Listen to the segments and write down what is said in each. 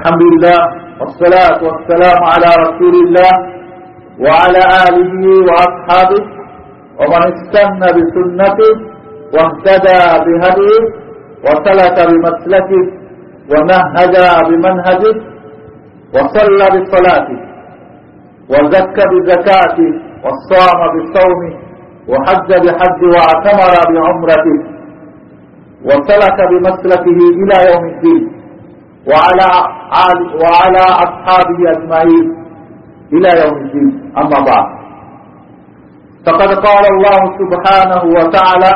الحمد لله والصلاة والسلام على رسول الله وعلى آله وأصحابه ومن استنى بسنته واهتدى بهديه وسلك بمسلكه ونهج بمنهجه وصلى بصلاته وزكى بزكاته وصام بصومه وحج بحج واعتمر بعمرته وسلك بمسلكه إلى يوم الدين وعلى وعلى أصحابه أجمعين إلى يوم الدين. أما بعد. فقد قال الله سبحانه وتعالى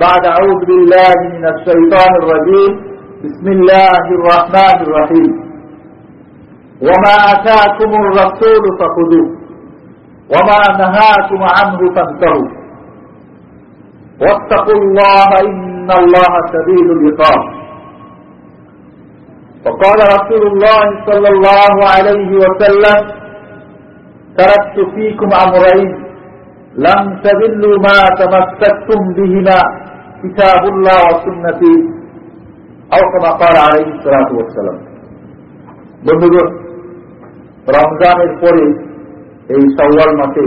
بعد أعوذ بالله من الشيطان الرجيم بسم الله الرحمن الرحيم. وما أتاكم الرسول فخذوه. وما نهاكم عنه فانتهوا. واتقوا الله إن الله شديد العقاب. وقال رسول الله صلى الله عليه وسلم تركت فيكم أمرين لم تذلوا ما تمسكتم بهما كتاب الله وسنتي أو كما قال عليه الصلاة والسلام বন্ধুগণ রমজানের পরে এই সওয়াল মাসে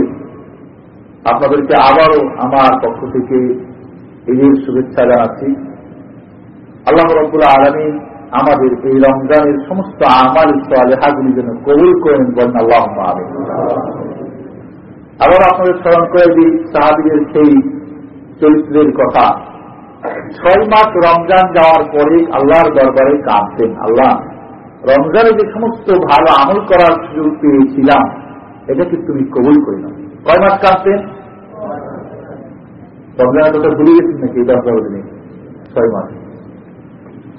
আপনাদেরকে আবারও আমার পক্ষ থেকে ঈদের শুভেচ্ছা জানাচ্ছি আল্লাহ রব্বুল আলমী আমাদের এই রমজানের সমস্ত আমাল সালেহাগুলি যেন কবুল করেন বলেন আল্লাহ আলম আবার আপনাদের স্মরণ করে দিই, সাহাবিদের সেই চরিত্রের কথা। ছয় মাস রমজান যাওয়ার পরে আল্লাহর দরবারে কাঁদতেন আল্লাহ। রমজানে যে সমস্ত ভালো আমল করার সুযোগ পেয়েছিলাম এটাকে তুমি কবুল করে নাও? কয় মাস কাঁদতেন? রমজানের কথা ভুলে গেছেন নাকি? দশ ছয় মাস।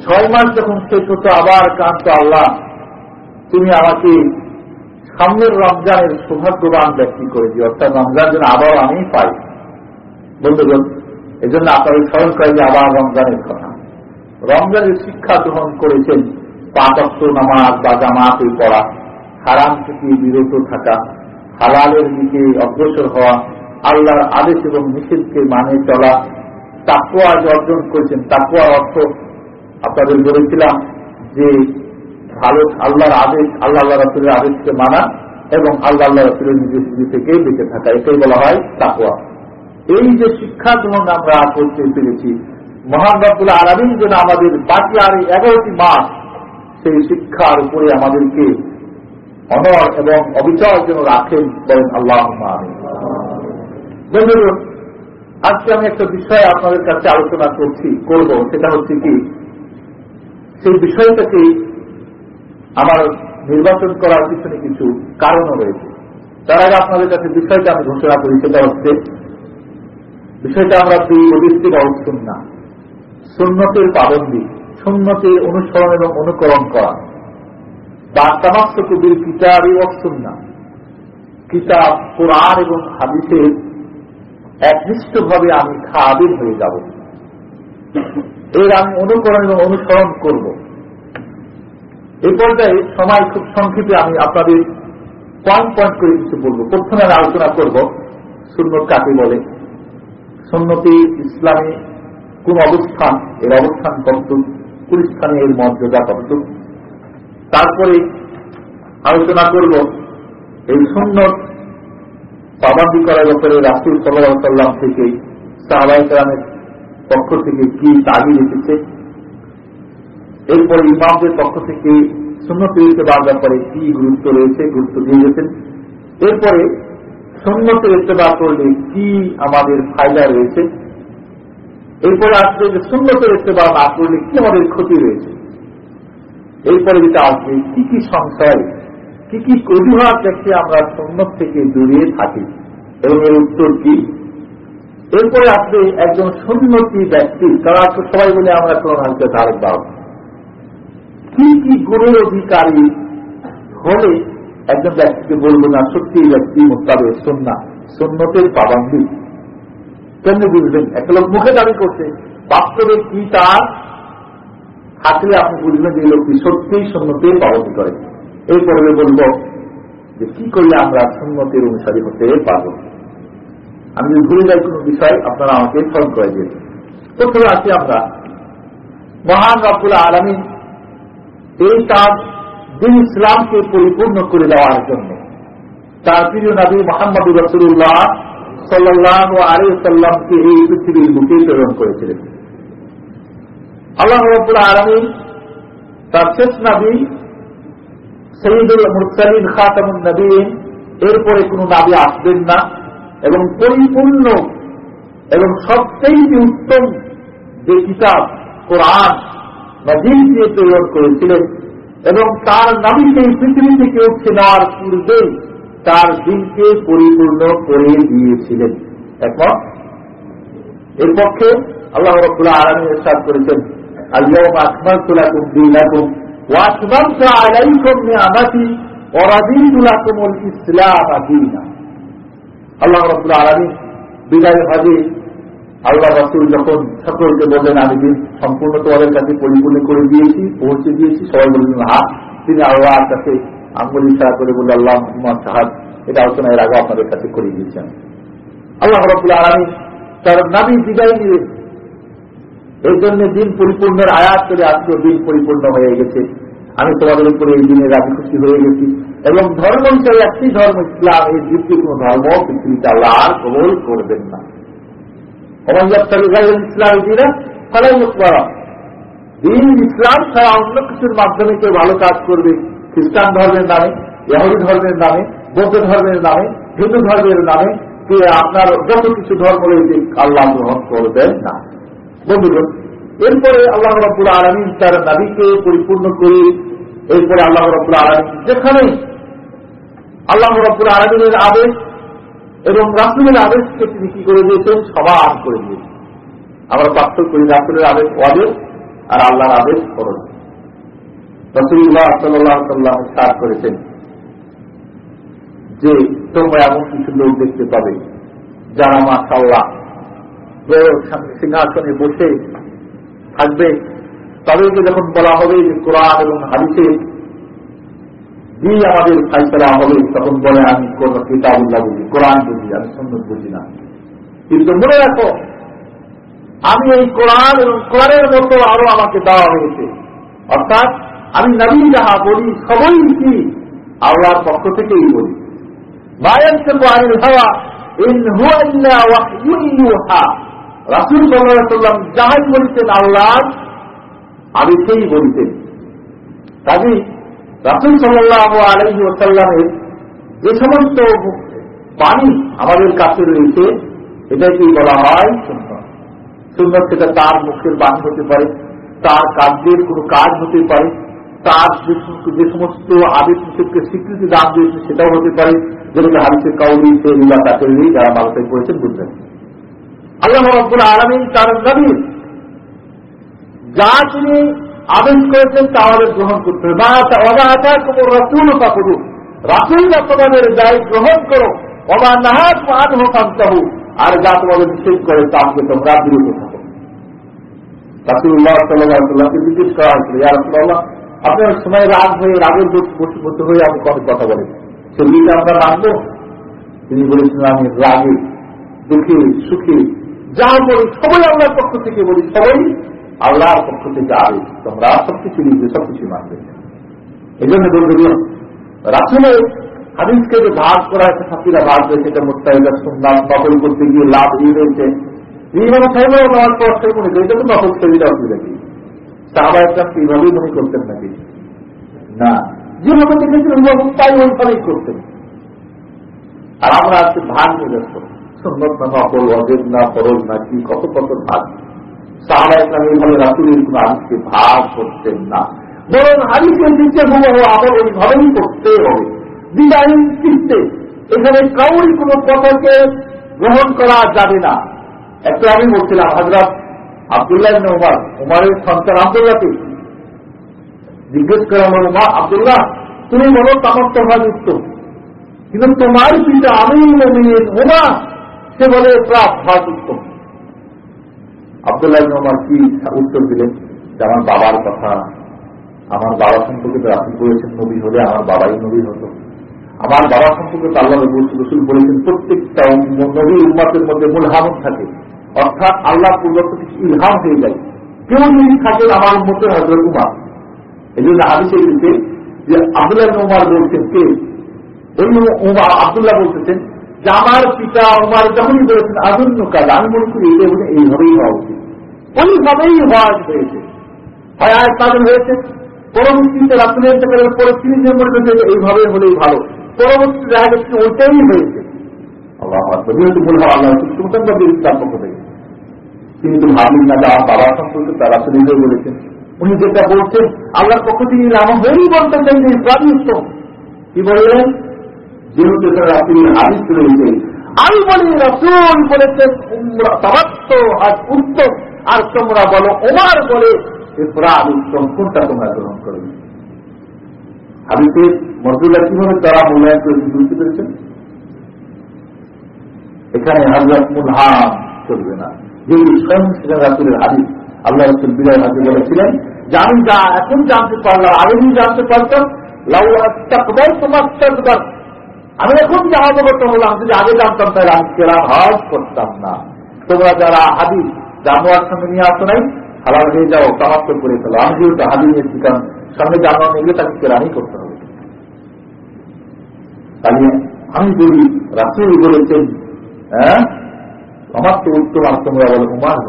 ছয় মাস যখন শেষ হতো আবার কাঁদতো আল্লাহ, তুমি আমাকে সামনের রমজানের সৌভাগ্যবান ব্যক্তি করে দিও। অর্থাৎ রমজান যেন আবার আমি পাই। বন্ধুগণ এই জন্য আপনাদের স্মরণ করে যে আবার রমজানের কথা। রমজানের শিক্ষা গ্রহণ করেছেন পাঁচক্ত নামাজ বা জামাতে পড়া, হারাম থেকে বিরত থাকা, হালালের দিকে অগ্রসর হওয়া, আল্লাহর আদেশ এবং নিষেধকে মানে চলা তাকুয়া যে অর্জন করেছেন তাকুয়ার অর্থ আপনাদের বলেছিলাম যে ভালো আল্লাহর আদেশ, আল্লাহ আল্লাহ রাসুলের আদেশকে মানা এবং আল্লাহ আল্লাহ রাসুলের নির্দেশ থেকে বেঁচে থাকা। এটাই বলা হয় তাকুয়া এই যে শিক্ষা গ্রহণ আমরা করতে পেরেছি, মহান রব্বুল আলমিন যেন আমাদের বাকি আর এগারোটি মাস সেই শিক্ষার উপরে আমাদেরকে অনর এবং অবিচার যেন রাখেন বলেন আল্লাহ আজকে আমি একটা বিষয় আপনাদের কাছে আলোচনা করছি, করব। সেটা হচ্ছে কি? সেই বিষয়টাকে আমার নির্বাচন করার পিছনে কিছু কারণও রয়েছে। তার আগে আপনাদের কাছে বিষয়টা আমি ঘোষণা করি, সেটা হচ্ছে বিষয়টা আমরা দুই অবস্থান না। সুন্নতের পাবন্দি সুন্নতের অনুসরণ এবং অনুকরণ করা। বা তামাক্ষ কবির কিতাব না কিতাব, কোরআন এবং হাদিসের একনিষ্ঠভাবে আমি খাবির হয়ে যাব। এর আমি অনুকরণ এবং অনুসরণ করব। এই পর্যায়ে সময় খুব সংক্ষেপে আমি আপনাদের পয়েন্ট পয়েন্ট করে কিছু বলব। প্রথমে আমি আলোচনা করব সুন্নত কাকে বলে। সুন্নতি ইসলামে কোন অবস্থান, এর অবস্থান কতটুক? কোন স্থানে এর মর্যাদা কতটুক? তারপরে আলোচনা করব এই সুন্নত পাবান্দি করার ব্যাপারে রাসুল সাল্লাহ সাল্লাম থেকে সাহাবাহামের পক্ষ থেকে কি তাগিদ এসেছে এরপরে ইমামদের পক্ষ থেকে সুন্নত ইস্তেবার ব্যাপারে কি গুরুত্ব রয়েছে, গুরুত্ব দিয়ে গেছেন। এরপরে সুন্নতের ইস্তেবার করলে কি আমাদের ফায়দা রয়েছে? এরপরে আসবে যে সুন্নতের ইস্তেবার না করলে কি আমাদের ক্ষতি রয়েছে? এরপরে যেটা আসবে, কি কি সংশয়, কি কি অজুহাত দেখে আমরা সুন্নত থেকে দূরিয়ে থাকি? এবং এর উত্তর কি? এরপরে আসবে একজন সুন্নতি ব্যক্তি তারা সবাই বলে আমরা কোন হালকে ধারক দাও। কি কি গুণের অধিকারী হলে একজন ব্যক্তিকে বলব না, সত্যি ব্যক্তি মোতাবে সন্না সন্ন্যতের পাবান্দি। কেমনি বুঝবেন? একটা লোক মুখে দাবি করছে, বাস্তবে কি তার? থাকলে আপনি বুঝবেন যে লোকটি সত্যিই সন্ন্যতের পাবন্দি করে। এরপরে বলব যে কি করলে আমরা সন্ন্যতের অনুসারী হতে পারব? আমি যদি ভুলে যাই কোন বিষয়, আপনারা আমাকে স্মরণ করে দিন। প্রথমে আছি আমরা। মহান রব্বুল আলমী এই কাজ দিন ইসলামকে পরিপূর্ণ করে দেওয়ার জন্য তার প্রিয় নবী মোহাম্মদ রসুল্লাহ সাল্লাহ আলী সাল্লামকে এই পৃথিবীর বুকে প্রেরণ করেছিলেন। আল্লাহ রবুল আলমী তার শেষ নবী সঈদুল মুরসালিন খাতামুল নবীন, এরপরে কোন নাবি আসবেন না। এবং পরিপূর্ণ এবং সবচেয়ে উত্তম যে কিতাব কোরআন বা দিন দিয়ে প্রেরণ করেছিলেন এবং তার নাবিকে এই পৃথিবীতে কেউ নেওয়ার পূর্বেই তার দিনকে পরিপূর্ণ করে দিয়েছিলেন। এখন এর পক্ষে আল্লাহ রবুল্লাহ আরামী সাদ করেছেন আল্লাহ আকবর তুলাকুম দিনাকুম ওয়াসবাম আলাইকুম আমাতি ওরাদিন তুলাকুমুল ইসলাম আদিনা। আল্লাহ রব্দুল আলমী বিদায় ভাবে আল্লাহ রাসুল যখন সকলকে বললেন, আমি দিন সম্পূর্ণ তোমাদের কাছে পরিপূর্ণ করে দিয়েছি, পৌঁছে দিয়েছি। সবাই বললেন হা তিনি আল্লাহর কাছে আঙ্গুল ইশারা করে বললেন, আল্লাহ মোহাম্মদ সাহাদ, এটা আলোচনা এর আগে আপনাদের কাছে করে দিয়েছেন আল্লাহ রবুল্লা আলমী তার নাবি বিদায় নিয়ে এই জন্য দিন পরিপূর্ণের আয়াত করে আজকেও দিন পরিপূর্ণ হয়ে গেছে। আমি তোমাদের উপরে এই দিনের রাজি খুশি হয়ে গেছি। এবং ধর্ম হিসেবে একটি ধর্ম, ইসলাম, এই দ্বিতীয় কোন ধর্ম পৃথিবীতে আল্লাহ কবল করবেন না। ইসলাম দিনে ফলাই দিন ইসলাম ছাড়া অন্য কিছুর মাধ্যমে কেউ ভালো কাজ করবে। খ্রিস্টান ধর্মের নামে, ইহুদি ধর্মের নামে, বৌদ্ধ ধর্মের নামে, হিন্দু ধর্মের নামে, কে আপনার যত কিছু ধর্ম রয়েছে, আল্লাহ গ্রহণ করবেন না। বন্ধুগণ, এরপরে আল্লাহ রব্বুল আলমী তার দাবিকে পরিপূর্ণ করে, এরপরে আল্লাহ রব্বুল আলমী যেখানে আল্লাহ রব্বুল আলমিনের আদেশ এবং রাসুলের আদেশকে তিনি কি করে দিয়েছেন? সমান করে দিয়েছেন। আমরা পার্থক্য করি রাসুলের আদেশ অদেশ আর আল্লাহর আদেশ করণ রসুল্লাহ সাল্লাহ সাল্লাহ সার করেছেন যে তোমরা এমন কিছু লোক দেখতে পাবে যারা মাসাল্লাহ সিংহাসনে বসে থাকবে। তাদেরকে যখন বলা হবে যে কোরআন এবং হাদিসে দিয়ে আমাদের ফাইসলা হবে তখন বলে আমি কোন কিতাবুল্লাহ বুঝি, কোরআন বুঝি, আমি সুন্দর বুঝি না। কিন্তু মনে রাখো, আমি এই কোরআন এবং কোরআনের মতো আরও আমাকে দেওয়া হয়েছে। অর্থাৎ আমি নবী যাহা বলি, সবই কি আল্লাহর পক্ষ থেকেই বলি। রাসুল যাহাই বলিতেন আল্লাহ আমি সেই বলিতেন। কাজী রাসুল সাল্লাহ আলহি ওসাল্লামের যে সমস্ত বাণী আমাদের কাছে রয়েছে এটাকেই বলা হয় সুন্দর সুন্দর সেটা তার মুখের বাণী হতে পারে, তার কাজের কোন কাজ হতে পারে, তার যে সমস্ত আবেগ নিষেধকে স্বীকৃতি দান দিয়েছে সেটাও হতে পারে যেগুলো হারিসের কাউরি সে লীলা কাকেরি যারা মানুষের করেছেন বুঝবেন। আল্লাহ রব্বুল আলমী তার নবী যা তিনি আদেশ করেছেন তা আমাদের গ্রহণ করতে হবে। তোমার রসুল পাকুরু রাসুল তোমাদের যাই গ্রহণ করো অবা মান হোকাম চাহু আর যা তোমাদের নিষেধ করে তাকে তোমরা বিরত থাকো। রাসুল্লাহ সাল্লাহামকে জিজ্ঞেস করা হয়েছিল, ইয়া আপনার সময় রাগ হয়ে রাগের বসে হয়ে আপনি কত কথা বলেন। সেগুলিকে আমরা মানবো তিনি বলেছিলেন, আমি রাগে, দুঃখে, সুখে যা বলি সবাই আল্লাহর পক্ষ থেকে বলি, সবাই আল্লাহর পক্ষ থেকে আদেশ তোমরা সবকিছু লিখবে সবকিছু মানবে। এই জন্য বলবে রাসুলের হাদিসকে যে ভাগ করা হয়েছে সাথীরা ভাগ রয়েছে এটা মোত্তাহিদা শুনলাম নকল করতে গিয়ে লাভ দিয়ে রয়েছে এইভাবে সাহেবাও নেওয়ার পর সে মনে করি, এটা তো নকল ছবিটা অসুবিধা কি সাহাবা ইসলাম এইভাবেই মনে করতেন নাকি? না। যেভাবে ওইভাবে তাই ওইভাবেই করতেন। আর আমরা আজকে ভাগ নিয়ে যাচ্ছি সন্ন্যত না নকল, অজেব না ফরজ না কি, কত কত ভাগ। সাহাবা ইসলাম এইভাবে রাসুলের কোন আদিসকে ভাগ করতেন না। বরং হাদিসের দিকে হুবহু আবার ওইভাবেই করতে হবে। বিদায়ী চিত্তে এখানে কাউরি কোন কথাকে গ্রহণ করা যাবে না। একটু আমি বলছিলাম হাজরত আবদুল্লাহ উমার, উমারের সন্তান আবদুল্লাহকে। জিজ্ঞেস করা হল, মা আবদুল্লাহ, তুমি বলো তামার তোমার উত্তম কিন্তু তোমার পিতা আমি উমা, সে বলে প্রাপ ভাত উত্তম আবদুল্লাহ ওমর কি উত্তর দিলেন? যে আমার বাবার কথা, আমার বাবা সম্পর্কে রাসুল বলেছেন নবী হলে আমার বাবাই নবী হতো। আমার বাবা সম্পর্কে আল্লাহ রসুল বলেছেন, প্রত্যেকটা নবী উম্মাতের মধ্যে মূল হামত থাকে। অর্থাৎ আল্লাহ পূর্বক কিছু ইলহাম হয়ে যায়। কেউ যদি থাকেন আমার মতো হজরত উমার। এই জন্য হাদিসের দিকে যে আব্দুল্লাহ উমার বলছেন কে? ওই উমার আবদুল্লাহ বলতেছেন। যে আমার পিতা উমার যখনই বলেছেন আজন্য কাজ আমি মনে করি এটা বলে এইভাবেই হওয়া উচিত। ওইভাবেই হওয়া হয়েছে। হয় আয় কাজ হয়েছে, পরবর্তীতে রাসুলের পরিস্থিতি যে মনে করছে এইভাবে হলেই ভালো পরবর্তী দেখা যাচ্ছে ওইটাই হয়েছে। আল্লাহ পক্ষ থেকে তিনি তো ভাবলেন না যাওয়ার বাবা সম্পর্কে তারা নিজেও বলেছেন। উনি যেটা বলছেন, আল্লাহর পক্ষ থেকে আমার হয়েই বলতে চাই যে যেহেতু রাত্রির হাদিস রয়েছে আমি বলি, রসুল বলেছেন সমস্ত আর উত্তম আর তোমরা বলো, ওমার বলে ইসরাল উত্তম কোনটা তোমরা গ্রহণ করবে হাদিসের মজুরা কীভাবে তারা মূল্যায়ন করেছেন বুঝতে পেরেছেন এখানে হাজরত মুলহাম চলবে না। যেহেতু স্বয়ং ছিলেন রাসুলের হাদিস আল্লাহ রসুল বিজয় হাজি বলেছিলেন, যে আমি যা এখন জানতে পারলাম আগে জানতে পারতাম লাউ তোমার আমি এখন যা অবগত হলাম যদি আগে জানতাম তাহলে আমি কেরাম হজ করতাম না। তোমরা যারা হাদিস জানোয়ার সঙ্গে নিয়ে আসো নাই, হালাল হয়ে যাও, সমাপ্ত করে ফেলো। আমি যেহেতু হাদি নিয়েছি কারণ সঙ্গে জানোয়ার নিয়ে তাকে কেরামই করতে হবে। তাহলে আমি যদি রাসুল বলেছেন হ্যাঁ আমার তো উত্তম আর তোমরা বলো উমার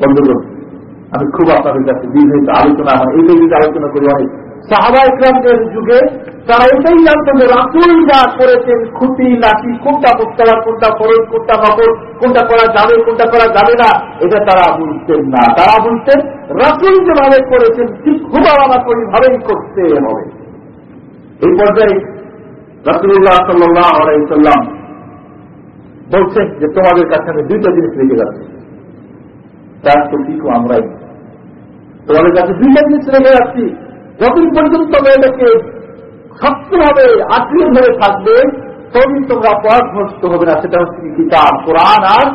বন্ধুগণ, আমি খুব আপনাদের কাছে দীর্ঘ আলোচনা হয় এইটাই যদি আলোচনা করি অনেক। সাহাবা ইসলামদের যুগে তারা এটাই জানতো যে রাসুল যা করেছেন, খুঁটি, লাঠি, কোনটা করতে কোনটা খরচ কোনটা নকল কোনটা করা যাবে, কোনটা করা যাবে না, এটা তারা বুঝতেন না। তারা বুঝতেন, রাসুল যেভাবে করেছেন, ঠিক হুবাবানা ভাবেই করতে হবে। এই পর্যায়ে রাসুল্লাহ সাল্লাহ আলাইসাল্লাম বলছেন যে, তোমাদের কাছে আমি দুইটা জিনিস রেখে যাচ্ছি। তার তো কিছু আমরাই। তোমাদের কাছে দুইটা জিনিস রেখে যাচ্ছি। যতদিন পর্যন্ত মেয়েটাকে শক্তভাবে আত্মীয় ধরে থাকবে, ততদিন তোমরা পথভ্রষ্ট হবে না। সেটা হচ্ছে কিতাব, কোরআন আর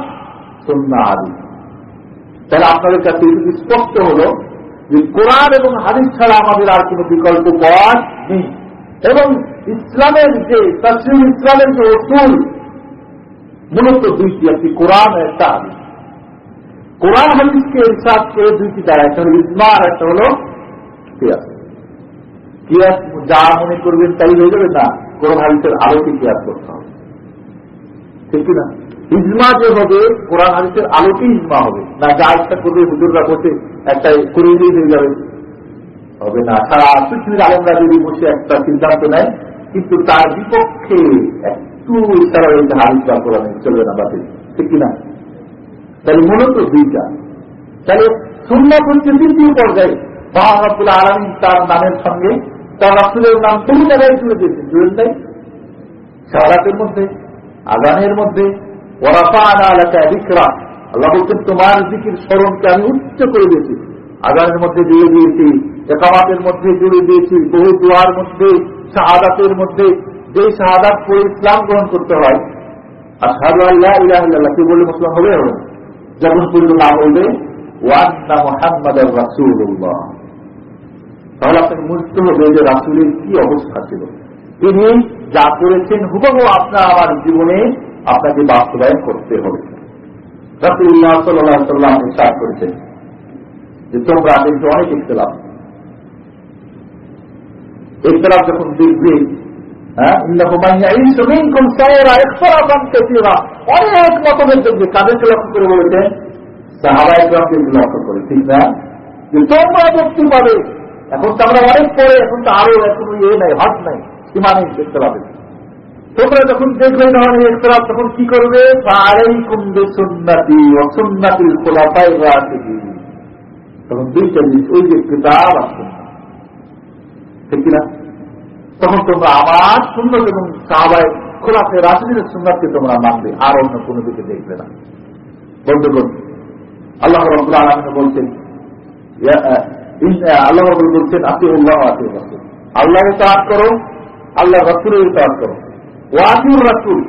সন্না আদি তাহলে আপনাদের কাছে এটুকু স্পষ্ট হল যে কোরআন এবং হাদিস ছাড়া আমাদের আর কোন বিকল্প পথ নেই। এবং ইসলামের যে তসলিম ইসলামের যে অসুল মূলত দুইটি একটি কোরআন একটা হাদিস। কোরআন হাদিসকে ইসাদ করে দুইটি দ্বারা একটা হল ইসমা আর একটা হল কিয়াস। কিয়াস যা মনে করবেন তাই হয়ে যাবে? না, কোরআন হাদিসের আলোকে কিয়াস করতে হবে? ঠিক না ইজমা যে হবে, কোরআন হাদিসের আলোকে ইজমা হবে। না, যা ইচ্ছা করবে হুজুররা বসে একটা করে দিয়ে হয়ে যাবে। হবে না, সারা পৃথিবীর আলমরা যদি বসে একটা সিদ্ধান্ত নেয়, কিন্তু তার বিপক্ষে একটু ইশারা রয়েছে হাদিস বা কোরআনে চলবে না বাতিল ঠিক কিনা? তাহলে মূলত দুইটা। তাহলে সুন্নাত হচ্ছে তৃতীয় পর্যায়ে। মহানবুল আলমী তার নামের সঙ্গে তার রাসুলের নাম বহু জায়গায় জুড়ে দিয়েছেন জুড়ে নাই সারাতের মধ্যে আগানের মধ্যে। ওরাফা আনা এলাকায় বিক্রা আল্লাহ বলছেন, তোমার দিকের স্মরণকে আমি উচ্চ করে দিয়েছি। আগানের মধ্যে জুড়ে দিয়েছি, একামাতের মধ্যে জুড়ে দিয়েছি, বহু দোয়ার মধ্যে, শাহাদাতের মধ্যে। যে শাহাদাত পরে ইসলাম গ্রহণ করতে হয় আর সাহাদু আল্লাহ ইলাহ কি বললে মুসলাম হবে? হবে যখন পর্যন্ত না বলবে ওয়ান্না মোহাম্মদ রাসুল্লাহ তাহলে আপনাকে বুঝতে হবে যে রাসুলের কি অবস্থা ছিল। তিনি যা করেছেন, হুবহু আপনার আমার জীবনে আপনাকে বাস্তবায়ন করতে হবে। রাসুল্লাহ সাল্লাহ সাল্লাম করেছেন যে তোমরা অনেক যখন দেখবে অনেক মতভেদ দেখবে। লক্ষ্য করে বলেছেন? সাহাবা একরামকে লক্ষ্য করে। ঠিক না? তোমরা দেখতে পাবে এখন তো আমরা অনেক পরে, এখন তো আরও এখন ইয়ে নাই হাত নাই সীমা নেই দেখতে পাবে তোমরা যখন দেখবে ধরনের ইখতলাফ, তখন কি করবে? আড়াই কুম্বে সুন্নাতি অসুন্নাতির খোলাপাই তখন দুইটা জিনিস, ওই যে কিতাব আছে ঠিক না তখন তোমরা আবার সুন্দর এবং সাহাবায় খোলাফে রাজনীতির সুন্দরকে তোমরা মানবে, আর অন্য কোনো দিকে দেখবে না। বন্ধুগণ, আল্লাহ রবুল্লাহ আলমিন বলছেন আল্লাহ রবুল বলছেন আপনি উল্লাহ আতি রাসুল আল্লাহ তার করো, আল্লাহ রসুলের তার করো। ওয়াকিউর রাসুল,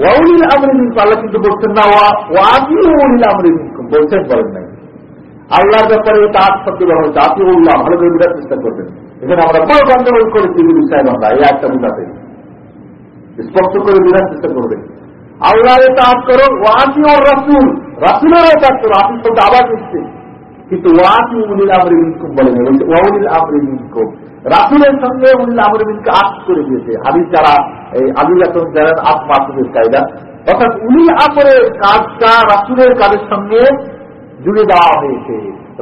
ওয়াউলিল আমরিন আল্লাহ কিন্তু বলছেন, না ওয়াকিউ উলিল আমরিন বলছেন বলেন নাই। আল্লাহর ব্যাপারে তার শব্দ ব্যবহার হচ্ছে আপনি উল্লাহ, ভালো করে বোঝার চেষ্টা করবেন। এখানে আমরা বড় গন্ডগোল করেছি বিবি সাহেব আমরা এই একটা বোঝাতে। স্পষ্ট করে বোঝার চেষ্টা করবেন। আল্লাহ তাজ করো ওয়াকি ও রাসুল। রাসুলেরও কাজ করো আপনি শব্দ আবার দিচ্ছে কিন্তু বলে রাসুলের সঙ্গে করে দিয়েছে। যারা এই জানেন আপ মাসুদের কায়দা অর্থাৎ কাজটা রাসুলের কাজের সঙ্গে জুড়ে দেওয়া হয়েছে।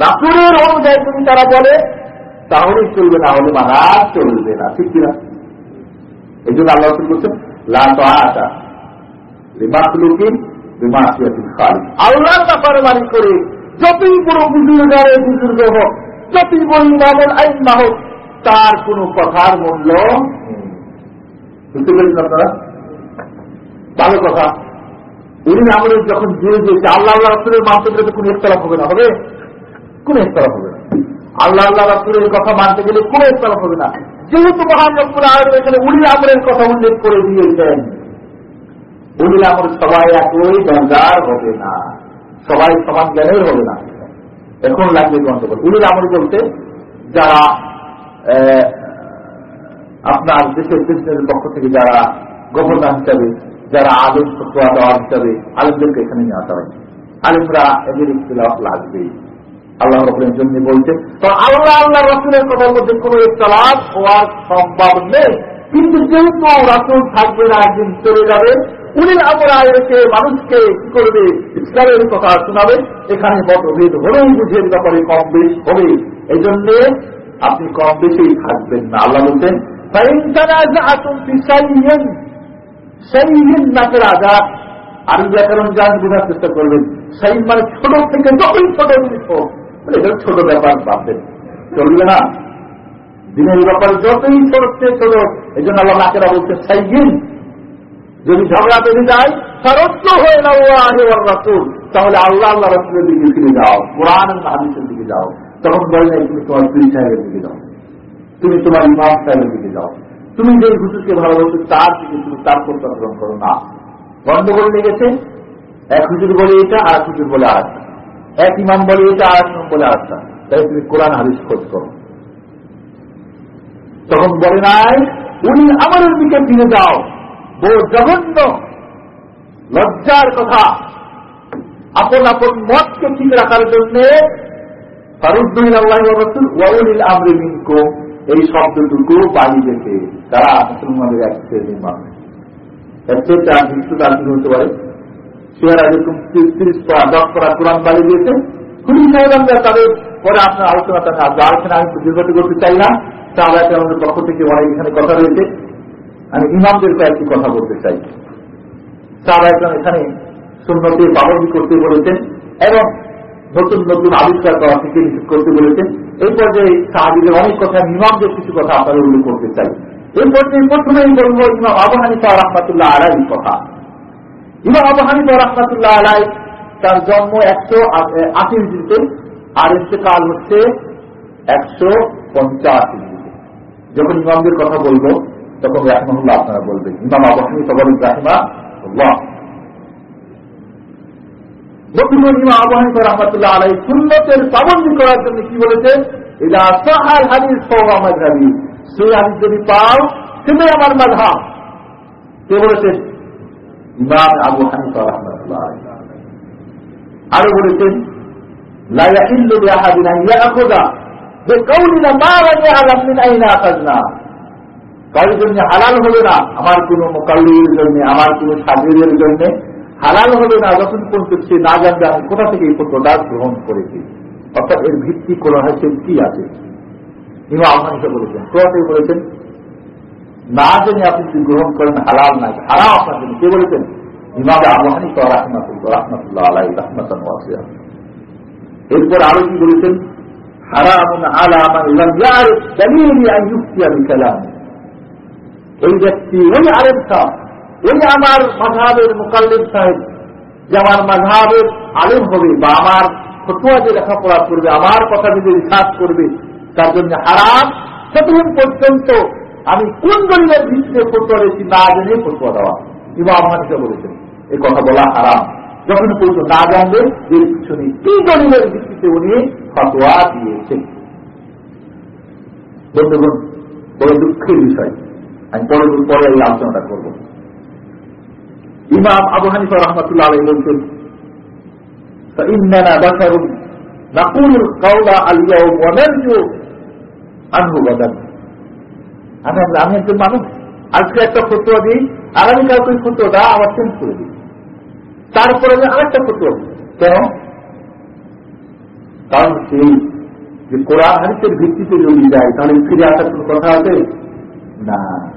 রাসুলের অনুযায়ী তারা বলে চলবে না, হলে মানা চলবে না, ঠিক কিনা? এই জন্য আল্লাহ করছেন মানি করে যতই বড় বুজুর্গ বুজুর্গ হোক, যতই বড় ইমামুল আইন না হোক, তার কোন কথার মূল্য ভালো কথা। উনি আমাদের যখন জুড়ে দিয়েছে, আল্লাহ আল্লাহ রাসুলের মানতে গেলে কোন ইস্তলাফ হবে না, হবে? কোন ইস্তলাফ হবে না। আল্লাহ আল্লাহ রাসুলের কথা মানতে গেলে কোন ইস্তলাফ হবে না। যেহেতু মহান আলম এখানে উনি আমরের কথা উল্লেখ করে দিয়েছেন। উনি আমর সবাই একই দরকার হবে না। সবাই সমান জ্ঞানের হবে না। এখন লাগবে গন্তব্য উনির আমল বলতে, যারা আপনার দেশের প্রেসিডেন্টের পক্ষ থেকে যারা গভর্নর হিসাবে, যারা আলেম ফতোয়া দেওয়া হিসাবে, আলেমদেরকে এখানে নিয়ে আসা হয়। আলেমরা এদের ইতিলাফ লাগবেই আল্লাহ রসুলের জন্য বলছে, তো আল্লাহ আল্লাহ রসুলের কথার মধ্যে কোন ইতলাফ হওয়ার সম্ভব নেই। কিন্তু যেহেতু রাসুল থাকবে না, একদিন চলে যাবে উনি আমরা এসে মানুষকে কি করবে? ইসলামের কথা শোনাবে। এখানে মতভেদ হলেই বুঝের ব্যাপারে কম বেশ হবে। এই জন্য আপনি কম বেশি থাকবেন না, আল্লাহ করবেন সেই মানে ছোট হোক এটা ছোট ব্যাপার চলবে না। দিনের এই জন্য আল্লাহ নাকেরা বলছে সাইগিন যদি ঝগড়া বেঁধে যায় সরস্ব হয়ে না আগে রাসুল। তাহলে আল্লাহ আল্লাহ রাসুলের দিকে ফিরে যাও, কোরআন হাদিসের দিকে যাও। তখন বলে নাই তুমি তোমার পীর সাহেবের দিকে যাও। তুমি তোমার ইমাম সাহেবের দিকে যাও। তুমি যে হুজুরকে ভালোবাসো, তার দিকে তুমি তার প্রত্যাহ গ্রহণ করো না। গন্ডগোল লেগেছে। এক হুজুর বলে এটা, আর এক হুজুর বলে আরেকটা। এক ইমাম বলে এটা, আর এক ইমাম বলে আরেকটা। তাই তুমি কোরআন, হাদিস খোঁজ করো। তখন বলে নাই, উনি আমাদের দিকে ফিরে যাও। বড় জঘন্য লজ্জার কথা। আপন আপন মতকে ঠিক রাখার জন্য ফারুদ্দিন আল্লাহ ওয়াউলিল আমরে মিনকো এই শব্দটুকু বাড়ি দেখে তারা মুসলমানদের এক শ্রেণির মানুষ। চেয়ে তার মৃত্যু তার হতে পারে? সেরা যেরকম তিরিশ পড়া দশ পড়া কোরআন বাড়ি দিয়েছে। খুবই সাহেবানরা তাদের পরে আপনার আলোচনা আসবে আলোচনা আমি দীর্ঘত করতে চাই না। তাহলে আমাদের পক্ষ থেকে অনেক এখানে কথা রয়েছে। আমি ইমামদের কয়েকটি কথা বলতে চাই। তারা একজন এখানে সুন্নতির পাবন্দি করতে বলেছেন এবং নতুন নতুন আবিষ্কার করা থেকে নিষেধ করতে বলেছেন। এই পর্যায়ে সাহাবিদের অনেক কথা ইমামদের কিছু কথা আপনাদের উল্লেখ করতে চাই। এই পর্যায়ে প্রথমেই বলব ইমাম আবু হানিফা রহমাতুল্লাহ আলাই কথা। ইমাম আবু হানিফা রহমাতুল্লাহ আলাই তার জন্ম একশো আশি হিজড়িতে আর কাল হচ্ছে একশো পঞ্চাশি যখন ইমামদের কথা বলব তখন রাহমাহুল্লাহ আপনারা বলবেন ইমাম আবু হানিফা বলেন রাহিমা বন্ধুগণ ইমাম আবু হানিফা রহমতুল্লাহ আলাই সুন্নতের পাবন্দি করার জন্য কি বলেছেন এটা সাহাল হাদিস সৌমা মাঝাবি সেই হাদিস যদি পাও সেটাই আমার মাঝা কে বলেছেন ইমাম আবু হানিফা রহমতুল্লাহ আরও বলেছেন লাইয়াহিল্লু লিআহাদিন আন ইয়াখুযা বিকাউলিনা মা লা ইয়ালাম মিন আইনা আখাযনা কারোর জন্য হালাল হবে না, আমার কোন মোকাল্লির জন্য, আমার কোন সাজিরের জন্য হালাল হবে না পর্যন্ত সে না জানবে, আমি কোথা থেকে এই পত্রটা গ্রহণ করেছি। অর্থাৎ এর ভিত্তি কোন হয়েছে, কি আছে? ইমা আহমানিকা বলেছেন কোথা থেকে বলেছেন, না জেনে আপনি যদি গ্রহণ করেন, হালাল না, হারাম আপনার জন্য। কে বলেছেন? ইমাম আহমানি তো রাহমাতুল্লাহ রাহমাতুল্লাহ আলাই রাহমাতান এরপর আরও কি বলেছেন? হারাম আলামা ইলাম ইয়ারিফ, দালিলি আন ইউফতিয়া বিকালাম। ওই ব্যক্তি, ওই আরেক সাহেব ওই আমার মাঝাবের মোকাল্লিম সাহেব, যে আমার মাঝাবের আলেম হবে বা আমার ফতুয়া যে লেখাপড়া করবে, আমার কথা যদি রিসার্চ করবে, তার জন্য হারাম। ততক্ষণ পর্যন্ত আমি কোন দলীয় ভিত্তিতে ফতুয়া রেখি না জেনে ফতুয়া দেওয়া। ইমাম হানিফা বলেছেন, এই কথা বলা হারাম। যখন পর্যন্ত না জানবে যে পিছনে কি দলীয় ভিত্তিতে উনি ফতোয়া দিয়েছেন। বন্ধুগণ, বড় দুঃখের বিষয়। আমি পরে পরে এই আলোচনাটা করব। ইমাম আবু হানিফা রহমতুল্লাহ বলছেন আমি আমি একজন মানুষ। আজকে একটা দিই আবার চেঞ্জ করে দিই। তারপরে আমি আরেকটা দিই। কেন? কারণ সেই যে কোরআন হারিসের ভিত্তিতে যদি যায়, তাহলে ফিরে আসার কোন কথা আছে? না।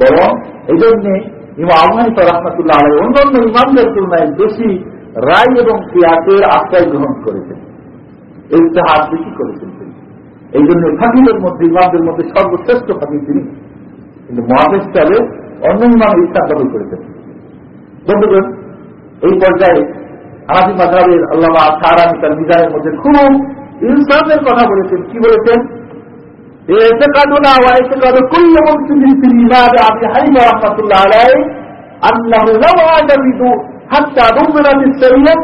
বরং এই জন্যে ইমা রহমতুল্লাহ আলাই অন্যান্য ইমামদের তুলনায় বেশি রায় এবং কিয়াতের আশ্রয় গ্রহণ করেছেন ইস্তেহার বেশি করেছেন তিনি। এই জন্য ফাঁকিদের মধ্যে, ইমামদের মধ্যে সর্বশ্রেষ্ঠ ফাঁকি তিনি। কিন্তু মহাদেশ চালে অন্য ইমাম ইস্তার দখল করেছেন। বন্ধুগণ, এই পর্যায়ে হানাফি মাঝাবের আল্লাহ সাহারানি তার মিজানের মধ্যে খুব ইনসাফের কথা বলেছেন। কি বলেছেন? اعتقادنا واعتقاد كل مسلم في الإمام أبي حنيفة رحمة الله عليه أنه لو عجبت حتى دمرت السرية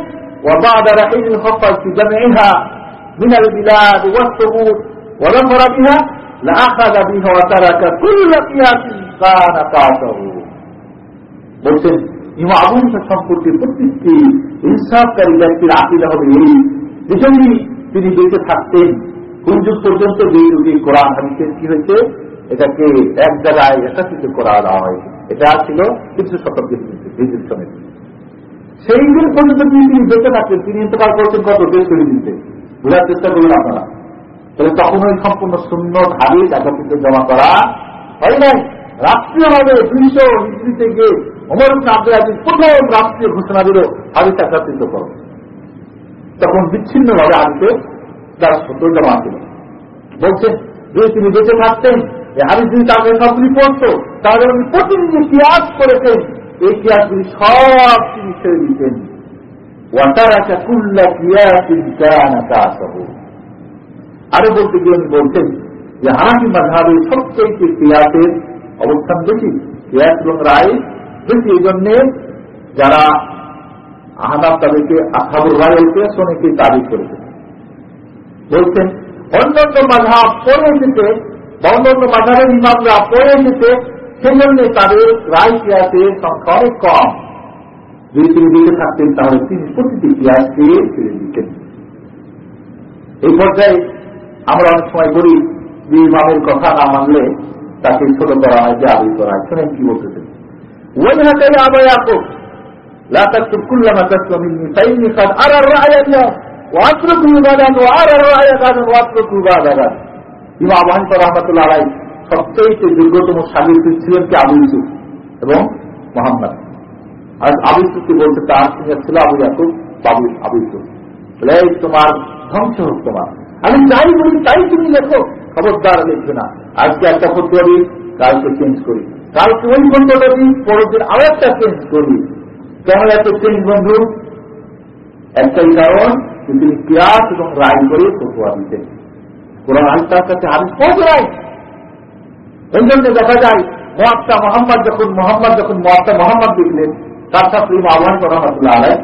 وبعد رحيل الخفر في جمعها من البلاد والثبوت وظفر بها لأخذ بها وترك كل قياس كان قاسه বলছেন ইমা আবু সম্পর্কে প্রত্যেকটি ইনসাফকারী ব্যক্তির আকিদা হবে এই যেজন্যই তিনি বেঁচে থাকতেন কোন যুগ পর্যন্ত যে যুগে কোরআন হাদিসের কি হয়েছে? এটাকে এক জায়গায় একত্রিত করা দেওয়া হয়েছে এটা ছিল তিনশো শতাব্দীর হিজুর সেই দিন পর্যন্ত তিনি তিনি বেঁচে থাকতেন, তিনি ইন্তকাল করেছেন কত? দেশ তৈরি দিতে বোঝার চেষ্টা করবেন আপনারা। তাহলে তখন ওই সম্পূর্ণ শূন্য হাদিস একত্রিত জমা করা হয় নাই। রাষ্ট্রীয়ভাবে দুইশো হিজড়ি থেকে অমর আব্দুল আজিজ প্রথম রাষ্ট্রীয় ঘোষণা দিল হাদিস একত্রিত করো। তখন বিচ্ছিন্নভাবে আনতে তার সত্য জমা ছিল বলছেন যদি তিনি বেঁচে থাকতেন হাদিস যদি তাকে সবগুলি পড়তো তাহলে উনি প্রতিদিন কিয়াস করেছেন। এই কিয়াসগুলি সব তিনি ছেড়ে দিতেন। আরও বলতে গিয়ে উনি বলছেন যে, হানাফি মাঝাবের সবচেয়ে কিয়াসের অবস্থান বেশি। কিয়াস এবং রায় বেশি। এই জন্যে যারা আহনাব তাদেরকে আসাবুর রায়কে শোনেকে দাবি করেছে বলছেন অন্যান্য মাঝাব পড়ে এসেছে বা অন্যান্য মাঝাবের ইমামরা পড়ে এসেছে সেজন্য তাদের রায় কিয়াসের সংখ্যা অনেক কম যদি তিনি বেঁচে থাকতেন তাহলে তিনি প্রতিটি কিয়াসকে ছেড়ে দিতেন এই পর্যায়ে আমরা অনেক সময় বলি যে ইমামের কথা না মানলে তাকে ছোট করা হয় যে আবি করা হয় শোনেন কি বলতেছেন ওই হাতে আবার আসো لا تكتب كل ما تسلم مني فإني قد أرى الرأي اليوم রহমতুল্লাহ সবচেয়ে দীর্ঘতম সাগরিক ছিলেন কি আবু ইউসুফ এবং মোহাম্মদ আর আবু ইউসুফকে বলতে তার ছিল আবু ইয়াকুব বাবু আবু তোমার ধ্বংস হোক তোমার আমি যাই বলি তাই তুমি লেখো খবরদার লিখবে না আজকে একটা ফতুয়া করি কালকে চেঞ্জ করি কালকে ওই বন্ধুটা দিই পরের দিন আরও একটা চেঞ্জ করি কেন এত চেঞ্জ বন্ধু একটাই কারণ তিনি কিরাস এবং রায় করে ফটোয়া দিতেন কোরআন আলিতার কাছে হাদিস পৌঁছে নাই এই জন্য দেখা যায়, মহাত্মা মোহাম্মদ যখন মোহাম্মদ যখন মহাত্মা মোহাম্মদ লিখলেন তার সাথে আহ্বান রহমতুল্লাহ আলাই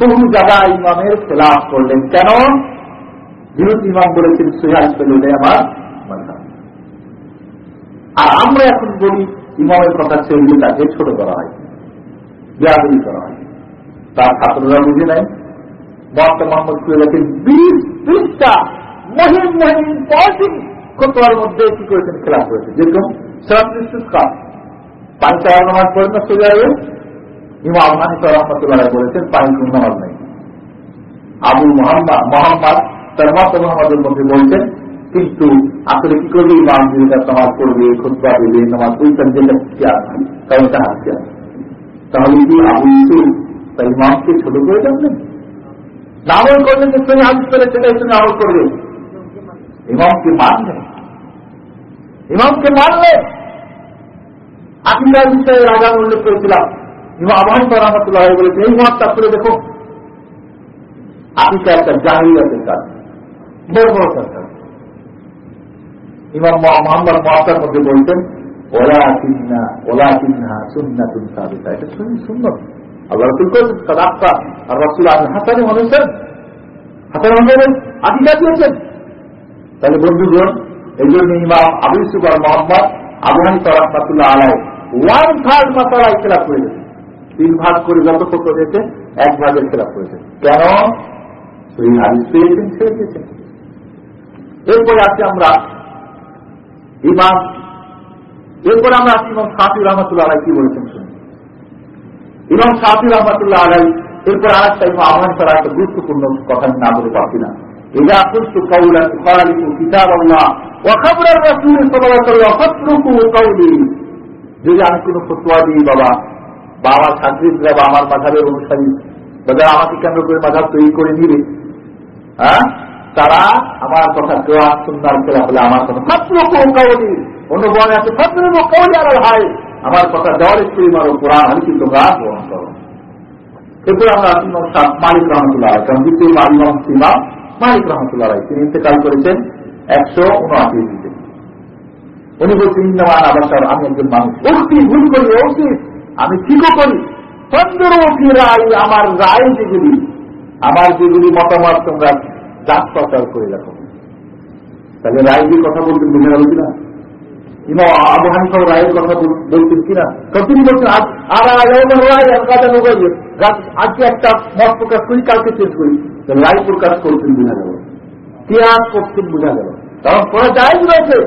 বহু জায়গায় ইমামের খেলাফ করলেন। কেন? বিরোধ ইমাম বলেছেন সুহাজ পেলে আমার আর আমরা এখন বলি, ইমামের কথা ছেড়ে তাকে ছোট করা হয় বেয়াদি করা হয়। তার ছাত্ররা বুঝে নেয় মোহাম্মদ খুলে লেখেন বিশ ত্রিশটা মহিম মহিম পজিটিভ খোতোয়ার মধ্যে কি করেছেন খেলাফ করেছে যেরকম পানি ইমাম রহমতুল্লাহ বলেছেন পানি নামাজ নেই। মোহাম্মদ মোহাম্মদ তার মোহাম্মদের মধ্যে বলছেন, কিন্তু আসলে কি করবে ইমাম যেটা নামাজ পড়বে খুদ্া দেবে, নামাজ ওইখান যেটা কি কারণ কি তাহলে কি আবু ইসুফ তাই ইমামকে ছোট করে নামল করলেন যে তুমি হাদিস করে সেটাই তুমি আমল করবে। ইমামকে মানলে। ইমামকে মানলে। আকিদার বিষয়ে রাজা উল্লেখ করেছিলাম। ইমাম আবহান রহমতুল্লাহ বলেছে এই মতটা করে দেখো। আকিদা একটা জাহিরাতের কাজ। বড় বড় কাজ ইমাম মোহাম্মদ মহাতার মধ্যে বলতেন ওলা কিন্না ওলা কিন্না সুন্না তুন সাবিতা। এটা শুনি সুন্নত আল্লাহ রসুল করেছেন সাদাক্তা আর রসুল আজ হাসানি মনেছেন হাসান মনে আকিদা দিয়েছেন তাহলে বন্ধুগণ, এই জন্য ইমাম আবু সুবার মোহাম্মদ আবু হানিফা রহমাতুল্লাহ আলাই ওয়ান থার্ড মাসালায় খেলাপ করেছে তিন ভাগ করে যত ফটো দিয়েছে এক ভাগের খেলাপ করেছে কেন? সেই হাদিস পেয়েছেন, ছেড়ে দিয়েছেন। এরপরে আছি আমরা ইমাম, এরপরে আমরা আছি ইমাম সাফি রহমতুল্লাহ আলাই কি বলেছেন শুনি ইমাম সাফি রহমতুল্লাহ আলাই এরপর আর একটা ইমাম আহ্বান করা একটা গুরুত্বপূর্ণ কথা আমি না বলে পারছি না إذا قلت قولا تخالف كتاب الله وخبر الرسول صلى الله عليه وسلم فاتركوا قولي যদি আমি কোনো ফতুয়া দিই বাবা বা আমার ছাত্রীরা বা আমার মাঝাবের অনুসারী বা যারা আমাকে কেন্দ্র করে মাঝাব তৈরি করে নিবে হ্যাঁ তারা আমার কথা কেউ সুন্দর খেলা হলে আমার কথা ছাত্র কৌকাওয়ালি অনুবনে আছে ছাত্র কৌলি আর ভাই আমার কথা দেওয়ার স্ত্রী মারো কোরআন, আমি কিন্তু গা গ্রহণ করো এরপর আমরা মালিক রহমতুল্লাহ কারণ দ্বিতীয় মালিক ইমাম মালিক রহমতুল্লাহ রায় তিনি ইন্তেকাল করেছেন একশো উনআশি দিতে উনি বলছেন ইন্দামান আবাসার আমি একজন মানুষ। অতি ভুল করি অতি আমি ঠিকও করি। চন্দ্রমুখী রায়, আমার রায় যেগুলি, আমার যেগুলি মতামত তোমরা প্রচার করে রাখো তাহলে রায়জির কথা বলতেন বুঝে গেল কিনা? আবু হানিফা রায়ের কথা কিনা? বলছেন আর রায় আজকে একটা মত প্রকাশ করি কালকে চেঞ্জ করি। রায় প্রকাশ করতেন বোঝা গেল। কেয়াস করতেন বোঝা গেল। কারণ পরে যায় রয়েছে।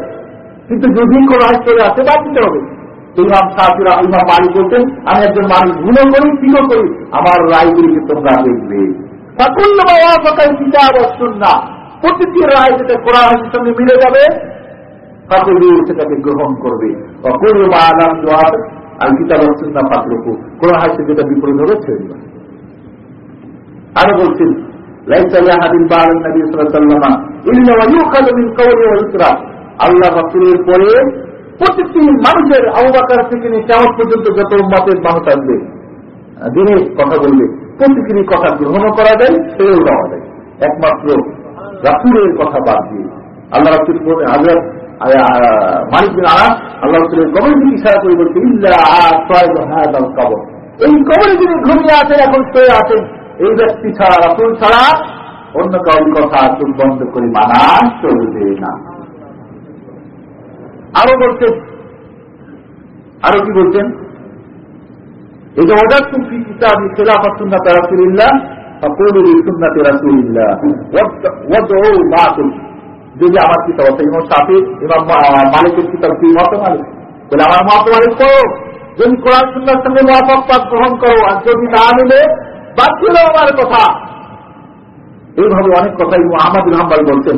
কিন্তু যদি কোন রায় চলে আসে বাদ দিতে হবে। ইমাম সাহাবিরা ইমাম মালিক বলতেন আমি একজন মানুষ ভুলও করি ঠিকও করি। আমার রায়গুলিকে তোমরা দেখবে। সকল বাবা সকাল কিতাব না প্রতিটি রায় যেটা কোরআন সঙ্গে মিলে যাবে সকলে সেটাকে গ্রহণ করবে। অকুল বা আলাম না পাত্রকু কোরআন হাসে যেটা বিপরীত হবে ছেড়ে দেবে আরও বলছেন আল্লাহ পরে প্রত্যেকটি মানুষের আবুবাকার থেকে কেমন পর্যন্ত যত মতের মানুষ আসবে কথা বলবে কথা করা যায় দেওয়া যায়। একমাত্র রাসুলের কথা বাদ দিয়ে। আল্লাহ রাসুল হাজরত মালিক বিন আনা আল্লাহ কবর দিকে ইশারা করে বলছে কবর। এই কবরে যিনি ঘুমিয়ে আছেন, এখন শুয়ে আছেন, এই ব্যক্তি ছাড়া, রাসুল ছাড়া অন্য কাউর কথা চোখ বন্ধ করে মানা চলবে না। আরও বলছেন আরও কি বলছেন এই যে ওজার তুমি কিতাবি খেলাফা সুন্নাত রাসুলিল্লাহ সুন্নাতে রাসুলিল্লাহ যদি আমার কিতাব আছে ইমাম সাফি ইমাম মালিকের কিতাব কি মত মালিক। বলে, আমার মত মালিক তো যদি কোরআন সুন্নার সঙ্গে মহাপক গ্রহণ করো, আর যদি না মিলে বাদ আমার কথা। এইভাবে অনেক কথাই আহমদুল হাম্বাল বলছেন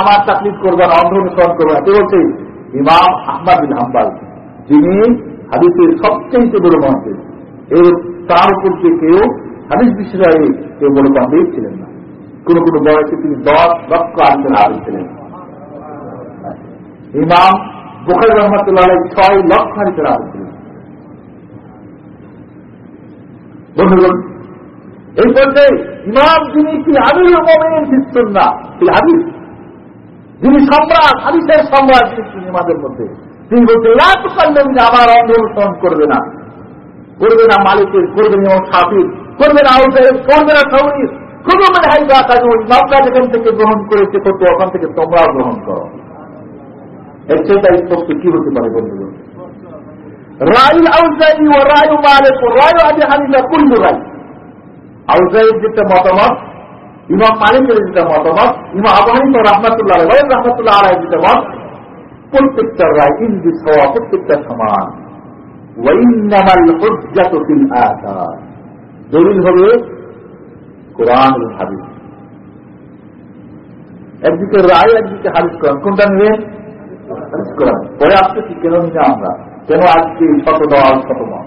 আমার তাকলিদ করবে না অন্ধ অনুসরণ করবে না। কে বলছে? ইমাম আহমদ বিন হাম্বাল, যিনি হাদিসের সবচেয়ে বড় মহাদেশ এর তার উপর যে কেউ হাদিস বিষয়ে কেউ বড় পন্ডিত ছিলেন না। কোন কোন বয়সে তিনি দশ লক্ষ আলোচন আদি ছিলেন ইমাম বুখারি রহমতুল্লাহ ছয় লক্ষ হাদিসের আদি ছিলেন বন্ধুগণ, এই পর্যায়ে ইমাম যিনি কি আমির মোমেন শিখছেন না সেই হাদিস? যিনি সম্রাট, হাদিসের সম্রাট যিনি ইমাদের মধ্যে। তিনি বলছেন আমার অন্ধ অনুসরণ করবে না। করবে না মালিকের, করবে না সাফির, করবে না আউটের করবে না সৌরির কোনো মানে হাই বা কাজ ইমামরা যেখান থেকে গ্রহণ করেছে কত ওখান থেকে তোমরাও গ্রহণ করো। এর সেটা স্পষ্ট কি হতে পারে বন্ধুগণ? রায় প্রত্যেকটা রায় ইন্দি প্রত্যেকটা সমান ওয়াইনামাল হুজ্জাত ফিল আসার দলিল হবে কোরআন হাদিস। একদিকে রায়, একদিকে হাদিস কোরআন। কোনটা নেবেন হাদিস কোরআন। পরে আসতেছি কেন নিলে আমরা? কেন আজকে শত দেওয়া শত মত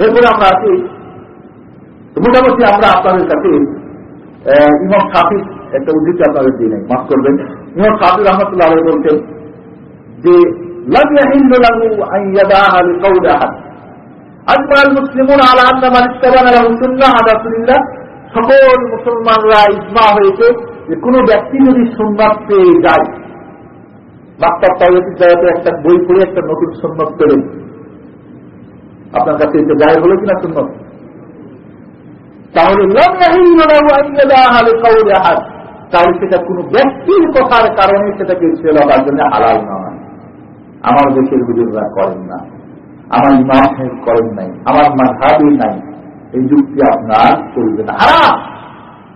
এরপরে আমরা আছি, মোটামুটি আমরা আপনাদের কাছে ইমাম সাফিক একটা উদ্ধৃতি আপনাদের দিই নাই। মাফ করবেন। ইমাম সাফি রহমতুল্লাহ বলছেন যে لم يحل له أن يدعها لقول أحد أجمع المسلمون على أن من اتبع له سنة على رسول الله সকল মুসলমানরা ইজমা হয়েছে যে কোন ব্যক্তি যদি সুন্নাত পেয়ে যায় মাস্টার তাওয়াতির জায়গাতে একটা বই পড়ে একটা নতুন সুন্নত পেলেন আপনার কাছে এটা যায় হলো কিনা সুন্নত তাহলে তাহলে সেটা কোন ব্যক্তির কথার কারণে সেটাকে ছেলে জন্য হালাল নয় আমার দেশের বুজুর্গরা করেন না, আমার ইমাম সাহেব করেন নাই, আমার মাঝাবি নাই, এই যুক্তি আপনার চলবে না। হারাম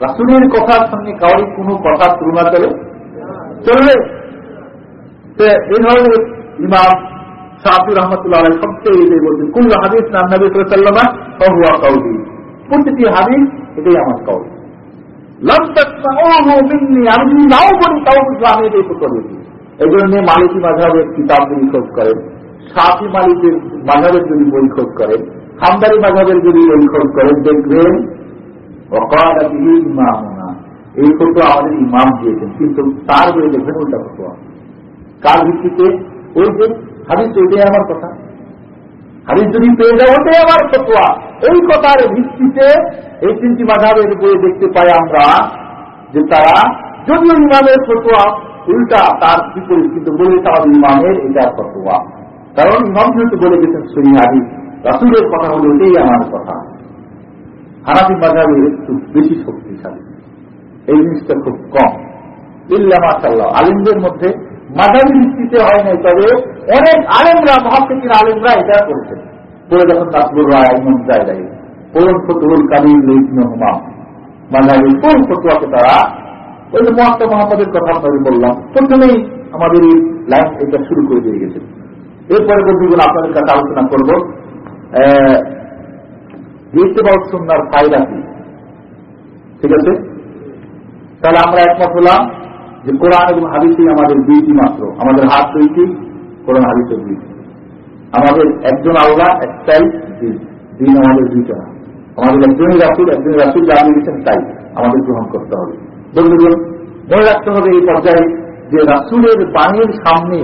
রাসুলের কথার সঙ্গে কাউরি কোনো কথা তুলনা করে চলবে? এই ধরনের ইমাম শাহির রহমতুল্লাহ সবচেয়ে এটাই বলছেন, কুল হাদিস নাম নবী সাল্লামা হুয়া কাউলি। প্রতিটি হাদিস এটাই আমার কাউলি। আমি নাও বলি তাও আমি এটাই তো করেছি। এই জন্য মালিকি মাঝাবের কিতাব যদি খোঁজ করেন সাফি মালিকের মাঝাবের যদি বই খোঁজ করেন খামদারি মাঝাবের যদি বই খোঁজ করেন দেখবেন ইমামনা। এই ফটো আমাদের ইমাম দিয়েছেন, কিন্তু তার বই দেখবেন ওইটা ফটোয়া কার ভিত্তিতে? ওই যে হাদিস ওইটাই আমার কথা। হাদিস যদি পেয়ে যাও ওটাই আমার ফটোয়া এই কথার ভিত্তিতে এই তিনটি মাঝাবের বই দেখতে পাই আমরা যে তারা যদিও ইমামের ফটোয়া উল্টা তার বিপরীত কিন্তু বলেছে আমাদের ইমামের এটা ফটোয়া কারণ ইমাম যেহেতু বলে গেছেন হাদিস, রাসুলের কথা হলো এটাই আমার কথা। হানাফি মাঝাবে একটু বেশি শক্তিশালী। এই জিনিসটা খুব কম। ইল্লা আলিমদের মধ্যে মাঝাবি ভিত্তিতে হয় নাই, তবে অনেক আলেমরা মহাপ্রীতির আলেমরা এটা করেছেন। পরে যখন নাসবুর রায়, ইমাম জায়গায় পরম ফতুল কাবির ইবন হুমাম মাঝাবির কোন ফতুয়াকে তারা ওই যে মহাত্মা মোহাম্মদের কথা আপনাকে বললাম, প্রথমেই আমাদের এই লাইন এটা শুরু করে দিয়ে গেছে। এরপরে বন্ধুগুলো আপনাদের কাছে আলোচনা করব। সুন্নার ফায়দা কি ঠিক আছে? তাহলে আমরা একমত হলাম যে কোরআন এবং হাদিসই আমাদের দুইটি মাত্র। আমাদের হাত দুইটি, কোরআন হাদিসের দুইটি আমাদের একজন আল্লাহ একটাই দিন। দিন আমাদের দুইটা। আমাদের একজনই রাসুল একজনই রাসুল যা দিয়েছেন তাই আমাদের গ্রহণ করতে হবে। বন্ধুগণ মনে রাখতে হবে এই পর্যায়ে যে রাসুলের বাণীর সামনে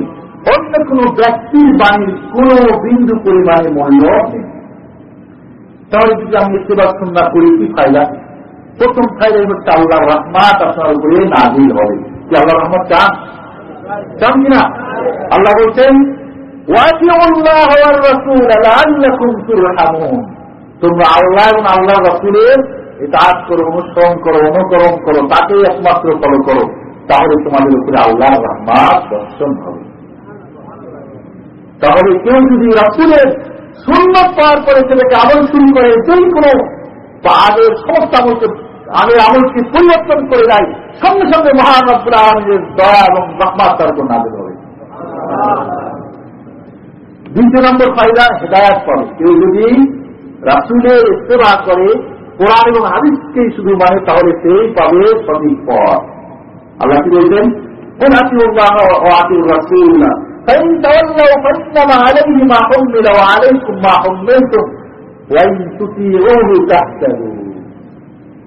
অন্য কোন ব্যক্তির বাণীর কোন বিন্দু পরিমাণে মূল্য নেই। তাহলে যদি আমি ইস্তেবার সুন্দর করি, কি ফায়দা? প্রথম ফায়দা হচ্ছে আল্লাহ রহমাত আপনার উপরে নাজিল হবে। কি আল্লাহ রহমত চান? চান কিনা আল্লাহ বলছেন তোমরা আল্লাহ এবং আল্লাহ রসুলের এটা করো, অনুসরণ করো, অনুকরণ করো তাকে একমাত্র ফলো করো, তাহলে তোমাদের উপরে আল্লাহ রহমাত দর্শন হবে। তাহলে কেউ যদি রাসুলের শূন্য পাওয়ার পরে ছেলেকে আমল শুরু করে, যেই কোনো আগের সমস্ত আমলকে আগের আমলকে পরিবর্তন করে দেয়, সঙ্গে সঙ্গে মহান দয়া এবং রহমাত তার উপর নাজেল হবে। দ্বিতীয় নম্বর ফায়দা, হেদায়াত করে কেউ যদি রাসুলের সেবা করে কোরআন এবং হাদিসকেই শুধু মানে তাহলে সেই পাবে সঠিক পথ আল্লাহ কি বলছেন কোন আতিউল্লাহ ও আতিউর রাসুল্লাহ فإن تولوا فإنما عليه ما حمل وعليكم ما حملتم وإن تطيعوه تهتدوا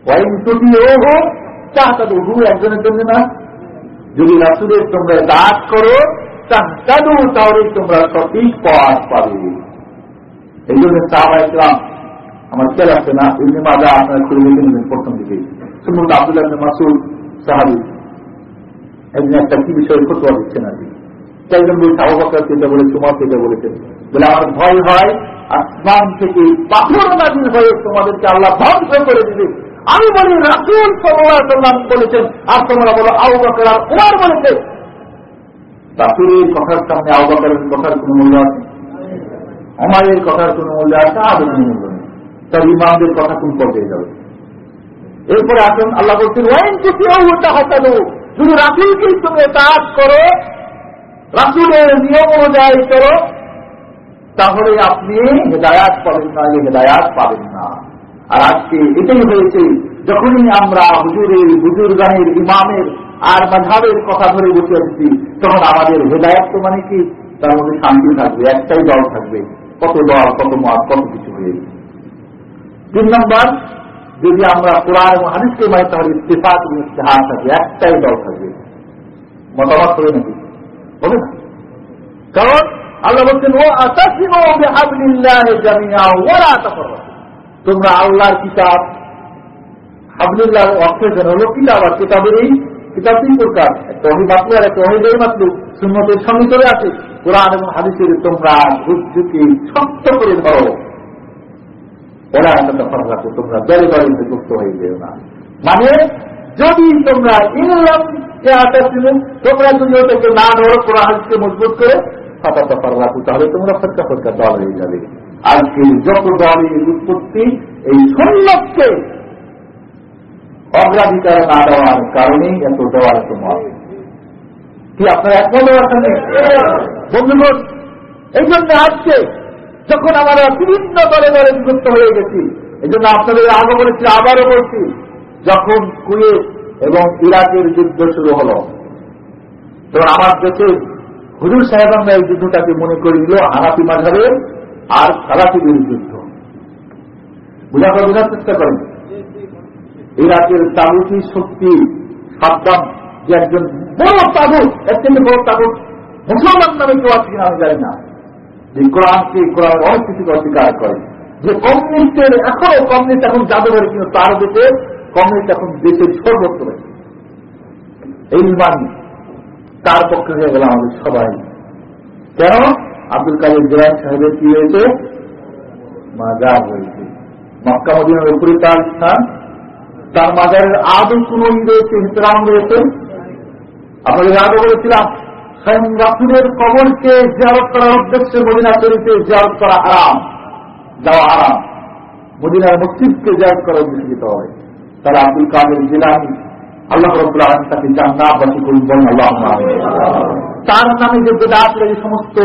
وإن تطيعوه تهتدوا هو একজনের জন্য না যদি রাসুলের তোমরা দাঁত করো তাহতাদু তাহলে তোমরা সঠিক পথ পাবে এই জন্য সাহাবা ইসলাম আমার খেয়াল আসছে না, ইবনে মাজা আপনারা খুলে দেখে নেবেন প্রথম দিকে সুমুদ আব্দুল্লাহ মাসুদ সাহাবি। একদিন একটা কি বিষয়ে ফটোয়া দিচ্ছেন আর কি। চারজন বলছে আবু বকর সেটা বলেছে উমর সেটা বলেছে। বলে, আমার ভয় হয়, আসমান থেকে পাথর নাজিল হয়ে তোমাদেরকে আল্লাহ ধ্বংস করে দিবে। আমি বলি, রাসুল সাল্লাম বলেছেন, আর তোমরা বলো, আবু বকর আর উমার বলেছে। রাসুলের কথার সামনে আবু বকরের কথার কোন মূল্য আছে? আমাদের কথার কোন মূল্য আছে? আর কোন মূল্য তার ইমামদের কথা কোন পর্যায়ে যাবে। এরপরে আসুন, আল্লাহ বলছেন, ওয়াইন হটালো শুধু রাসুলকেই তুমি কাজ করো, রাসুলের নিয়ম অনুযায়ী করো, তাহলে আপনি হেদায়াত পাবেন না হেদায়াত পাবেন না। আর আজকে এটাই হয়েছে, যখনই আমরা হুজুরের, বুজুর্গানের, ইমামের আর মাঝাবের কথা ধরে বসে আসছি তখন আমাদের হেদায়াত তো মানে কি? তার মধ্যে শান্তি থাকবে, একটাই দল থাকবে, কত দল, কত মত, কত কিছু হয়ে তিন নম্বর, যদি আমরা কোরআন এবং হাদিসকে মানে তাহলে ইস্তেফাত এবং ইস্তেহার থাকবে একটাই দল থাকবে। মতামত হবে নাকি? হবে কারণ আল্লাহ বলছেন, ও আসাসিমা তোমরা আল্লাহর কিতাব হাবলিল্লাহ অর্থ যেন হলো কিতাব আর কিতাবের এই কিতাব তিন প্রকার, একটা অহি মাতলু আর একটা অহিদাই মাতলু সুন্নতের সঙ্গে চলে আসে। কোরআন এবং হাদিসের তোমরা ধৈর্যকে শক্ত করে ধরো। ওরা একটা ফরক রাখো তোমরা দলে দলে যুক্ত হয়ে যেও না। মানে যদি তোমরা ইংলাম তোমরা যদি ওটাকে না ধরো কোরআন হাদিসকে মজবুত করে ফাটা তাপার রাখু তাহলে তোমরা ফটকা ফটকা দল হয়ে যাবে। আজকে যত দলের উৎপত্তি, এই সন্ন্যতকে অগ্রাধিকার না দেওয়ার কারণেই এত দেওয়ার তোমার কি আপনার একমত আছেন? বন্ধুগণ, এই জন্য আজকে যখন আমরা বিভিন্ন দলে দলে বিভক্ত হয়ে গেছি এই জন্য আপনাদের আগে বলেছি আবারও বলছি, যখন কুয়েত এবং ইরাকের যুদ্ধ শুরু হল, তখন আমার দেশে হুজুর সাহেব আমরা এই যুদ্ধটাকে মনে করিল হানাফি মাঝাবের আর সালাফিদের যুদ্ধ। বুঝাতে বোঝার চেষ্টা করেন? ইরাকের তাগুতি শক্তি সাদ্দাম যে একজন বড় তাগুত এর বড় তাগুত মুসলমান নামে কেউ আছে কিনা আমি জানি না। যে কোরআনকে কোরআন অনেক কিছুকে অস্বীকার করে। যে কমিউনিস্টের এখনও কমিউনিস্ট এখন জাদুঘরে, কিন্তু তার দেশে কমিউনিস্ট এখন দেশের সর্বত্র এই মান তার পক্ষে হয়ে গেল আমাদের সবাই। কেন? আব্দুল কাদের জেলান সাহেবের কি হয়েছে মাজার হয়েছে। মক্কা মদিনার উপরে তার স্থান। তার মাজারের আদৌ কোন রয়েছে ইহতরাম রয়েছে আপনাদের আগে বলেছিলাম স্বয়ং রাসুলের কবরকে জিয়ারত করার উদ্দেশ্যে মদিনা শরীফে জিয়ারত করা আরাম যাওয়া আরাম মদিনার মসজিদকে জিয়ারত করা উদ্দেশ্যিত হয়। তারা আব্দুল কাদের জিলানি, আল্লাহ রব্লা তাকে জান্নাবাসী করুন বলেন আল্লাহ তার নামে যে বেদাত এই সমস্ত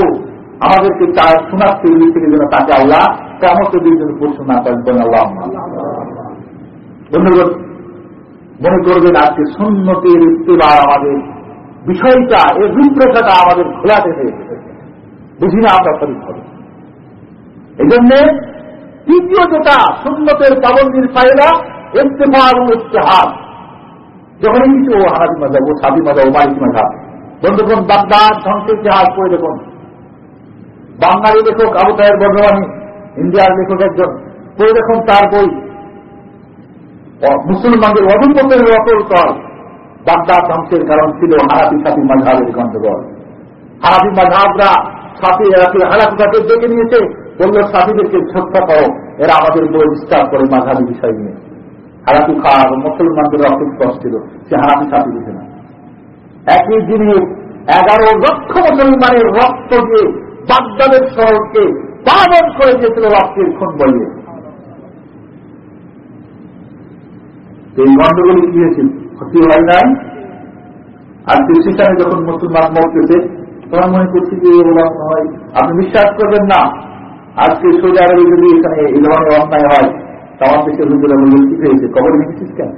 আমাদেরকে তার শোনাচ্ছে দিক থেকে যেন তাকে আল্লাহ কেমন দিক যেন প্রশ্ন না করেন, বলেন আল্লাহ বন্ধুগণ, মনে করবেন আজকে সুন্নতির ইত্তেবার আমাদের বিষয়টা এই রূপরেখাটা আমাদের খোলাতে হয়ে বুঝি না আমরা শরীর হবে এই জন্যে তৃতীয় যেটা, সুন্নতের পাবন্দির ফায়দা ইস্তেফা এবং ইস্তেহার যখনই কিছু ও হানাবি মাজা ও সাবি মাজা ও মালিক মাজা বন্ধুগণ, বাগদাদ, ধ্বংসের ইতিহাস করে দেখুন। বাঙালি লেখক আবু তাহের বর্ধমানী, ইন্ডিয়ার লেখক একজন, পড়ে দেখুন তার বই। মুসলমানদের অধুপতের অটল কর বাগদাদ ধ্বংসের কারণ ছিল হারাপি সাথী মাঝাবের গন্ডগোল হারাপি মাঝাবরা সাথী হারাপিটাকে ডেকে নিয়েছে, বলল, সাথীদেরকে হত্যা করো, এরা আমাদের বই বিস্তার করে মাঝাবি বিষয় নিয়ে। হারাপি খাওয়া মুসলমানদের রক্তস্পর্শ ছিল, সে হারাপি সাথী বুঝে না। একই দিনে এগারো লক্ষ মুসলমানের রক্ত দিয়ে বাগদাদের শহরকে পালন করে দিয়েছিল রক্তের খুন বলিয়ে এই গন্ডগোল কি হয়েছে ক্ষতি হয় নাই। আর সেখানে যখন মুসলমান মরতেছে তখন মনে করছি যে এগুলো হয়, আপনি বিশ্বাস করবেন না। আজকে সৌদি আরবে যদি এখানে এই ধরনের অন্যায় হয় আমার দেশে হুজুরা বলবেন কি হয়েছে? কবর ভেঙেছিস কেন?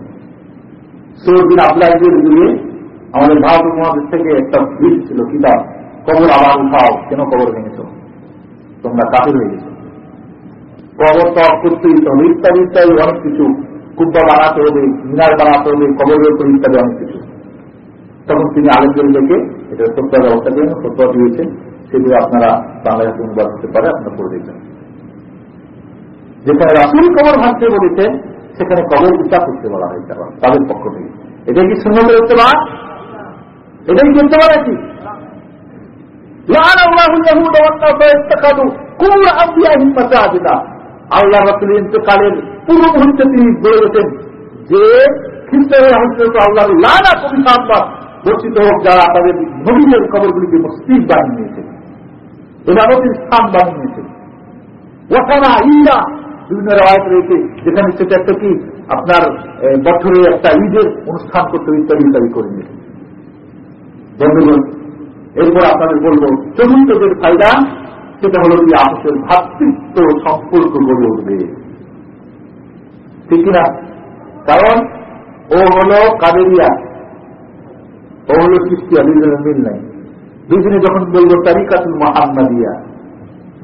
সৌদিন আবলাইদের যুগে আমাদের ভারত উপমহাদেশ থেকে একটা বীজ ছিল, কিতাব কবর আবার উঠাও, কেন কবর ভেঙেছ তোমরা কাপের হয়ে গেছো। কবর তো করতেই ইত্যাদি ইত্যাদি, অনেক কিছু। কুব্বা বানাতে হবে, মিনার বানাতে হবে, কবরের উপর ইত্যাদি অনেক কিছু। তখন তিনি আলেমদের ডেকে এটা সত্য ব্যবস্থা করেন সত্য দিয়েছেন। সেগুলো আপনারা বাংলাদেশ অনুবাদ হতে পারে, আপনারা পড়ে দেখবেন। যেখানে রাসুল কবর ভাঙতে বলেছে সেখানে কবর উচ্চা করতে বলা হয়েছে আবার তাদের পক্ষ থেকে। এটাই কি সুন্দর করতে পার এটাই করতে পারে কি আল্লাহ রাসুল ইন্তকালের পূর্ব মুহূর্তে তিনি বলে গেছেন যে, খ্রিস্টানের হজরত আল্লাহ লানা কবি সাহবাদ বর্ষিত হোক, যারা তাদের নবীনের খবরগুলিকে মস্তিক বানিয়ে নিয়েছে এবারতির স্থান বানিয়ে নিয়েছে ওখানা ইন্ডা বিভিন্ন রায় রয়েছে, যেখানে সেটা একটা কি, আপনার বছরে একটা ঈদের অনুষ্ঠান করতে ইত্যাদি ইত্যাদি করে নিয়েছে বন্ধুগণ, এরপর আপনাদের বলব চতুর্থদের ফায়দা, সেটা হলো কি আপনাদের ভাতৃত্ব সম্পর্ক গড়ে উঠবে। ঠিক কিনা কারণ ও হলো কাবেরিয়া ও হলো খ্রিস্টিয়া দুজনের মিল নাই। দুজনে যখন বলব তারিকাতুল মাহাম্মাদিয়া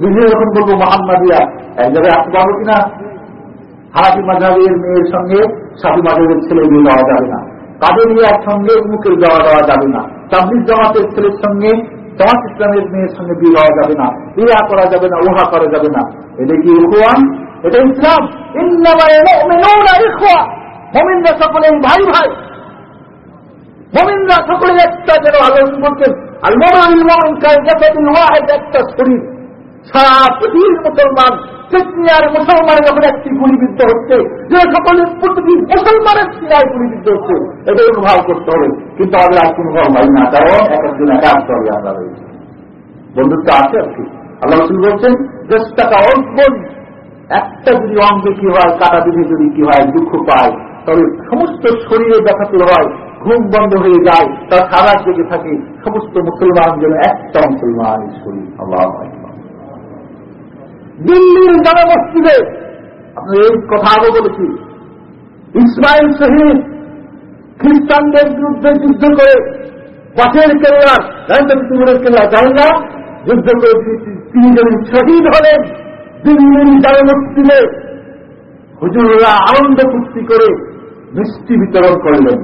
দুজনে যখন বলব মাহাম্মাদিয়া, এক জায়গায় আসতে পারব কিনা? হারাফি মাঝাবের মেয়ের সঙ্গে সাফি মাঝাবের ছেলে বিয়ে দেওয়া যাবে না। কাদেরিয়ার সঙ্গে মুখের দেওয়া দেওয়া যাবে না। তাবলিজ জামাতের ছেলের সঙ্গে, জামাত ইসলামের মেয়ের সঙ্গে বিয়ে দেওয়া যাবে না। ইয়া করা যাবে না, উহা করা যাবে না। এটা কি রুকুয়ান এটা ইসলাম। মমিনরা সকলে ভাই ভাই। মমিনরা সকলে একটা যেন আলোচনা করছেন আর মমিন মমিন একটা শরীর। সারা পৃথিবীর মুসলমান চেতনিয়ার মুসলমানের যখন একটি গুলিবিদ্ধ হচ্ছে। যে সকলের প্রতিটি মুসলমানের সিনায় গুলিবিদ্ধ হচ্ছে। এটা অনুভব করতে হবে। কিন্তু আমাদের আর অনুভব হয় না, কারণ এক একজন একান্ত হবে আমরা রয়েছে। বন্ধুত্ব আছে আর কি? আল্লাহ বলছেন চেষ্টাটা অল্প একটা যদি অঙ্গে কি হয়, কাটা দিদি যদি কি হয়, দুঃখ পায়, তবে সমস্ত শরীরে দেখাতে হয়, ঘুম বন্ধ হয়ে যায়, তার সারা জেগে থাকে, সমস্ত মুসলমান যেন একটা মুসলমান শরীর। আল্লাহ দিল্লির জামা মসজিদে আপনার এই কথা আগে বলেছি, ইসমাইল শহীদ খ্রিস্টানদের বিরুদ্ধে যুদ্ধ করে পাশের কেল্লা জানেন কেল্লা, জানেন না? যুদ্ধ করে তিনি যদি শহীদ হলেন। দিল্লির মসজিদে হুজুররা আনন্দ ফুর্তি করে মিষ্টি বিতরণ করলেন।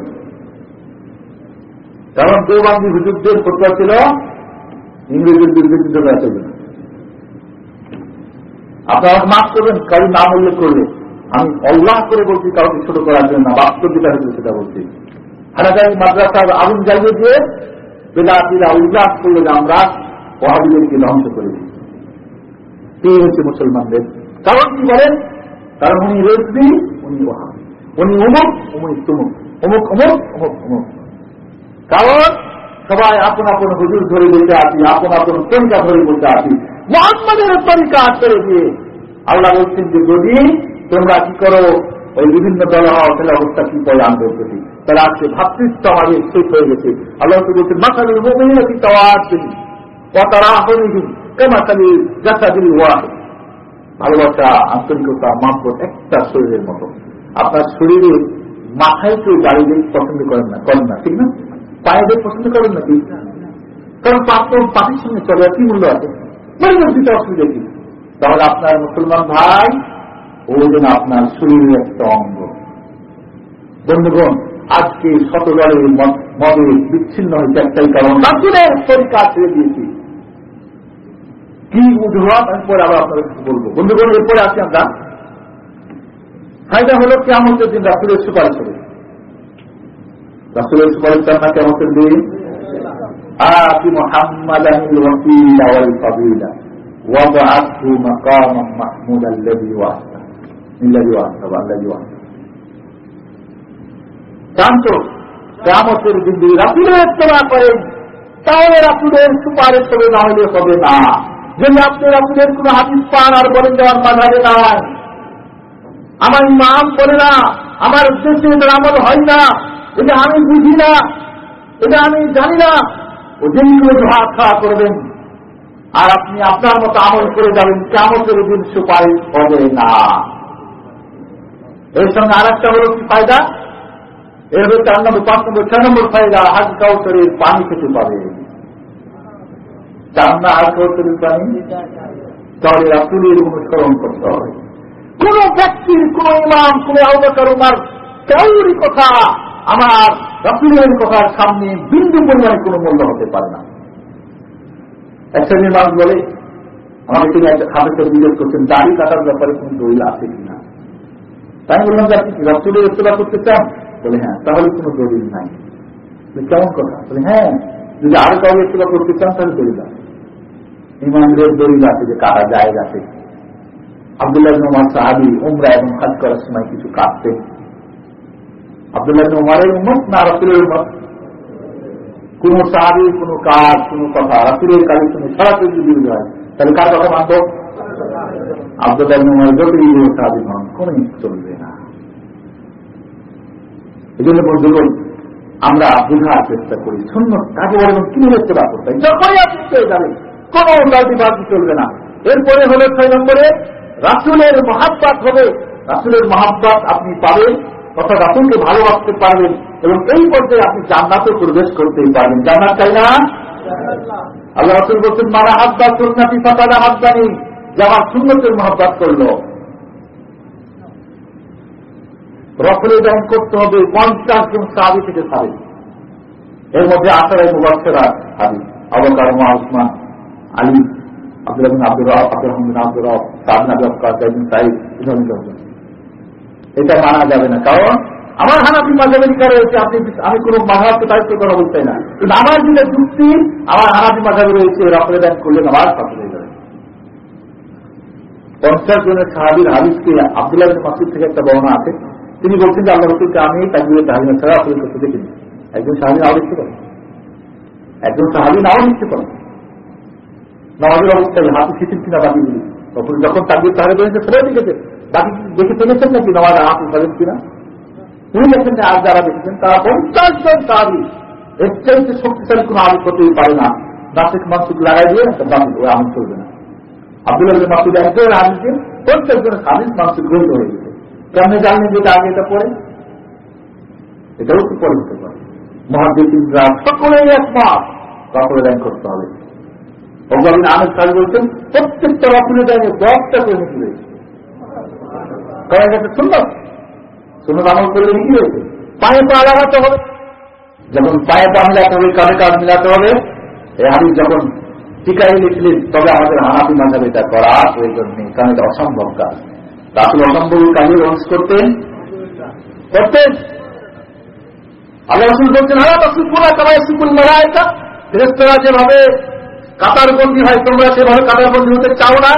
কারণ দেওবান্দি হুজুরদের ফটোয়া ছিল ইংরেজের বিরুদ্ধে যুদ্ধ করা চলবে না আপনারা মাফ করবেন কারও নাম উল্লেখ করলে। আমি অল্লাহ করে বলছি, কাউকে ছোট করার জন্য না, বাস্তব যেটা হয়েছে সেটা বলছি। হানাকারী মাদ্রাসার আগুন জ্বালিয়ে দিয়ে বেদাতিরা উল্লাস করলে আমরা ওহাবিদেরকে ধ্বংস করে দিই। এই হচ্ছে মুসলমানদের। কারণ কি বলেন? কারণ উনি রেজবি উনি ওহাবি উনি অমুক, উনি তুমুক। অমুক অমুক অমুক অমুক। কারণ সবাই আপন আপন হুজুর ধরে বসে আছি আপন আপন তরিকা ধরে বসে আছি মোহাম্মদের তরিকা ছেড়ে দিয়ে আল্লাহ বলছেন যে, যদি তোমরা কি করো, ওই বিভিন্ন দল হওয়া তাহলে অবস্থা কি পরে আনবে প্রতি তারা আজকে ভাতৃত্ব আমাদের শেষ হয়ে গেছে। আল্লাহ বলছেন মাসালি মোমিনা কি তাওয়ার দিন কতারা হরিহীন জাসাদিল ভালোবাসা আন্তরিকতা মাপত একটা শরীরের মতো। আপনার শরীরে মাথায় কেউ গাড়ি পছন্দ করেন না করেন না ঠিক না? পায়ে পছন্দ করেন নাকি? কারণ পাপ পাখির সঙ্গে চলে কি মূল্য আছে? পরিবার অসুবিধা কি? তাহলে আপনার মুসলমান ভাই ও যেন আপনার শরীরের একটা অঙ্গ। বন্ধুগণ আজকে শত দলের মদে বিচ্ছিন্ন হয়েছে একটাই কারণ। রাসুলের তরিকা ছেড়ে দিয়েছি। কি উদ্ভব আমি পরে আবার আপনাদের বলবো বন্ধুগণ এরপরে আছি আমরা ফায়দা হলো কেমতের দিন রাসুলের সুপারিশ হবে রাসুলের সুপারিশ চান না কেমতের দিন آت محمدا الوسيلة والفضيلة وابعثه مقاما محمودا الذي وعده الذي وعده الذي وعده শান্ত কেমতের দিন যদি রাসুলের ইস্তমা করেন তাহলে রাসুলের সুপারিশ হবে না হলে হবে না যদি আপনি রাসুলের কোন হাদিস পান আর বলেন যে আমার মাঝারে নাই আমার ইমাম বলে না, আমার উদ্দেশ্যে এটা আমল হয় না, এটা আমি বুঝি না, এটা আমি জানি না ও ধোয়া খাওয়া করবেন। আর আপনি আপনার মতো আমল করে যাবেন কেমন করে দিন সুপারিশ হবে না। এর সঙ্গে আর একটা হল কি ফায়দা? এর হচ্ছে চার নম্বর, পাঁচ নম্বর, ছয় নম্বর ফায়দা, হাজ কাউতরের পানি খেতে পাবে চার না হাজ কাউতরের পানি তাহলে রাসুলের অনুসরণ করতে হবে। কোন ব্যক্তির কোন ইমাম কোন আহ্বাকার উমার কেউরই কথা আমার রাসুলের কথার সামনে বিন্দু পরিমাণে কোন মূল্য হতে পারে না। এক শ্রেণির বলে, আমাকে তিনি একটা খাবের জিজ্ঞেস করছেন দাড়ি কাটার ব্যাপারে কোন দলিল আছে কিনা তাই বললাম যে, আপনি রাসুলের ইস্তলা করতে চান? বলে হ্যাঁ তাহলে কোনো দলিল নাই। কেমন কথা? বলে হ্যাঁ যদি আরও কাউকে ইস্তলা করতে চান, তাহলে দলিল আছে ইমানদের দলিল আছে যে কাটা যায় আছে আবদুল্লাহ উমার সাহাবি উমরা এবং হাজ করার সময় কিছু কাটতেন। আবদুল্লাহ উমারের উন্মত না রাসুলের উন্মত কোন সাহাবি, কোন কাজ কোন কথা রাসুলের কাজের সঙ্গে সরাসরি যদি হয়, তাহলে কার কথা মানব? আবদুল্লাহ উমার যত সাহাবি হন, কোন চলবে না। এই জন্য বন্ধুগণ আমরা বোঝার চেষ্টা করি শূন্য কাকে বলেন কি হচ্ছে বা করতে যখনই আপনি পেয়ে যাবেন কোন উন্নতি বাকি চলবে না। এরপরে হলো ছয় নম্বরে, রাসুলের মহাব্বাত হবে। রাসুলের মহাব্বাত আপনি পাবেন, অর্থাৎ রাসুলকে ভালোবাসতে পারবেন এবং এই পর্যায়ে আপনি জান্নাতে প্রবেশ করতেই পারবেন। জান্নাত চাই না? আল্লাহ রাসুল বলছেন, মারা হাব্বা সুন্নাতি ফাতাদা হাব্বানি যে আমার সুন্নতের মহাব্বাত করল। রসলে ব্যাংক করতে হবে, পঞ্চাশ জন সাহাবি থেকে সাবি এর মধ্যে আসারাই মুবাসেরা সাবি আবকার মহাউসমান আলী, আব্দুল রহমান, আব্দুর রব আব্দুল রহমান আব্দুর রব সাবিন আব্দুল কাদিন সাহিদ এটা মানা যাবে না। কারণ আমার হানাফি মাঝাবে অধিকার রয়েছে আপনি আমি কোন মাঝাবকে দায়িত্ব করা বলতে না। কিন্তু আমার যেটা যুক্তি, আমার হানাফি মাঝাবে রয়েছে রফলে ব্যাংক করলে আমার সফল হয়ে যাবে। পঞ্চাশ জনের সাহাবির হাদিসকে আব্দুল্লাহ মাসুদ থেকে একটা বর্ণনা আছে। তিনি বলছেন যে, আল্লাহ রসুলকে আমি তাকবিরের তাহিনা ছাড়া আসলে করতে দেখিনি একজন সাহাবি নাও লিখতে পারেন একজন সাহাবি নাও লিখতে পারেন নামাজের অবস্থায় হাত উঠেছেন কিনা বাকিগুলি তখন যখন তাকবির তাহলে বেরিয়েছে ফেলে দেখেছে বাকি দেখে ফেলেছেন নাকি? নামাজের হাত উঠাবেন কিনা? উনি দেখেন যে আর যারা দেখেছেন, তারা পঞ্চাশ জন তাবি এর শক্তিশালী কোন আবিষ হতেই পারে না। নাসিক মাসুক লাগাই দিয়ে একটা বাকি ওই আমল চলবে না। আব্দুল্লাহ মাসুদ একজনের হাদিসে পঞ্চাশ জনের হাদিস মাসুদ গ্রহীত হয়ে গেছে। কেমন জানলেন যেটা আগে এটা পড়ে এটাও তো পরে হতে পারে। মহাদেবীরা সকলেই একমাস কাপড়ে র্যাঙ্ক করতে হবে। ভগবান আমের সাহেব বলছেন প্রত্যেকটা রাসুলের জায়গায় দশটা করে হয়েছে কারণ এটা সুন্দর। সুন্দর আমল করলে কি হয়েছে? পায়ে পা লাগাতে হবে। যখন পায়ে পা মিলাতে হবে, কাঁধে কাঁধ মিলাতে হবে হাদিস যখন টিকাই লিখলেন তবে আমাদের হানাফি মাঝাবে এটা করা প্রয়োজন নেই কারণ এটা অসম্ভব কাজ। রাসুল অসম্ভব কাজে রঞ্জ করতেন। করতেন। আল্লাহ রসুল বলছেন হ্যাঁ রসুল পুরা কামাই সুকুল মেলায়টা ফেরেস্তরা যেভাবে কাতার বন্দী হয়, তোমরা সেভাবে কাতার বন্দী হতে চাও না?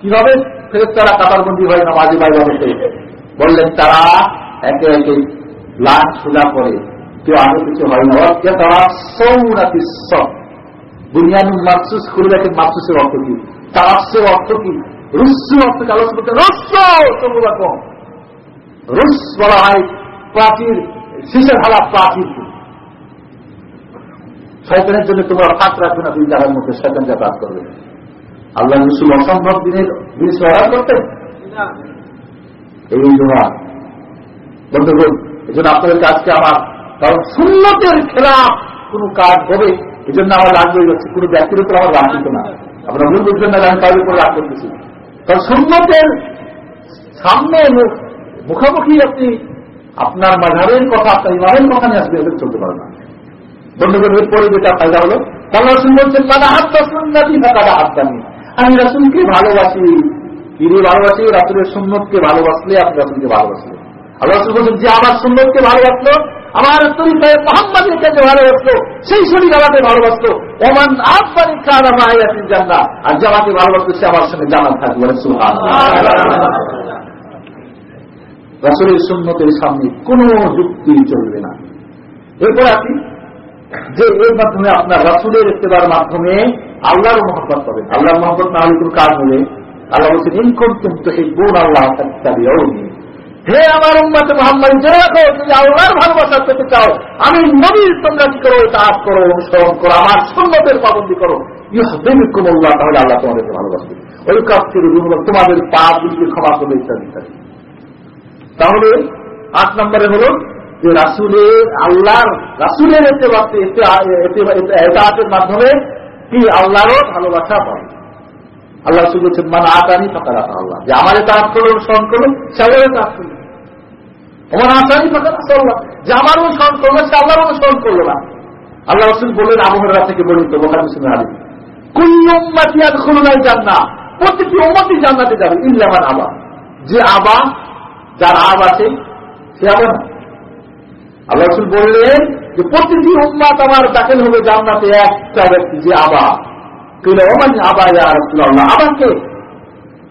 কীভাবে ফেরেস্তারা কাতার বন্দী হয় না, মাঝে বাইরে বললেন, তারা একে একে লাশ সোজা করে। কেউ আগে কিছু হয় না। তারা সৌরাতি সব। বুনিয়ানুল মাকসুস খুলে দেখেন মাকসুসের অর্থ কি? তারাসের অর্থ কি? রুস্সু অর্থ কি? আলোচনা করতে রস্য রকম রুস বলা হয় প্রাচীর, শীষের হালা প্রাচীর। শয়তানের জন্য তোমরা ফাঁক রাখবে না দুই জায়গার মধ্যে শয়তান যাতায়াত করবে। আল্লাহ রসুল অসম্ভব দিনের জিনিস অর্ডার করতেন। এই দোয়া বন্ধুগণ এই জন্য আপনাদের আজকে আমার কারণ সুন্নতের খেলাফ কোন কাজ হবে এই জন্য আমার রাগ হয়ে যাচ্ছে, কোন ব্যক্তির উপর আমার রাগ হতো না। আপনার ভুল বুঝবেন না আমি তাদের উপর রাগ করতেছি। কারণ সুন্নতের সামনে মুখামুখি আপনি আপনার মাঝাবের কথা, আপনার ইমামের কথা নিয়ে আসবে চলতে পারে না। বন্ধুগণ এরপরে যেটা ফায়দা হলো তাহলে রসুল বলছেন মানে হাত রসুল্লাদি ফাঁকাটা হাত দামি আমি রসুলকে ভালোবাসি কিরে ভালোবাসি, রাসুলের সুন্নতকে ভালোবাসলে, আপনি রসুলকে ভালোবাসলে আল্লাহ রসুল বলছেন যে আমার সুন্নতকে ভালোবাসলো, আমার তরিকায় মোহাম্মদের কাছে ভালোবাসলো, সেই শরীর আমাকে ভালোবাসলো। ওমান আফবানি খান আমার জান্না আর যে আমাকে ভালোবাসলো, সে আমার সঙ্গে জানান থাকবে। সুহান রাসুলের সুন্নতের সামনে কোন যুক্তি চলবে না। এরপর আপনি যে এর মাধ্যমে আপনার রাসুলের ইস্তেবার মাধ্যমে আল্লাহর মহব্বত পাবেন। আল্লাহর মহব্বত না হলে কোন কাজ হবে আল্লাহ বলছেন ইনকম কিন্তু সেই বোন আল্লাহ হে আমার উম্মাতে মোহাম্মদ রাখো যদি আল্লাহর ভালোবাসা পেতে চাও। আমি নবীর তোমরা কি করো তাপ করো, অনুসরণ করো, আমার সুন্নতের পাবন্দি করো। ইহদিকুম আল্লাহ, তাহলে আল্লাহ তোমাদেরকে ভালোবাসবে। ওই কাজ থেকে তোমাদের পাপগুলিকে ক্ষমা করবে ইত্যাদি ইত্যাদি। তাহলে আট নম্বরে হল যে রাসুলের আল্লাহর রাসুলের এতে এতের মাধ্যমে কি আল্লাহরও ভালোবাসা পাবে আল্লাহ রসুল বলছেন মানে আটানি ফাঁকা রাখা আল্লাহ। যে আমার এটা করল স্মরণ করল সেগুলো কাজ করল আমার আটানি ফাঁকা রাখা আল্লাহ। যে আমার অনুসরণ করল, সে আল্লাহর অনুসরণ করল না। আল্লাহ রসুল বললেন আবহাওয়া থেকে বলুন তো, বোখার মুসলিম আলী কুল্লুম্মাতি আর খুলনায় যান না প্রত্যেকটি ওমতি জান্নাতে যাবে ইল্লামান আবা। যে আবা, যার আব আছে, সে আবার আল্লাহ রসুল বললেন যে প্রতিটি উম্মাত আমার দাখিল হবে জান্নাতে একটা ব্যক্তি যে আবা। কেউ ওমান আবা ইয়া রসুল্লাহ আবাকে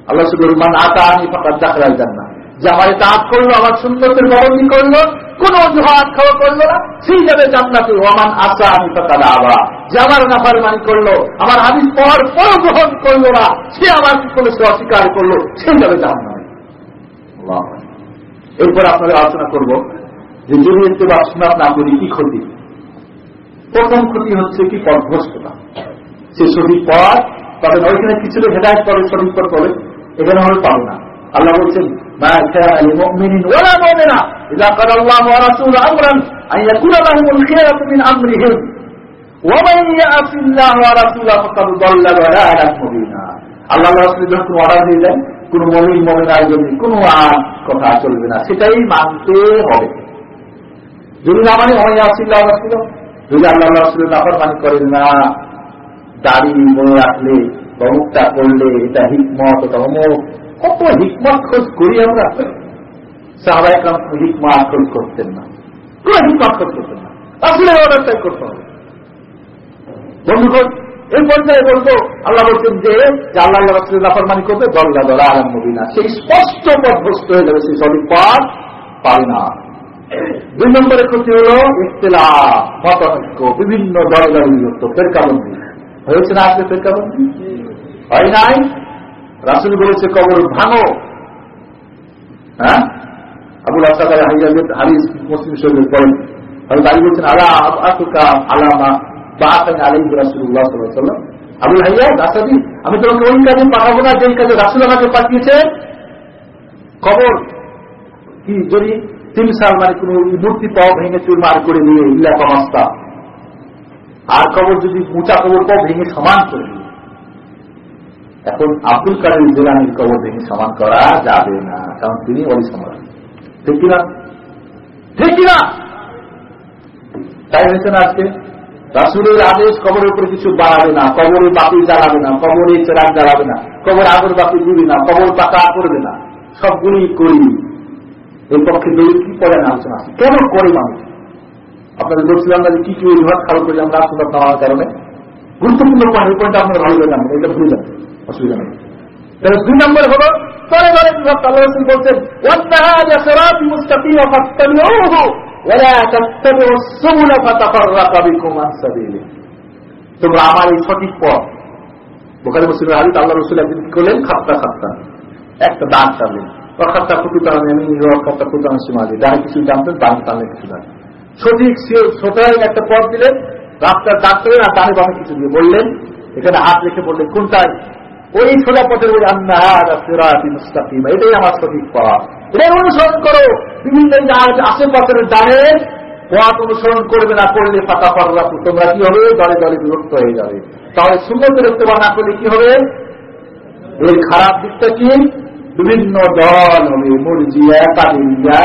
আল্লাহ রসুল মান আতা আমি ফাঁকা দাখলাই যান না যে আমার এটা আপ করল, আমার সুন্দরের বরণী করল, কোন অজুহাত খাওয়া করল না, সেই যাবে জান্নাতে। ওমান আসা আমি ফাঁকা আবা। যে আমার নাফার মানি করল, আমার হাদিস পর পর গ্রহণ করল না, সে আমার কি করল সে অস্বীকার করল, সেই যাবে জান্নাতে। এরপর আপনাদের আলোচনা করব। যে একটু বা সুনাত না করি কি ক্ষতি? প্রথম ক্ষতি হচ্ছে কি পথভ্রষ্টতা। সে সঠিক পথ, তবে ওইখানে কিছু হেদায়ত করে, সঠিক পথ করে, এখানে হলে পাবে না। আল্লাহ বলছেন কোন মমিন, মমিনার জন্য কোন কথা চলবে না। সেটাই মানতে হবে। যদি না মানে হয় আসিল্লাহ রাসুল। যদি আল্লাহ রাসুল নাফর মানি করেন না, দাড়ি মনে রাখলে অমুকটা করলে, এটা হিকমত ওটা অমুক কত হিকমত খোঁজ করি আমরা। সাহাবাই কাম হিকমত খোঁজ করতেন না। কোন হিকমত খোঁজ করতেন না। আসলে অর্ডারটাই করতে হবে। বন্ধুগণ, এই পর্যায়ে বলব, আল্লাহ বলছেন যে আল্লাহ রাসুলের নাফরমানি করবে দল্লা দলা আলম নবীনা। সেই স্পষ্ট পথভ্রষ্ট হয়ে যাবে, সেই সঠিক পথ পাবে না। দুই নম্বরের ক্ষতি হল ইফতলা মতানৈক্য বিভিন্ন দলে দলে বিভক্ত ফেরকাবন্দি হয়েছে না আজকে ফেরকাবন্দি? হয় নাই? রাসুল বলেছে, কবর ভাঙো। হ্যাঁ? আবুল আসাদ হারিস মুসলিম হয়তো আলী বলছেন, আলা আতুকা আলামা বা আলাই রাসুল্লাহ আবুল হাইয়া রাসাদি আমি তোমাকে ওই কাজে পাঠাবো না, যেই কাজে রাসুল আমাকে পাঠিয়েছে। খবর কি যদি তিন সাল মানে কোন মূর্তি পাও ভেঙে চুরমার করে দিয়ে ইলা কমাস্তা আর কবর যদি উঁচা কবর পাও ভেঙে সমান করে দিয়ে এখন আব্দুল কাদের জেলানির কবর ভেঙে সমান করা যাবে না, কারণ তিনি অলি সমান ঠিক কিনা? ঠিক কিনা? তাই হয়েছে না আজকে? রাসুলের আদেশ কবরের উপরে কিছু বাড়াবে না, কবরে বাতি জ্বালাবে না, কবরে চেরাক জ্বালাবে না, কবর আগর বাতি দিবি না, কবর পাকা করবে না সবগুলি করি। এই পক্ষে দলিল কি করে আলোচনা কেন করে মানুষ আপনাদের বলছিলাম না যে কি কি অজুহাত খারাপ করে আমরা সুন্দর নেওয়ার কারণে? গুরুত্বপূর্ণ পয়েন্ট, এই পয়েন্টটা আপনারা ভালো করে এটা ভুলে যাবেন অসুবিধা নেই। তাহলে দুই নম্বর হলো পরে পরে বলছেন তোমরা আমার এই সঠিক পথ। বোখারি মুসলিমের হাদিস আল্লাহ রসুল একদিন কি করলেন? খাপ্তা একটা দাঁত টানলেন। টানেন এমনি অর্থাৎ কুটু টানেন সীমাদি ডানে কিছু জানতেন বাম টানলেন কিছু জানেন সঠিক ছোটাই একটা পথ দিলেন রাস্তার করলেন আর ডানে বামে কিছু দিয়ে বললেন। এখানে হাত রেখে বললেন কোনটাই ওই সোজা পথের ওই মুস্তাকিমা, এটাই আমার সঠিক পথ। এটাই অনুসরণ করো। বিভিন্ন আশেপাশের ডানে পথ অনুসরণ করবে না করলে ফাঁকা পারলা তোমরা কি হবে? দলে দলে বিভক্ত হয়ে যাবে। তাহলে সুন্দর ইস্তেমা না করলে কি হবে? এর খারাপ দিকটা কি? বিভিন্ন দল হবে মুরজিয়া কাদিয়া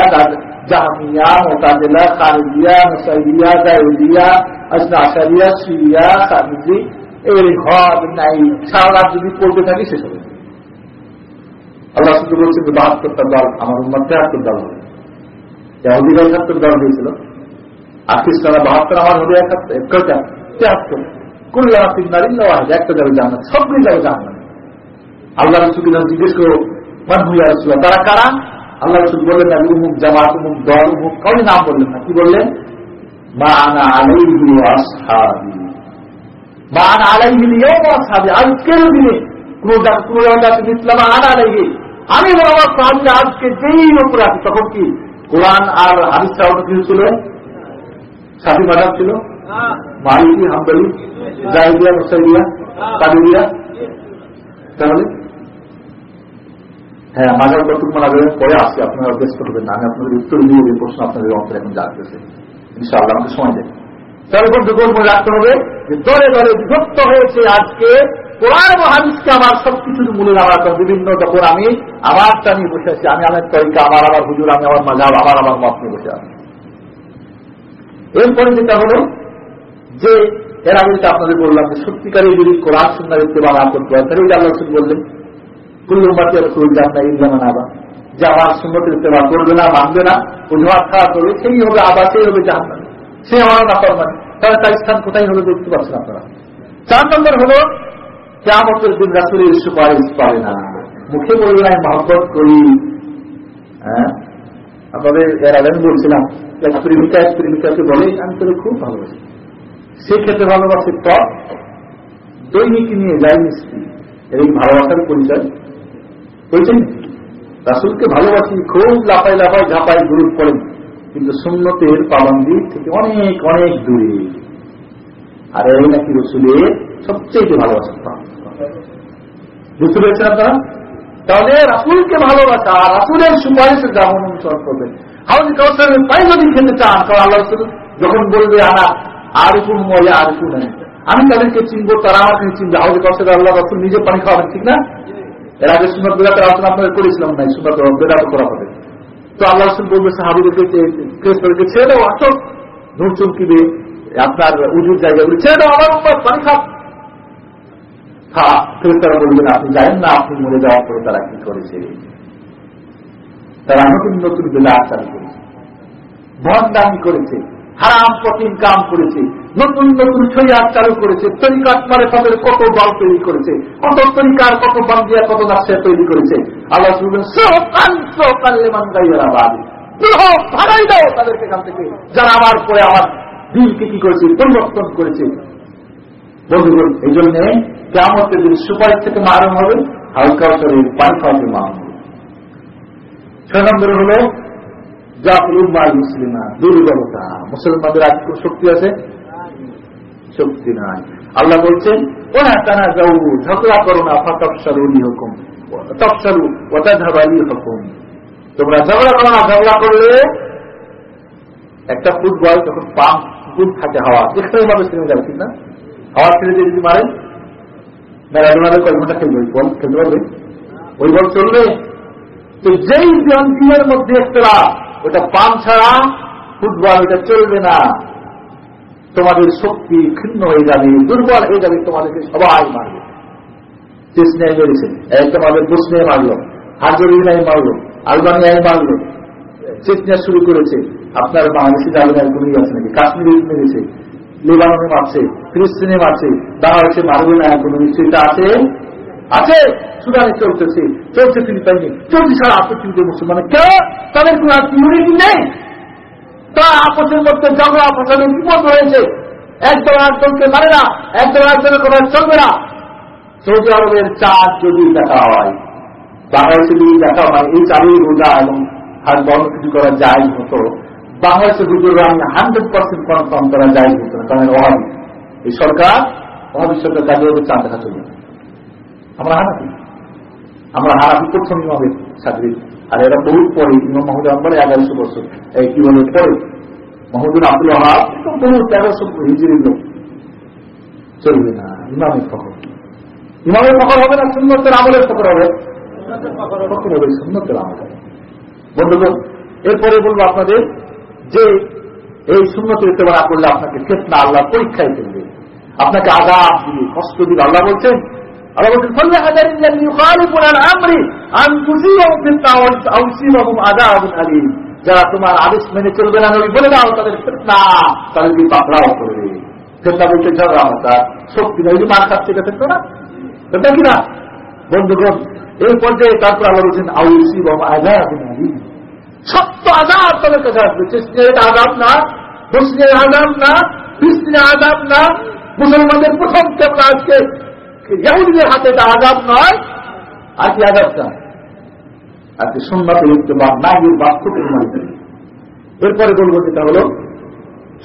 জাহামিয়া, মোতাজেলা, খারিজিয়া মুসাইদিয়া জাইদিয়া আশারিয়া সিরিয়া, সামিজি এর ঘর নাই। সারা রাত যদি পড়তে থাকি শেষ হবে। আল্লাহ শুধু বলছেন যে বাহাত্তরটা দল আমার উন্মাদ তেহাত্তর দল হবে। অধিকার একাত্তর দল হয়েছিল। আর খ্রিস্টানরা বাহাত্তর, আমার হবে একাত্তর তেহাত্তর। কুল্লা তিনদারি নেওয়া একটা যাবে জানা সবগুলি যাবে জানা আল্লাহ রসুল জিজ্ঞেস করো তারা কারা? আল্লাহ রসুল বললেন উমুক জামাত উমুক দল উমুক নাম বললেন না। কি বললেন? মা আনা আলাইহি মা আনা আলাইহি লিয়াউম আসহাবি। আজকের দিনে কোন ইসলাম আনা আমি আমার সাহায্য আজকে যেই উপরে আছি। তখন কি কোরআন আর হাদিসটা ওটা কিছু ছিল? সাথী মাদাব ছিল? মালিকি, হাম্বালি জাহিদিয়া মুসাইদিয়া কাদিরিয়া। তাহলে হ্যাঁ মাঝার কতক্ষণ আবেদন পরে আসি, আপনারা ব্যস্ত হবেন না। আমি আপনাদের উত্তর দিয়ে এই প্রশ্ন আপনাদের অন্তরে এখন জানতেছে ইনশাআল্লাহ আমাকে সময় দেয় তাহলে বন্ধু মনে রাখতে হবে যে দলে দলে বিভক্ত হয়েছে আজকে। কোরআন মহাদিসকে আমার সবকিছুর মূলে নামার বিভিন্ন যখন আমি আমারটা নিয়ে বসে আছি, আমি আমার তরিকা, আমার আমার হুজুর, আমি আমার মাঝাব আমার আমার মত নিয়ে বসে আছি। এরপরে যেটা হলো যে, এর আগে যেটা আপনাদের বললাম যে সত্যিকারে যদি কোরআন সুন্দর ইত্তেবা না করতে হয়, তাহলে আল্লাহ বললেন কুল্লুমাতি আর কুল্লাম না ইল্লামান আবা যে আমার সুন্দর ইত্তেবা করবে না, মানবে না অজুহাত খারাপ করবে, সেই হবে আবার, সেই হবে জাহান সে আমার না করবেন তাহলে তার স্থান কোথায় হবে দেখতে পাচ্ছেন আপনারা? চার নম্বর হলো কেমতের দিন রাসুলের সুপারিশ পাবে না। মুখে বলবে না মহব্বত করি। হ্যাঁ? আপনাদের এর আগে আমি বলছিলাম, এক প্রেমিকা এক প্রেমিকাকে বলে, আমি তোকে খুব ভালোবাসি। সে খেতে ভালোবাসে টক দৈনিক নিয়ে যায় মিস্ত্রি এই ভালোবাসার পরিচয় পরিচয় রাসুলকে ভালোবাসি, খুব লাফাই লাফাই ঝাপাই গ্রুপ করেন কিন্তু সুন্নতের পাবন্দি থেকে অনেক অনেক দূরে। আর এই নাকি রসুলের সবচেয়ে ভালোবাসা বুঝতে পেরেছেন আপনারা? তাহলে রাসুলকে ভালোবাসা রাসুলের সুপারিশের যেমন অনুসরণ করবেন। হাউজ কাউসারের পাই যদি খেতে চান, কারণ আল্লাহ রসুল যখন বলবে, আনা আর কোন মজা আর কোন আমি তাদেরকে চিনবো, তারা আমাকে চিনবে। হাউজ কাউসার আল্লাহ রসুল নিজে পানি খাওয়াবেন, ঠিক না? এর আগে সুন্দর বেদাতের আলোচনা আপনাদের করেছিলাম নাই সুন্দর বেদাত করা হবে। তো আল্লাহ রসুল বলবে সাহাবিদেরকে ক্রেস্তরকে ছেড়ে দাও, আসো, নূর চমকিবে, আপনার উজুর জায়গাগুলি ছেড়ে দাও আমার উপর পানি খাও। তারা বলবেন আপনি জানেন না, আপনি মরে যাওয়ার পরে তারা কি করেছে? তারা নতুন নতুন বেলা আচার করেছে। ভণ্ডামি করেছে হারাম কঠিন কাম করেছে। নতুন নতুন ছইয়ার চালু করেছে। তরিকাত মারে তাদের কত দল তৈরি করেছে, কত তরিকার, কত বান্দিয়া কত নাসিয়া তৈরি করেছে। আল্লাহ দাও তাদেরকে এখান থেকে। যারা আমার পরে আমার দিনকে কি করেছে, পরিবর্তন করেছে। বন্ধুগণ, এই জন্যে কেমন থেকে মারণ হবে, হালকা শরীর খাওয়াতে মারণ হবে। ছয় নম্বর হল জাফরুম্মাল মুসলিমা, দুর্বলতা। মুসলমানদের আজ শক্তি আছে শক্তি নাই। আল্লাহ বলছেন ও না টানা যাও ঝগড়া করো না ফতফসারু হুকুম তফসারু ওটা ঝাবালি হুকুম তোমরা ঝগড়া করো না ঝগড়া করলে একটা ফুটবল যখন পাম্প, ফুট থাকে হাওয়া এখানে ভাবে ছেড়ে যাবে ঠিক না? হাওয়া ছেড়ে দিয়ে যদি মারে ম্যারাডোনাদের কয় ঘণ্টা খেলবে বল খেলতে পারবে? ওই বল চলবে? তো যেই যন্ত্রের মধ্যে একটা, ওটা পাম্প ছাড়া ফুটবল এটা চলবে না। তোমাদের শক্তি ক্ষীণ হয়ে যাবে, দুর্বল হয়ে যাবে, তোমাদেরকে সবাই মারবে। চেসনিয়ায় মেরেছে তোমাদের বসনিয়ায় মারলো হাজরিনায় মারলো, আলবানিয়ায় মারলো চেচনিয়া শুরু করেছে। আপনার বাংলাদেশে আলবানিয়ার কোনই আছে নাকি? কাশ্মীরে মেরেছে, লেবাননে মারছে, ফিলিস্তিনে মারছে, বাংলাদেশে মারবে না কোনো নিশ্চয়তা আছে? আছে। সুদানে চলতেছে, চলছে ফিলিপাইনে চলছে সারা পৃথিবীতে মুসলমান কেউ তাদের কোন ইউনিটি নেই? তারা আপসের মধ্যে ঝগড়া ফসালে বিপদ হয়েছে একদল একজনকে মানে না, একদল একজনের কথা চলবে না। সৌদি আরবের চাঁদ যদি দেখা হয়, বাংলাদেশে যদি দেখা হয়, এই চালুই রোজা এবং আর বন্ধ কিছু করা যায় হতো বাংলাদেশের হুজুররা আমি হান্ড্রেড পার্সেন্ট কনফার্ম করা যায় হতো না। কারণ অভাবী এই সরকার অভাবী সরকার কাজে চাঁদ দেখা চলবে আমরা হানাফি। আমরা হানাফি প্রথম ইমামের ছাত্রী আর এরা বহু পরে ইমাম মাহমুদ আম্বরে এগারোশো বছর। এই কি বলে পরে? মাহমুদুল আব্দুল আহাব তেরোশো হিজড়ির লোক। চলবে না, ইমামের ফখর। ইমামের ফখর হবে না, সুন্নতের আমলের ফখর হবে। ফখর হবে সুন্নতের আমল। বন্ধুগণ, এরপরে বলব আপনাদের যে এই শূন্যতের ইত্তেবা করলে আপনাকে ফেতনা আল্লাহ পরীক্ষায় ফেলবে। আপনাকে আঘাত দিবে, কষ্ট দিবে। আল্লাহ বলছেন আল্লাহ বলছেন, ফল্লা হাজার ইউখালিফুন আন আমরি আন তুসিবাহুম ফিতনা আও ইউসিবাহুম আযাবুন আলীম। যারা তোমার আদেশ মেনে চলবে না, নবী বলে দাও, তাদের ফেতনা তাদেরকে পাকড়াও করবে। ফেতনা বলতে ঝগড়া হতা শক্তি নয় মার খাচ্ছে এটা ফেতনা না? এটা কিনা বন্ধুগণ, এই পর্যায়ে তারপর আল্লাহ বলছেন আউ ইউসিবাহুম আযাবুন আলীম। সত্য আজাব তাদের কাছে আসবে। চেষ্টের আজাব না মুসলিমের আজাব না ফিলিস্তিনের আজাব না। মুসলমানদের প্রথম কেমন আজকে ইয়াহুদিদের হাতে এটা আজাব নয়, আর কি আজাবটা আজকে সুন্নত লিখতে বা নাগির বাক্যকে মানিত এরপরে বলব যেটা হলো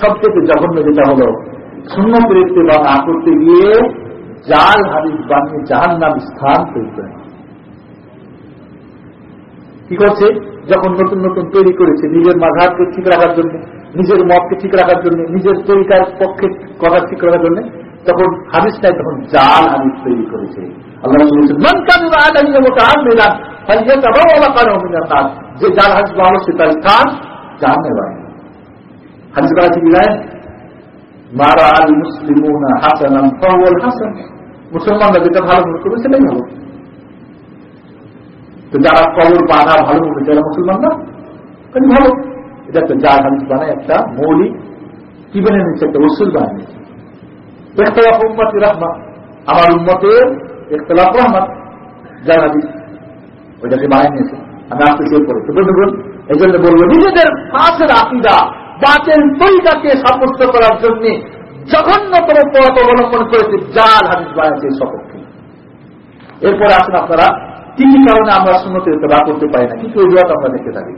সবথেকে জঘন্য যেটা হলো, সুন্নত লিখতে বা না করতে গিয়ে জাল হাদিস বানিয়ে জাহান নাম স্থান তৈরি করে কি করছে? যখন নতুন নতুন তৈরি করেছে, নিজের মাঝাবকে ঠিক রাখার জন্য, নিজের মতকে ঠিক রাখার জন্য, নিজের তরিকার পক্ষে কথা ঠিক রাখার জন্য তখন হাদিস নাই, তখন জাল হাদিস তৈরি করেছে। আল্লাহ যে জাল হাদিস ভালো সে তার স্থান পারে হাদিস করা ঠিক নাই মারা আল মুসলিম হাসান হাসান। মুসলমানরা যেটা ভালো মনে করবে, সেটাই ভালো। তো যারা কবর বাঁধা ভালো মনে যারা মুসলমান না? কারণ ভালো। এটা একটা যা হাদিস বানায়, একটা মৌলিক কি বানিয়ে নিচ্ছে? একটা ওসুল বানিয়ে একতলাফ উম্মতি আমার উম্মতের একতলাফ রহমান ওইটাকে নিয়েছে। আমি করে তো এই জন্য বলব, নিজেদের ফাঁসের আকিদা বাতের তৈরিটাকে সাব্যস্ত করার জন্য জঘন্যতম পথ অবলম্বন করেছে জাল হাদিস বানিয়েছে সপক্ষে। এরপরে আসুন আপনারা, কি কি কারণে আমরা শূন্যতে ইত্তেবা করতে পারি না কিন্তু অজুহাত আমরা দেখতে থাকি।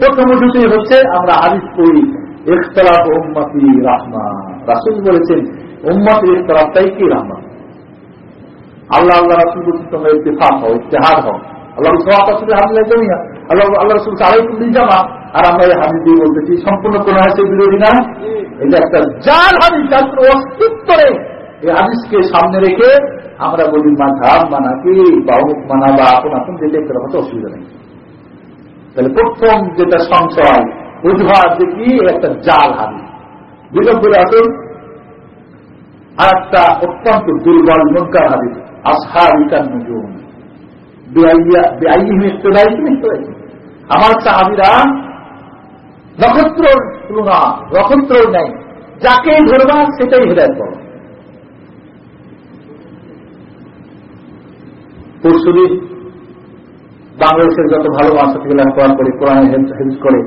প্রথম হচ্ছে, আমরা হাদিস পড়ি, ইখতলাফ উম্মতি রাহমা। রাসুল বলেছেন উম্মত ইখতলাফটাই কি রাহমা আল্লাহ আল্লাহ রাসুল তোমরা ইত্তেফাক হও ইত্তেহার হও। আল্লাহ রসুল হামলা জমিয়া আল্লাহ আল্লাহ রসুল আলাইকুম জামা। আর আমরা এই হাদিস দিয়ে বলতেছি, সম্পূর্ণ কোন হাদিসের বিরোধী না। এটা একটা জাল হাদিস, যার অস্তিত্ব এই হাদিসকে সামনে রেখে আমরা বলি মাঝাব মানা কি বা অমুক মানা বা আপন আপন যেটা একটা হতে অসুবিধা নেই। তাহলে প্রথম যেটা সংশয়, উদ্ভাব যে কি? একটা জাল হাদিস। বিলোপ করে আসুন আর একটা অত্যন্ত দুর্বল মনকার হাদিস আসহাবিকার নজুম। আমার সাহাবিরা নক্ষত্র তুলনা নক্ষত্র নেই। যাকে ধরবা, সেটাই হৃদয় করো। পরশুদিন বাংলাদেশের যত ভালো মানুষ থেকে লেখাপড়া করে, কোরআনে হেল্প করে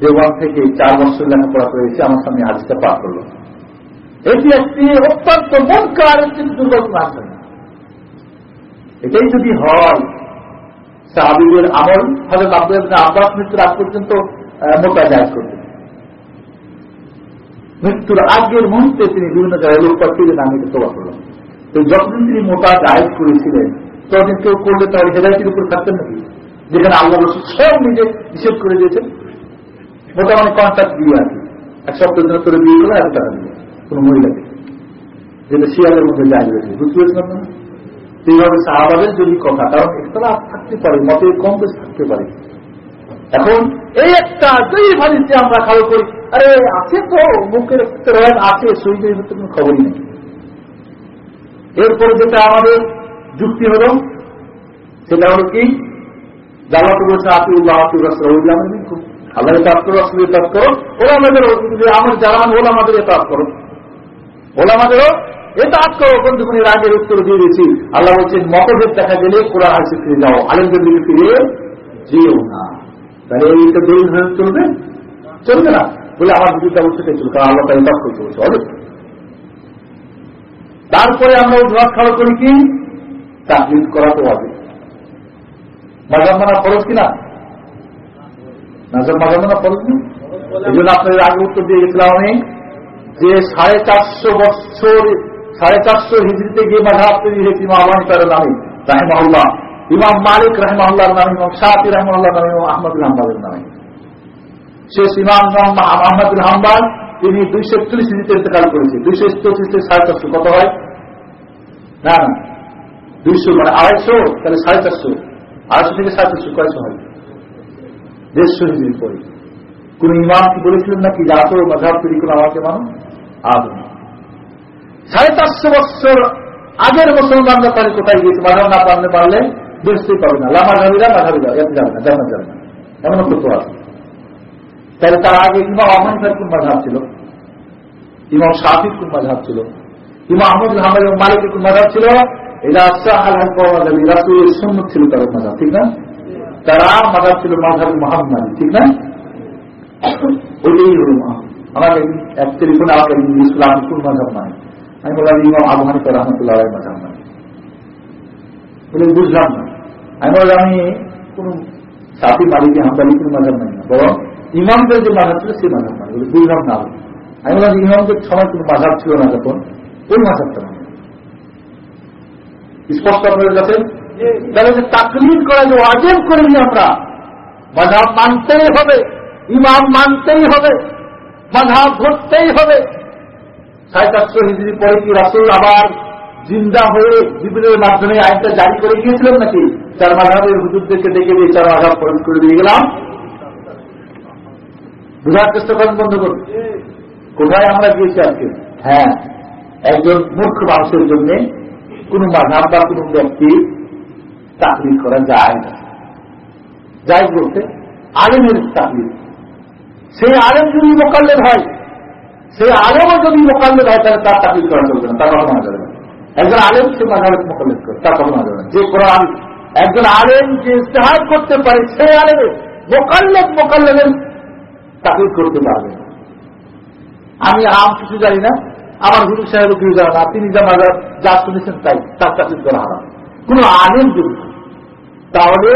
দেওয়ান থেকে চার বছর লেখাপড়া করেছে আমার সামনে হাদিসটা পাঠ করল। এটি একটি অত্যন্ত মনকার একটি দুর্ঘটনা আছে এটাই যদি হয়, সাহাবিদের আমল তাহলে আব্বাস মৃত্যুর আগ পর্যন্ত মোটা জায়গ করবে মৃত্যুর আগের মুহূর্তে তিনি বিভিন্ন জায়গায় লোক পাঠিয়ে আমি তোলা করলাম তো যতদিন তিনি মোটা জায়গ করেছিলেন, ততদিন কেউ করলে তাহলে হেদায়তের উপর থাকতেন নাকি? যেখানে আল্লাহ রসুল সব নিজে নিষেধ করে দিয়েছেন। মোটা মানে কন্ট্যাক্ট দিয়ে আর এক সপ্তাহ জন্য তোর বিয়ে করে এত টাকা কোন মহিলাকে যেটা শিয়ালের মধ্যে জায়গা রয়েছে বুঝতে পেরেছিলাম না সেইভাবে সাহাবাদের যদি কথা, কারণ একতলা থাকতে পারে, মতের কম বেশ থাকতে পারে। এখন এই একটা দুই ভাবিতে আমরা খালো করি, আরে আছে তো, মুখের আছে, শরীরের ভিতরে কোনো খবরই নেই। এরপরে যেটা আমাদের যুক্তি হল, সেটা হল কি? আল্লাহ করো ওরা আমাদের আমার জানান হল আমাদের এতাপ করো ওলা আমাদেরও এটা আজ করো বন্ধু এর আগের উত্তর দিয়ে দিয়েছি। আল্লাহ বলছেন, মতভেদ দেখা গেলে কোরআন হাসি ফিরে যাও আলেমদের দিকে ফিরে যেও না। তাহলে এইটা দেরি হয়ে চলবে? চলবে না। বলে আমার বুঝিটা উঠতে চলবে? কারণ আল্লাহ তাই তাপ করতে বলছে অনেক। তারপরে আমরা অজুহাত খাওয়া করি কি? তাকলিদ করা তো হবে। মানা ফরজ কিনা? মানা ফরজ নেই এই জন্য আপনাদের আগে উত্তর দিয়ে গেছিলাম আমি। যে সাড়ে চারশো বছর, সাড়ে চারশো হিজড়িতে গিয়ে মাঝাব তৈরি হয়েছে ইমাম আবানি তার নামে রাহেমাউল্লাহ ইমাম মালিক রাহেমাউল্লাহর নামে, ইমাম শাহি রাহমাল্লাহ নামে এবং আহমদুল হাম্বাদের নামে। শেষ ইমাম আহমদুল হাম্বাদ তিনি দুইশো একচল্লিশ হিজড়িতে ইন্তেকাল করেছে। দুইশো চৌত্রিশ থেকে সাড়ে চারশো, কত হয়? না না দুইশো মানে আড়াইশো, তাহলে সাড়ে চারশো। আড়াইশো থেকে সাড়ে চারশো, কয়শো হয়? দেড়শো হিজড়ি পরে। কোন ইমাম কি বলেছিলেন নাকি যাতো মাঝাব তৈরি করে আমাকে মানুষ আদম সাড়ে চারশো বছর আগের মুসলমানরা তাহলে কোথায় গিয়েছে? মাঝাব না পারলে পারলে বুঝতেই পারবে না। লামা লামাঝাবিরা মাঝাবিরা এত যাবে না জানা যাবে না এমন কত আছে। তাহলে তার আগে ইমাম আহমদের কোন মাঝাব ছিল? ইমাম শাহিদ কোন মাঝাব ছিল? ইমাম আহমদ হামেদ মালিকের কোন মাঝাব ছিল? এটা রাসুলের সুন্নত ছিল তাদের মাঝাব ঠিক না? তারা মাঝাব ছিল মাঝাব মোহাম্মদ, ঠিক না? ওইটাই হল আমাকে এক টেলিফোনে আমাকে ইসলাম কোন মাঝাব মানে আমি বললাম, ইমাম আবু হানিফা রহমতুল্লাহ মাঝাব মানে বলে, বুঝলাম না। আমি বললাম, আমি কোন সাথী মালিকে হামদালি কোন মাঝাব নাই। না বরং ইমামদের যে মাঝাব ছিল সেই মাঝাব মানে বলে, বুঝলাম না। আমি বললাম, ইমামদের সময় কোন মাঝাব ছিল না যখন, ওই মাঝাবটা মানে স্পষ্ট আপনাদের কাছে? তাকলিদ করা, যে ওয়াজেব করিনি আমরা, মাঝাব মানতেই হবে, ইমাম মানতেই হবে। মাঝাব ধরতেই হবে। সাড়ে চারশো হিজড়ি পরে কি রাসুল আবার জিন্দা হয়ে জীবনের মাধ্যমে আইনটা জারি করে গিয়েছিলেন নাকি? চার মাঝাবের হুজুরদেরকে ডেকে দিয়ে চার মাঝাব প্রয়োগ করে দিয়ে গেলাম। বোঝার চেষ্টা করেন বন্ধ করুন কোথায় আমরা গিয়েছি আজকে? হ্যাঁ একজন মূর্খ মানুষের জন্য কোন মাঝাব বা কোন ব্যক্তি চাকরি করা যায় না। যাই বলতে, আলেমের চাকরি সেই আলেম যদি মোকাল্লের হয়, সেই আলেমও যদি মোকাল্লের হয়, তাহলে তার চাকরি করা চলবে না, তার কথা যাবে না। একজন আলেম সে মাঝাবের মোকাল্লেদ করে, তার কথা যাবে না। যে কোরআন একজন আলেম যে ইস্তেহার করতে পারে, সেই আলেমে মোকাল্লেদ মোকাল্লেদের চাকরি করতে পারবে। আমি আম কিছু জানি না, আমার হুজুর সাহেব কিছু জানে না, তিনি যা মাজার যা শুনেছেন তাই, তার চাকরি করা হারাম। কোন আলেম যদি তাহলে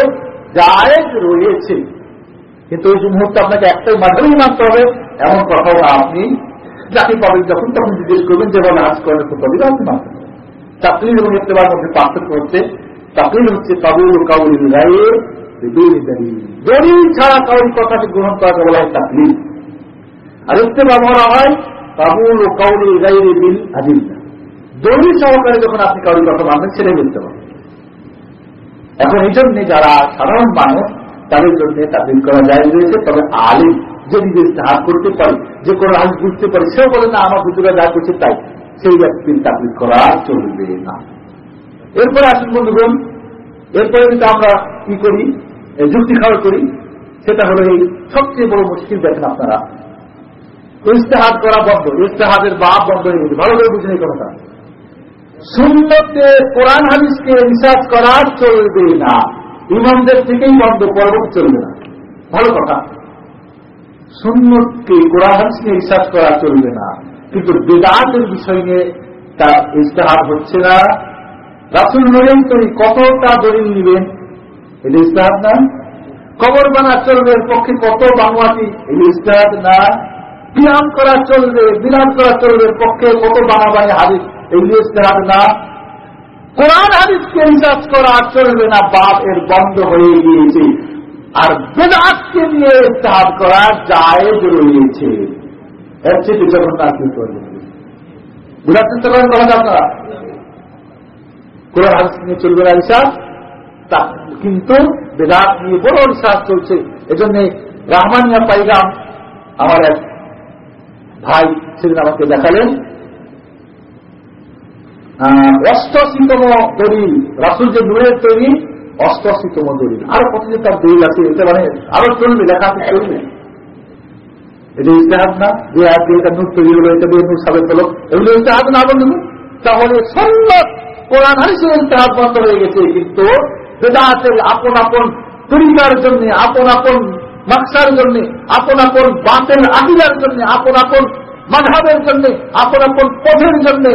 জায়েজ রয়েছে কিন্তু ওই মুহূর্তে আপনাকে একটাই মাধ্যমেই মানতে হবে, এমন কথাও আপনি। যাকে পাবেন যখন, তখন জিজ্ঞেস করবেন যেভাবে আজ করেন তবে আপনি মানতে। চাকরির এবং ইত্তেবার মধ্যে পার্থক্য হচ্ছে চাকরির হচ্ছে কাবুল দলিল ছাড়া কাউরি কথাকে গ্রহণ করাকে বলা হয় চাকরি আর ইত্তেবা বলা হয় কাবুল ও কাউরি গাইরে বিল আদিল। দলিল সহকারে যখন আপনি কাউরি কথা মানবেন, সেটাই বলতে পারেন এখন এই জন্য যারা সাধারণ মানুষ তাদের জন্য তাদের করা যায় রয়েছে, তবে আলিম যে নিজের হাত করতে পারে, যে কোনো আলিম বুঝতে পারে, সেও বলে, না, আমার হুজুরা যা করছে তাই। সেই ব্যক্তির তাকলিদ করা চলবে না। এরপরে আসুন বন্ধুগণ, এরপরে কিন্তু আমরা কি করি? যুক্তি খাওয়া করি। সেটা হলো এই সবচেয়ে বড় মুশকিল দেখেন আপনারা। ইস্তেহাদ করা বন্ধ ইস্তেহাদের বাপ বন্ধ হয়ে গেছে, ভালো করে বুঝেন এই কথাটা। সুন্নতে কোরআন হাদিসকে রিসার্চ করা চলবে না। ইমামদের থেকেই বন্ধ পরবর্তী চলবে না। ভালো কথা। সুন্নতকে কোরআনকে বিশ্বাস করা চলবে না। কিন্তু বেদাতের বিষয় নিয়ে তার ইস্তেহার হচ্ছে না। রাসুল নরেন তুমি কতটা দলিল নিবেন? এটা ইস্তেহার না কবর বানা চলবে পক্ষে কত বাংলাটি এই ইস্তেহার না বিরাম করা চলবে বিরাম করা চলবে পক্ষে কত বানাবানি হাদিস? এগুলি ইস্তেহার না কোরআন হাদিসকে রিসার্চ করা চলবে না, বাপ এর বন্ধ হয়ে গিয়েছে। আর বেদাতকে নিয়ে ইস্তেহার করা জায়েজ রয়েছে। এর চেয়ে না। কি করবে কথা আপনারা? কোরআন হাদিস নিয়ে চলবে না রিসার্চ কিন্তু বেদাত নিয়ে বড় রিসার্চ চলছে। এজন্য রাহমানিয়া পাইগাম, আমার এক ভাই সেদিন আমাকে দেখালেন অষ্টশীতম দলিল রাসুল যে নূরের তৈরি, অষ্টশীতম দলিল আরও কতদিন তার দলিল আছে এটা মানে আরও চলবে লেখা চলবে। এটা ইতিহাস না? যে আজ এটা নূর তৈরি হলো, এটা দিয়ে নূর সাবেক হলো, এগুলো ইতিহাস না বলুন তাহলে সন্ন্যত কোরআন হারিসে ইতিহাস বন্ধ হয়ে গেছে, কিন্তু বেদাতের আপন আপন তরিকার জন্য, আপন আপন নকশার জন্য, আপন আপন বাতের আকিদার জন্য, আপন আপন মাধাবের জন্য, আপন আপন পথের জন্য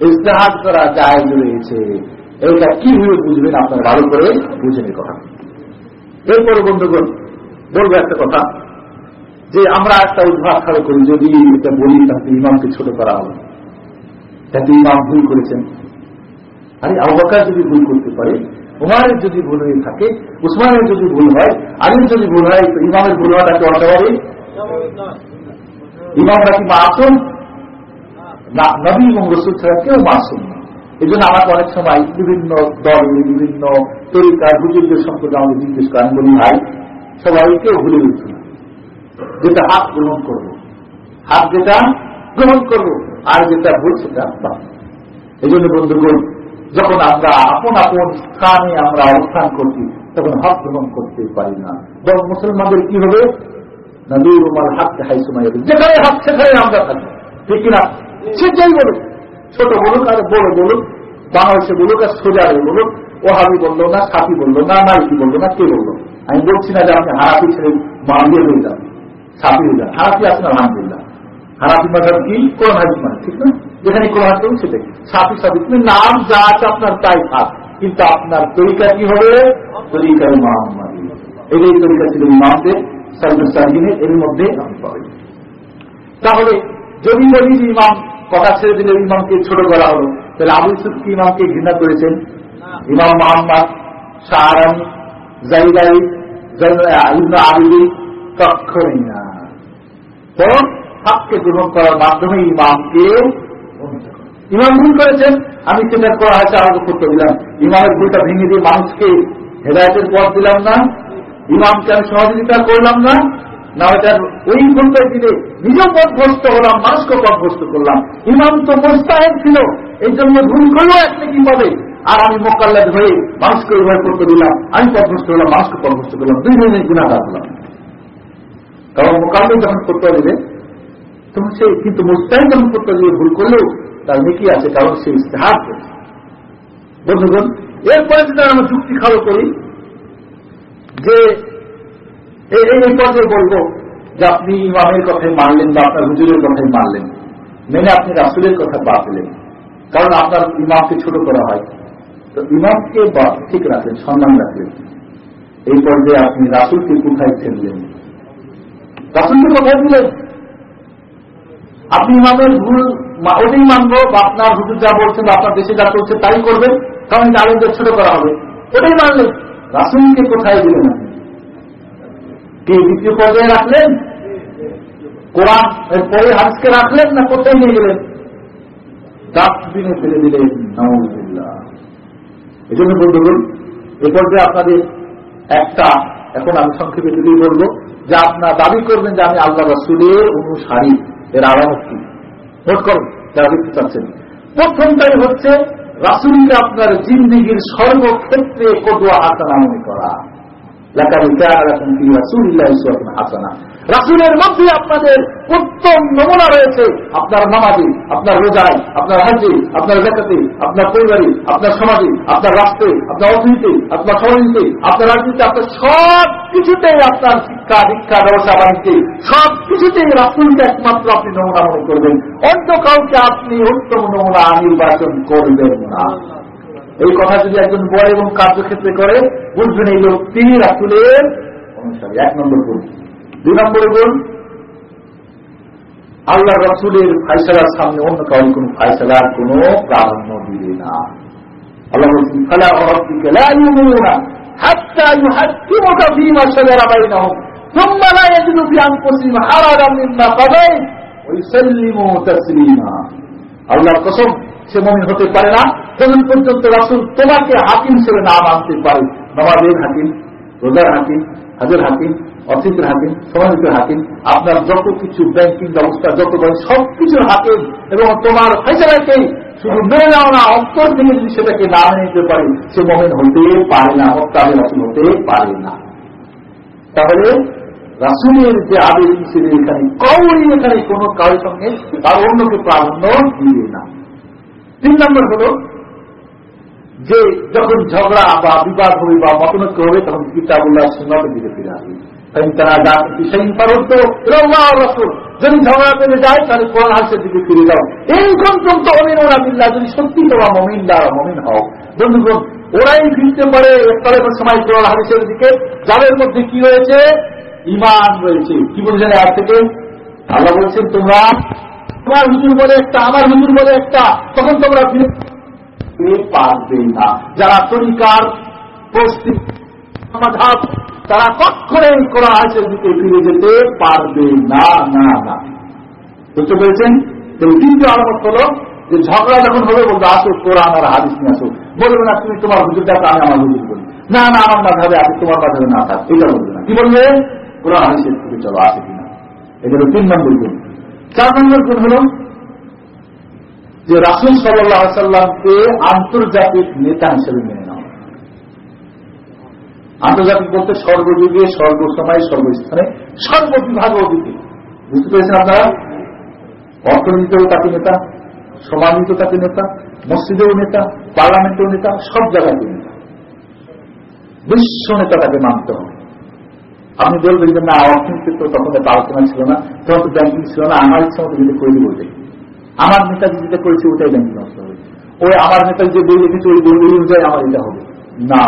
ইস্তেহাদ করা যায় রয়েছে। এটা কীভাবে বুঝবেন আপনার? ভালো করে বুঝেন কথা এরপরে বন্ধুগণ বলব একটা কথা যে আমরা একটা উদ্ভাস খাড়ো করি যদি এটা বলি তাহলে ইমামকে ছোট করা হবে। তাহলে ইমাম ভুল করেছেন। আরে আবহাওয়া যদি ভুল করতে পারে উমারের যদি ভুল হয়ে থাকে উসমানের যদি ভুল হয় আলির যদি ভুল হয় তো ইমামের ভুল হওয়া তাকে অস্বাভাবিক ইমামরা কি মাসুম না, নবী এবং রসুল ছাড়া কেউ মাসুম না। এই জন্য আমাকে অনেক সময় বিভিন্ন দল, বিভিন্ন তরিকার হুজুরদের সম্পর্কে আমাকে জিজ্ঞেস করেন বলি, ভাই, সবাই কেউ ভুলে না। যেটা হাত গ্রহণ করব, হাত যেটা গ্রহণ করব, আর যেটা ভুল সেটা এই জন্য বন্ধুগণ, যখন আমরা আপন আপন স্থানে আমরা অবস্থান করছি, তখন হক গ্রহণ করতে পারি না। বরং মুসলমানদের কি হবে? নবীর উমার হাতকে হাই সময় যেখানে হাত সেখানে আমরা থাকি ঠিক কিনা? সেটাই বলুক। ছোট বলুক আর বড় বলুক বাংলাদেশে বলুক আর সোজারে বলুক ও হাবি বলল না সাপি বলল না মাইকি বলল না, কে বলল? আমি বলছি না যে আপনি হারাপি ছেড়ে মালিয়ে হয়ে যান। সাপি হয়ে যান। হারাপি আছেন আলহামদুলিল্লাহ হারাপি মাঝাব কি? কোন হাদিস মানে ঠিক না? যেখানে হাত করুন সেটাই। সাপি সাপি তুমি নাম যা আছে আপনার তাই থাক। কিন্তু আপনার তরিকা কি হবে? তরিকার মহামারী এটাই তরিকা ছিল ইমামদের সার্ভিস এর মধ্যে আমি পাবেন তাহলে যদি যে ইমাম কথা ছেড়ে দিলে ইমামকে ছোট করা হলো, তাহলে আবু ইসুফ কি ইমামকে ঘৃণা করেছেন? ইমাম মোহাম্মদ শাহরানি জাইদাই আবিদি কক্ষণই না। বরং হককে গ্রহণ করার মাধ্যমে ইমামকে ইমাম ভুল করেছেন, আমি সেটা করা হয়েছে আমাকে করতে দিলাম। ইমামের ভুলটা ভেঙে দিয়ে মানুষকে হেদায়তের পথ দিলাম না। ইমামকে আমি সহযোগিতা করলাম না। না ওইটার ওই ভুলটা দিলে নিজেও পথভ্রষ্ট হলাম মানুষকে পথভ্রষ্ট করলাম। ইমাম তো মোস্তাহেদ ছিল, এই জন্য ভুল করলেও একটা কি পাবে। আর আমি মোকাল্লাদ হয়ে মানুষকে ওইভাবে করতে দিলাম, আমি পথভ্রষ্ট হলাম মানুষকে পথভ্রষ্ট করলাম দুই জনের গুণাগার হলাম। কারণ মোকাল্লা যখন করতে দিলে তখন সে কিন্তু মোস্তাহিদ যখন করতে দিয়ে ভুল করলেও তার নেকি আছে, কারণ সে ইস্তেহার বন্ধুগণ, এরপরে যদি আমরা যুক্তি খালো করি যে এই পর্যায়ে বলব যে আপনি ইমামের কথাই মানলেন বা আপনার হুজুরের কথাই মানলেন। মেনে আপনি রাসুলের কথা বাদ দিলেন। কারণ আপনার ইমামকে ছোট করা হয়। তো ইমামকে বা ঠিক রাখলেন সম্মান রাখলেন এই পর্যায়ে আপনি রাসুলকে কোথায় ফেললেন? রাসুলকে কোথায় দিলেন আপনি ইমামের ভুল ওটাই মানবো, বা আপনার হুজুর যা বলছেন বা আপনার দেশে যা চলছে তাই করবেন, কারণ আলেমদের ছোট করা হবে। ওটাই মানলেন। রাসুলকে কোথায় দিলেন কে দ্বিতীয় পর্যায়ে রাখলেন? কোরআন পরে হাজকে রাখলেন না কোথায় নিয়ে গেলেন? ডাস্টবিনে ফেলে দিলেন নওয়াজুল্লাহ এই জন্য বন্ধুগণ, এ পর্যায়ে আপনাদের একটা, এখন আমি সংক্ষেপে দিলেই বলব, যে আপনার দাবি করবেন যে আমি আল্লাহ রসুলের অনুসারী, এর আলামত কি নোট করুন, যারা দেখতে চাচ্ছেন। প্রথমটাই হচ্ছে, রাসুলকে আপনার জিন্দিগির সর্বক্ষেত্রে কদুয়া হাসানা মনে করা। রাসুলের মধ্যে আপনাদের উত্তম নমুনা রয়েছে। আপনার নামাজে, আপনার রোজায় আপনার হাজে, আপনার জাকাতে আপনার পরিবারে, আপনার সমাজে, আপনার রাষ্ট্রে, আপনার অর্থনীতি, আপনার সমাজনীতি, আপনার রাজনীতি, আপনার সব কিছুতেই আপনার শিক্ষা, দীক্ষা, ব্যবসা, বাণিজ্যে সব কিছুতেই রাসুলকে একমাত্র আপনি নমুনা মনে করবেন। অন্য কাউকে আপনি উত্তম নমুনা নির্বাচন করবেন না। এই কথা যদি একজন বড় এবং কার্যক্ষেত্রে করে, বুঝবেন এই লোক তিনি রাসুলের অনুসারী। এক নম্বর গুণ। দুই নম্বর গুণ আল্লাহ রসুলের ফাইসলার সামনে অন্য কারণ কোন ফাইসলার কোন প্রাধান্য দিবে না। আল্লাহ আল্লাহর কসম সে মমিন হতে পারে না। তখন পর্যন্ত রাসুল তোমাকে হাকিম ছেড়ে না মানতে পারে। নবাবের হাকিম, রোজার হাকিম, হাজের হাকিম অর্থনীতির হাকিম, সমাজের হাকিম, আপনার যত কিছু ব্যাংকিং ব্যবস্থা, যত সব কিছুর হাকিম, এবং তোমার ফেসলাকে শুধু মেনে নেওয়া না, অন্তর থেকে যদি সেটাকে না নিতে পারে, সে মমিন হতে পারে না মক্কাবে রাসুল হতে পারে না। তাহলে রাসুলের যে আবেদন হিসেবে এখানে কৌই এখানে কোন কারোর সঙ্গে তার অন্যকে প্রাধান্য দিবে না। তিন নম্বর হল যে যখন ঝগড়া বা বিবাদ হবে বা মতনৈক্য হবে, তখন কিতাবুল্লাহ সুন্নতের দিকে ফিরে আসবে। যদি ঝগড়া পেলে যায়, তাহলে কোরআন হাসের দিকে ফিরে যাও। এই পর্যন্ত অমিন ওরা মিল্লা যদি সত্যি তোমার মমিন দ্বারা মমিন হও। বন্ধুগণ, ওরাই ফিরতে পারে একতলের সময় কোরআন হাদিসের দিকে। যাদের মধ্যে কি রয়েছে? ইমান রয়েছে। কি বলছেন আর থেকে? আল্লাহ বলছেন, তোমরা তোমার হুজুর বলে একটা, আমার হুজুর বলে একটা, তখন তোমরা পারবে না। যারা তরিকার সমাধান, তারা কখনোই করা আছে দিকে ফিরে যেতে পারবে না না না। বুঝতে পেরেছেন? তৃতীয় আলামত হলো যে ঝগড়া যখন হবে, বলব, আসো কোরআন আর হাদিস নিয়ে আসো। বলবে না, তুমি তোমার হুজুরটাকে আমি আমার হুজুর বলি। না না, আমার মাঝাবে আছে, তোমার মাঝাবে না থাক এটা বলবে না। কি বলবে? কোরআন হাদিসের থেকে চলো আছে কিনা। এটা তিন নম্বর গুণ চার নম্বর গুণ হল যে রাসুল সাল্লাহ সাল্লামকে আন্তর্জাতিক নেতা হিসেবে মেনে নেওয়া আন্তর্জাতিক বলতে সর্বযুগে সর্বসময় সর্বস্থানে সর্ববিভাগ অতীতে বুঝতে পেরেছেন আপনারা? অর্থনীতিতেও তাকে নেতা সমাজনীতেও তাকে নেতা, মসজিদেও নেতা, পার্লামেন্টেও নেতা, সব জায়গায় নেতা। বিশ্ব নেতা তাকে মানতে হবে। আপনি বলবেন যে না অর্থনীতি তো তখন একটা আলোচনা ছিল না, তখন তো ব্যাংকিং ছিল না, আমার ইচ্ছা মতো যেটা করে দিব আমার নেতা যেটা করেছে, ওটাই ব্যাংকিং নষ্ট হবে ওই আমার নেতা যে বই লিখেছে, ওই বই অনুযায়ী আমার এটা হবে। না।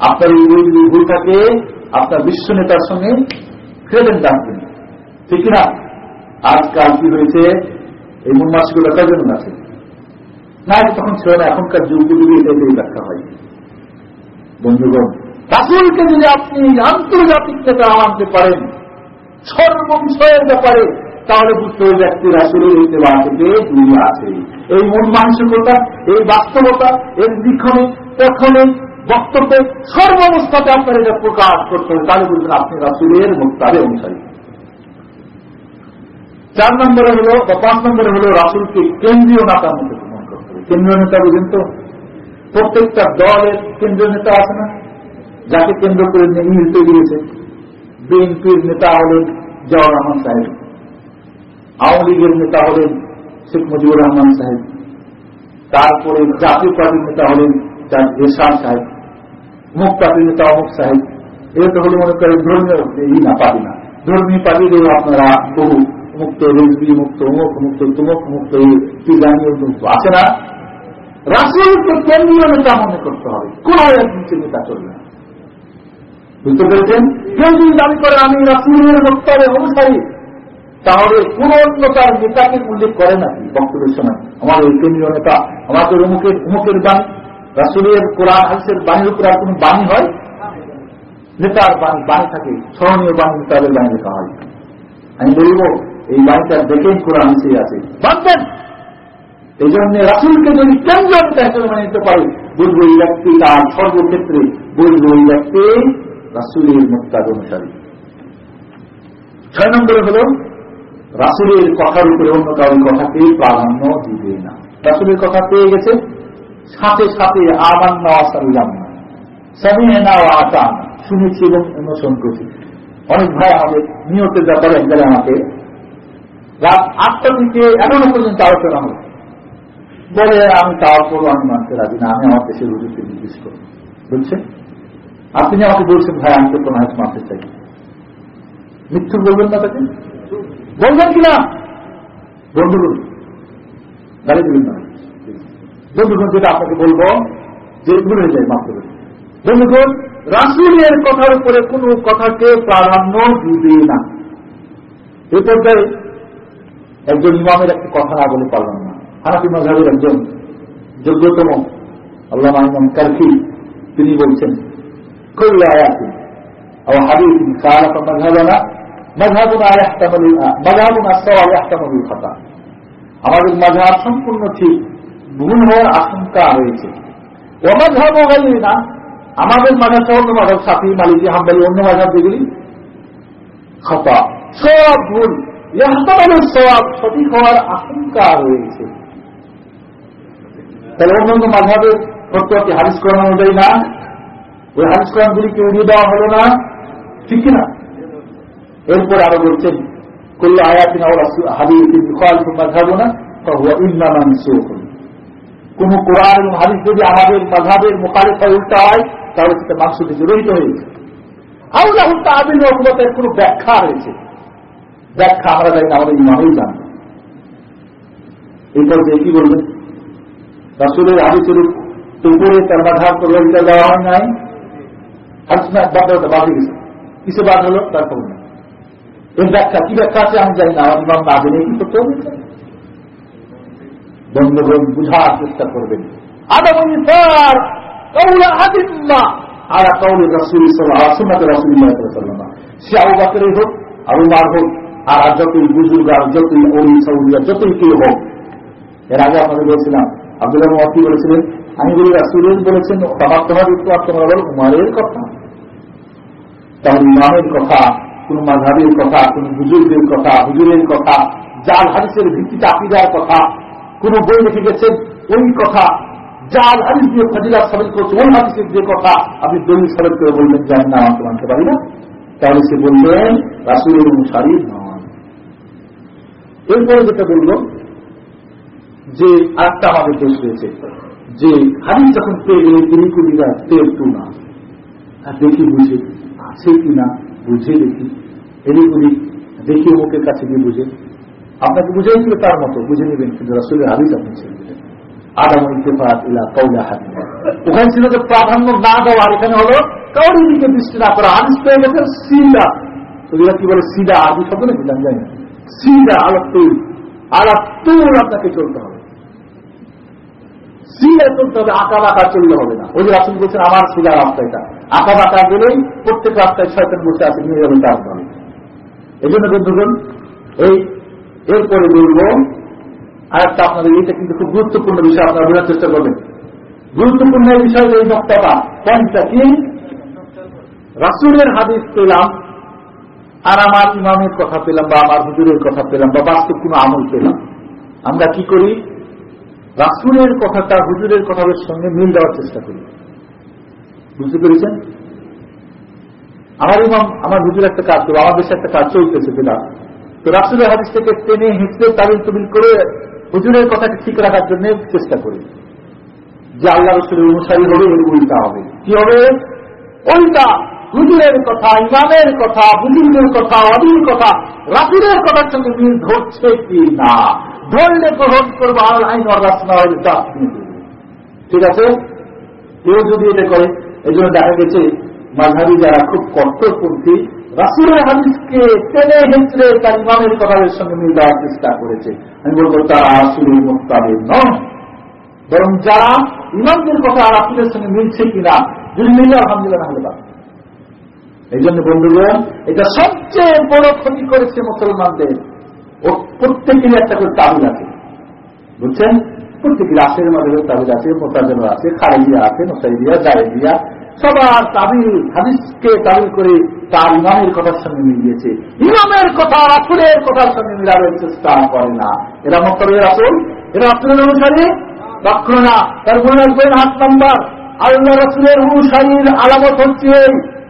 আপনার এই বই যদি ভুল থাকে, আপনার বিশ্ব নেতার সঙ্গে ফেলেন ডাকবেন ঠিক না আজকাল কি হয়েছে? এই মন মাসিকতা কজন আছে? না তখন ছিল না। এখনকার যুগ যুগে এটাই ব্যাখ্যা হয়। বন্ধুগণ রাসুলকে যদি আপনি আন্তর্জাতিক নেতা আনতে পারেন সর্ব বিষয়ের ব্যাপারে, তাহলে বুঝতে ওই ব্যক্তি রাসুলের সেবা থেকে দূরে আছে। এই মন মানসিকতা, এই বাস্তবতা, এর লিখনে তখনে বক্তব্যে সর্বাবস্থাতে আপনার এটা প্রকাশ করতে হবে। তাহলে বুঝবেন আপনি রাসুলের মুক্তারে অনুসারী। চার নম্বরে হলো, বা পাঁচ নম্বরে হলো, রাসুলকে কেন্দ্রীয় নেতার মধ্যে গ্রহণ করতে হবে। কেন্দ্রীয় নেতা বুঝেন তো? প্রত্যেকটা দলের কেন্দ্রীয় নেতা আছে না? যাকে কেন্দ্র করে ইংলিশ তৈরি বিএনপির নেতা হলেন জওয়ার রহমান সাহেব। আওয়ামী লীগের নেতা হলেন শেখ মুজিবুর রহমান সাহেব। তারপরে জাতীয় নেতা হলেন এরশাদ সাহেব। মুখ পার্টির নেতা অমুক সাহেব। এটা তো হলো মনে করেন ধর্মীয় না পারি না। ধর্মীয় পার্টিরও আপনারা বহু, মুক্ত রেজবি, মুক্ত মুখ মুক্ত তুমুক, মুক্ত কি জানিয়ে আছে না? রাষ্ট্রীয়কে কেন্দ্রীয় নেতা মনে করতে হবে। কোন একজন নেতা চলবে না বুঝতে পেরেছেন? কেউ যদি দাবি করে আমি রাসুলের বক্তব্যের অনুসারী, তাহলে কোন অন্যতার নেতাকে উল্লেখ করে নাকি বক্তব্যের সময়। আমার ওই কেন্দ্রীয় নেতা, আমাদের অমুকের অমুকের বাণী, রাসুলের কোরআন, হাদিসের বাণীর উপর আর কোন বাণী হয়? নেতার বাণী বাণী থাকে, স্মরণীয় বাণী নেতাদের বাণী লেখা হয়। আমি বলব, এই বাণীটা দেখেই কোরআন হাদিসে আছে ভাববেন এই জন্য রাসুলকে যদি কেন্দ্র নেতা হিসেবে মানে নিতে পারে। বুঝব এই ব্যক্তি তার সর্বক্ষেত্রে বুঝব এই ব্যক্তি রাসুলের মুক্তাদ অনুসারী। ছয় নম্বরে হল, রাসুলের কথার উপরে অন্য কারোর কথাকে প্রাধান্য দিবে না। রাসুলের কথা পেয়ে গেছে? সাথে সাথে আমান নেওয়া না সামিয়ে নেওয়া আটান শুনেছি এবং অনুসরণ করছি। অনেক ভাই আমাদের নিয়তের ব্যাপারে একবারে আমাকে রাত আটটা থেকে এখনও পর্যন্ত আলোচনা হবে। বলে, আমি করব আমি মানতে রাজি না। আমি আমার দেশের হুজুরকে নির্দেশ করব। বুঝছেন? আপনি আমাকে বলছেন, ভাই, আমি তো কোনো মানতে চাই মৃত্যু বলবেন না তাকে? বলবেন কিনা বন্ধুগণ গাড়ি দেবেন না। বন্ধুগণ, যেটা আপনাকে বলব, যে ভুলে যায়, মাফ করবেন বন্ধুগণ, রাসুলের কথার উপরে কোন কথাকে প্রাধান্য দিবে না। এই পর্যায়ে একজন ইমামের একটা কথা না বলে পারলাম না। হানাফি মজাহের একজন যোগ্যতম আল্লাহ ইমাম কারফি, তিনি বলছেন كل آيات أو حديث خالف مذهبنا مذهبنا يحتمل مذهبنا الصواب يحتمل الخطأ আমাদের মাঝহাব সম্পূর্ণ ঠিক ভুল হওয়ার আশঙ্কা রয়েছে অমাঝাব গাইলি না আমাদের মাঝাবটা অন্য মাঝাব সাথী মালিকি হাম্বালি অন্য মাঝাব যেগুলি খতা সব ভুল ইহতামালের সব সঠিক হওয়ার আশঙ্কা রয়েছে তাহলে অন্য অন্য মাঝাবের ফটোয়াকে হারিস করানো অনুযায়ী না ওই হাদিস কোরআনগুলিকে উড়িয়ে দেওয়া হলো না? ঠিক কিনা? এরপর আরও বলছেন করলে আয়াতিন না কোন কোরআন এবং হাদিস যদি আমাদের মাঝাবের মোকালেফায় উল্টা হয়, তাহলে সেটা মাংস থেকে রহিত হয়েছে আউলা হুল্টা আবির রহমতের কোন ব্যাখ্যা রয়েছে। ব্যাখ্যা আমরা জানি আমাদের ইমামেই জানব এরপর যে কি বলবেন? রাসুলের হাদিসের উপরে তার মাঝাব প্রভাবিত দেওয়া হয় নাই। হাদিস বাদ বাদ গেছে। কিসে বাদ হলো তার খবর নেই। এর ব্যাখ্যা, কি ব্যাখ্যা আছে আমি জানি না, আমার ইমাম না জেনে কি করতে হবে বন্ধুগণ বুঝার চেষ্টা করবেন। আদম ইনসার কৌলা আদিম্মা। আর কৌল রসুল সুন্নাত রসুল্লাহ সে আবু বাকরেই হোক, আবু মার হোক, আর যতই বুজুর্গ, আর যতই অলি সৌরিয়া যতই কেউ হোক। এর আগে আপনাদের বলছিলাম, আব্দুল্লাহ মহাতি বলেছিলেন আমি বলি রাসুলের বলেছেন তোমার তোমার একটু আর তোমরা বলো উমারের কথা। তাহলে ইমামের কথা, কোন মাঝাবের কথা, কোন বুজুর্গের কথা, হুজুরের কথা জাল হাদিসের ভিত্তিতে আপিদার কথা, কোন বই লিখে গেছেন, ওই কথা জাল হাদিস দিয়ে ফাজিলা সাবেক করছে, ওই হাদিসের যে কথা, আপনি দলিল সাবেক করে বলবেন যে, আমি নামাজ মানতে পারি না। তাহলে সে বললেন, রাসুলের অনুসারী নয় এরপরে যেটা বলল, যে আরেকটা আমাদের দেশ রয়েছে। যে হাদিস যখন পেয়ে গেলে তিনি তেল টু না। আর দেখি বুঝে, আছে কিনা বুঝে দেখি। এদিক ওদিক দেখি মুখের কাছে গিয়ে বুঝে। আপনাকে বুঝে বুঝাইছিল তার মতো, বুঝে নেবেন, কিন্তু রাসুলের হাদিস আপনি ছেড়ে দিলেন। আদাম ইত্তেফাত ইলা কৌলা ওখানে ছিল যে প্রাধান্য না দেওয়া এখানে হলো কাউরি দিকে দৃষ্টি না করা। হাদিস পেয়ে গেছে সিদা। ওগুলা কি বলে, সিদা আরবি শব্দ নাকি? জানি না। সিদা আলাতুল আলাতুল আপনাকে চলতে হবে। সিদা চলতে হবে, আঁকা বাঁকা চললে হবে না। ওই যে রাসুল বলছেন, আমার সিদা রাস্তা এটা। আঁকা বাঁকা গেলেই প্রত্যেক রাস্তায় ছয়জন বসে আছে, নিয়ে যাবেন তার দলে এই জন্য বন্ধুগণ, এই এরপরে বলব আর একটা আপনাদের এটা কিন্তু খুব গুরুত্বপূর্ণ বিষয়, আপনারা বোঝার চেষ্টা করবেন। গুরুত্বপূর্ণ এই বিষয় এই বক্তব্য পয়েন্টটা কি? রাসুলের হাদিস পেলাম, আর আমার ইমামের কথা পেলাম, বা আমার হুজুরের কথা পেলাম, বা বাস্তব কোন আমল পেলাম। আমরা কি করি? রাসুলের কথাটা হুজুরের কথার সঙ্গে মিল দেওয়ার চেষ্টা করি। বুঝতে পেরেছেন? আমার ইমাম, আমার হুজুর একটা কাজ করব, আমার দেশে একটা কাজ চলতেছে যেটা। তো রাসুলের হাদিস থেকে টেনে হিসেবে তাবিল তবিল করে হুজুরের কথাকে ঠিক রাখার জন্য চেষ্টা করি। যে আল্লাহ রসুলের অনুসারী হবে এর উল্টা হবে। কি হবে? ওইটা হুজুরের কথা, ইমামের কথা বুজুর্গের কথা অবির কথা, রাসুলের কথার সঙ্গে মিল ধরছে কি না? ধরলে গ্রহণ করব, আর আইন রাসনা হলে ঠিক আছে? কেউ যদি এটা করে, এই জন্য দেখা গেছে মাঝাবি যারা খুব কঠোরপন্থী রাসুলের হাদিসকে টেনে হেঁচড়ে তার ইমামের কথাদের সঙ্গে মিল দেওয়ার চেষ্টা করেছে। আমি বলব, তারা রাসুলের মোস্তাবের নয় বরং যারা ইমামদের কথা রাসুলের সঙ্গে মিলছে কিনা যদি মিলে, আলহামদুলিল্লাহ না হলে এই জন্য, বন্ধুগণ, এটা সবচেয়ে বড় ক্ষতি করেছে মুসলমানদের। ও প্রত্যেকেরই একটা করে তাবিল আছে। বুঝছেন? প্রত্যেকের আসের মাঝে তাবিল আছে মোতাজের আছে খারেজিয়া আছে, মোসাইদিয়া জাহেদিয়া সবার তাবিল হাদিসকে তাবিল করে তার ইমামের কথার সঙ্গে মিলিয়েছে ইমামের কথা, রাসুলের কথার সঙ্গে মিলাবের চেষ্টা করে না। এরা মক্তবের রাসুল? এরা রাসুলের অনুসারী? লক্ষ্য না। তার মনে রাখবেন হাত নাম্বার। আল্লাহ রাসুলের অনুসারীর আলামত হচ্ছে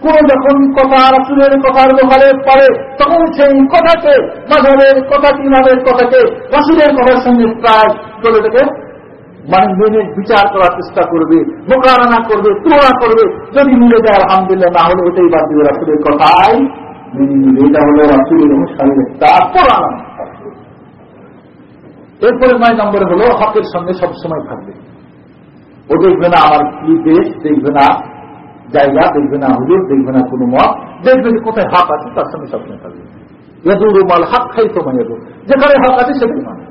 কোন যখন কথা রাসুলের কথার দোকানে পড়ে তখন সেই কথাকে, মাঝাবের কথা, ইমামের কথাকে, রাসুলের কথার সঙ্গে প্রায় চলে থেকে মানে মেনে বিচার করার চেষ্টা করবে, মোকাবেলা করবে, তুলনা করবে। যদি মিলে যায়, আলহামদুলিল্লাহ, না হলে ওটাই বাদ দিবে রাসুলের কথাই। মেনে নিবে এটা হলো রাসুলের অনুষ্ঠানের একটা পড়ানো এরপরে নয় নম্বরে হলো হকের সঙ্গে সবসময় থাকবে। ও দেখবে না আমার কি দেশ, দেখবে না জায়গা, দেখবে না হুজুর, দেখবে না কোনো মত, দেখবে যে কোথায় হক আছে, তার সঙ্গে সবসময় থাকবে। ইয়াদুর মাল হাক খাই তো মানে যেখানে হক আছে সেটাই মানে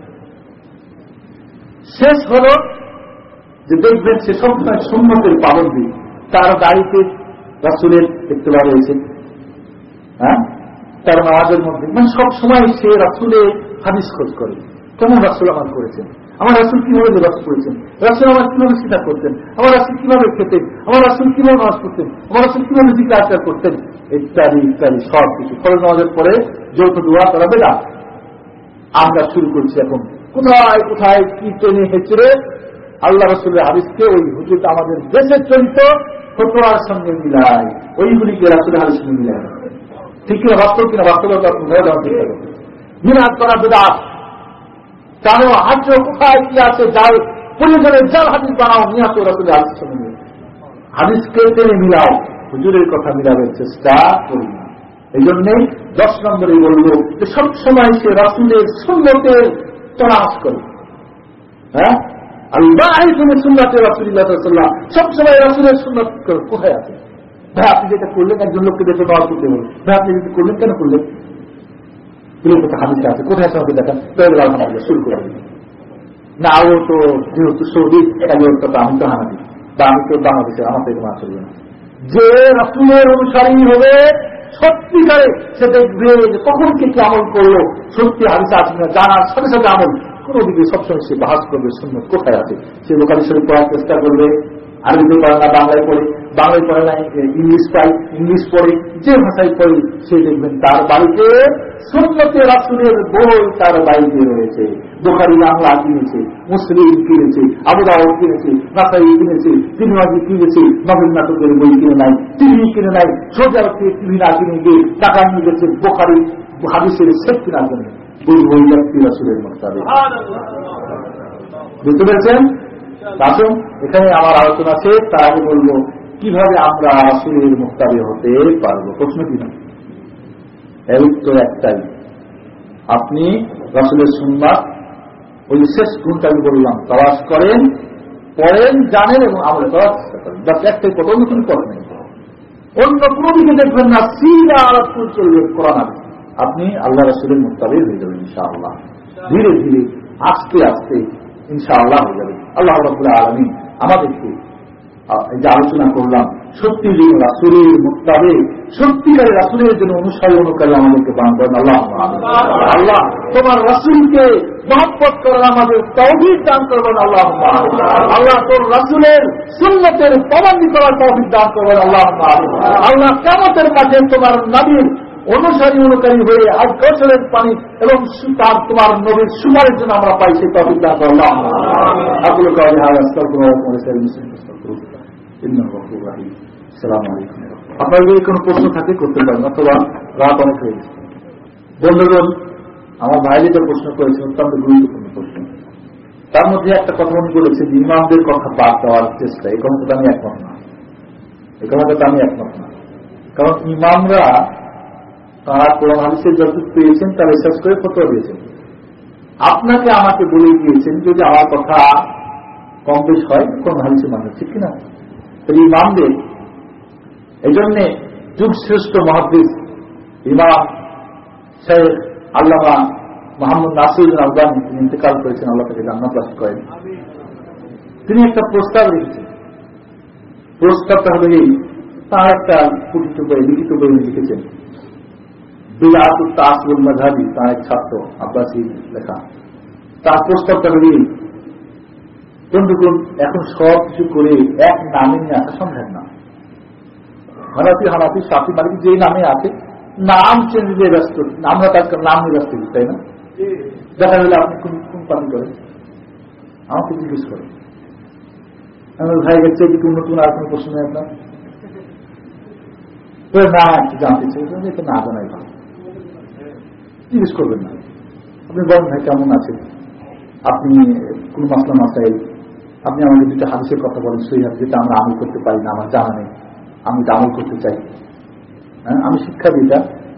শেষ হল যে দেখবেন সে সবসময় সুন্নতের পাবন্দি, তার গাড়িতে রাসুলের ইত্তলা রয়েছে। হ্যাঁ? তার নামাজের মধ্যে। মানে সবসময় সে রাসুলের হাদিস খোঁজ করে। কেমন রাসুল আমার করেছেন? আমার রাসুল কীভাবে লেবাস করেছেন? রাসুল আমার কীভাবে স্বীকার করতেন? আমার রাসুল কীভাবে খেতেন? আমার রাসুল কীভাবে নামাজ করতেন আমার রাসুল কীভাবে জিজ্ঞা আচার করতেন? ইত্যাদি ইত্যাদি, সব কিছু। ফরজ নামাজের পরে যৌথ দোয়া করা বেদা। আমরা শুরু করছি এখন। কোথায় কোথায়, কি টেনে হেঁচড়ে আল্লাহ রসুলের হাদিসকে ওই হুজুরটা আমাদের দেশের চরিত্র ফটোয়ার সঙ্গে মিলায়। ওইগুলিকে রাসুলের হাদিস মিলায়। ঠিক কিনা বাস্তব কিনা বাস্তবতা মিলাদ করা বেদাত জানো হাজ্য কোথায় কি আছে যাও পরিজনের যার হাদিস বানাও নিয়ে আসো রাসুলের হাদিস সঙ্গে হাদিসকে টেনে মিলাও। হুজুরের কথা মিলাবের চেষ্টা করি না। এই জন্যেই দশ নম্বরে বলল যে, সবসময় সে রাসুলের সুন্দরকে তলাশ করে। হ্যাঁ? আল্লাহ তুমি সুন্নাতে রাসুল্লাহ সাল্লাহ সবসময় রাসুলের সুন্নত কোথায় আছে? ভাই, আপনি যেটা করলেন, একজন লোককে দেখে দোয়া করতে বলুন। ভাই, আপনি যেটা করলেন, কেন করলেন? তুলে কোথায় হাদিসে আছে। কোথায় আমাকে দেখান? তাহলে আলহামদুলিল্লাহ শুরু করে না, ও তো যেহেতু সৌদি, তাহলে ওর তো আমি তো হানাদি বা আমি তো বাংলাদেশে আমার থেকে মাছ না যে রাসুলের অনুসারী হবে, সত্যিকারে সে দেখবে কখন কে কি আমল করল, সত্যি হাদিস আছে না জানার সাথে সাথে আমল। কোন দিকে সবসময় সে বাহাস করবে শূন্য কোথায় আছে? সে লোকালি শরীর পড়ার চেষ্টা করবে আরবিতে পড়ে না বাংলায় পড়ে। বাংলায় পড়ে না ইংলিশ পাই ইংলিশ পড়ে যে ভাষায় পড়ে সে দেখবেন তার বাড়িতে সুন্নতে রাসুলের বই তার বাড়িতে রয়েছে। বোখারি বাংলা কিনেছে মুসলিম কিনেছে আবুদাও কিনেছে নাসাই কিনেছে তিনবাজি কিনেছে নবীন নাটকের বই কিনে নাই টিভি কিনে নাই সোজা থেকে টিভি না কিনে গিয়ে টাকা নিয়ে গেছে বোখারি হাদিসের শেখ কেনার জন্য বই বই রাসুলের মোস্তাবে বুঝতে পেরেছেন? আসুন এখানে আমার আলোচনা আছে তার আগে বলব, কীভাবে আমরা রাসুলের মোস্তাবে হতে পারব? প্রশ্ন কি না? এর উত্তর একটাই। আপনি রাসুলের সুন্নাত ওই শেষ গুণটা আমি বললাম, তালাশ করেন, পড়েন, জানেন এবং আমলে করার চেষ্টা করেন। একটাই কত কোনো পথ অন্য কোনো দিকে দেখবেন না, সিরা রাসুল চলবে কোরআন আপনি আল্লাহ রাসুলের মোস্তাবে হয়ে যাবেন, ইনশাআল্লাহ। ধীরে ধীরে, আস্তে আস্তে ইনশাআল্লাহ হয়ে যাবে। আল্লাহ রবুল্লাহ আলমী আমাদেরকে যে আলোচনা করলাম, সত্যি যে রাসুলের মোত্তাবে সত্যিকারে রাসুলের জন্য অনুসারী অনুকারী আমাদেরকে বান করেন আল্লাহ আল্লাহ, তোমার রাসুলকে মহব্বত করার আমাদের তৌভিক দান করবেন আল্লাহ আল্লাহ তোর রাসুলের সুন্নতের প্রমাণী করার তৌভিক দান করবেন আল্লাহ আল্লাহ কেমতের মাঝে তোমার নবীর অনুসারী অনুকারী হয়ে আজ গোসলের পানি এবং তার তোমার নবীর সুমারের জন্য আমরা পাই, সেই তফিক দান করলাম আপনার যদি কোনো প্রশ্ন থাকে, করতে পারেন, অথবা রাত অনেক হয়ে গেছে। বন্ধুগণ, আমার ভাই যেটা প্রশ্ন করেছে, অত্যন্ত গুরুত্বপূর্ণ প্রশ্ন। তার মধ্যে একটা কথা করেছে যে ইমামদের কথা বাদ দেওয়ার চেষ্টা। এই কথাটা আমি একমত না। এই কথাটা আমি একমত না। কারণ ইমামরা তারা কোরআন হাদিসের যতটুকু পেয়েছেন তা রিসার্চ করে ফটোয়া দিয়েছেন। আপনাকে আমাকে বলে দিয়েছেন যদি আমার কথা কম বেশ হয়, কোন হাদিসের মানুষ ঠিক কিনা? ইমামদের এই জন্যে যুগ শ্রেষ্ঠ মহাদিস ইমাম শেখ আল্লামা মোহাম্মদ নাসির আফগানি তিনি ইন্তেকাল করেছেন, আল্লাহ তাকে জান্নাত করেন। তিনি একটা প্রস্তাব রেখেছেন। প্রস্তাবটা এই, তার একটা কুটিত বই লিখিত বই লিখেছেন। ছাত্র, আব্বাসী লেখা। তার প্রস্তাবটা এখন সব কিছু করে এক নামে নিয়ে আসা সম্ভব না। মালিক যে নামে আছে, নাম চেঞ্জ দিয়ে ব্যস্ত। আমরা তার নাম নিয়ে ব্যস্ত তাই না। দেখা গেলে আপনি কোন পার্টি করেন? আমাকে জিজ্ঞেস করেন। ভাই গেছে কি নতুন আর কোনো প্রশ্ন নেই আপনার? না জানতে চাই। না জানাই ভালো। জিজ্ঞেস করবেন না। আপনি বলেন ভাই, কেমন আছেন? আপনি কোন মাসলা মাসাই, আপনি আমাকে দুটো হাদিসের কথা বলেন সেই যেটা আমরা আমল করতে পারি না, আমার জানা নেই। আমি এটা আমল করতে চাই। হ্যাঁ আমি শিক্ষা দিই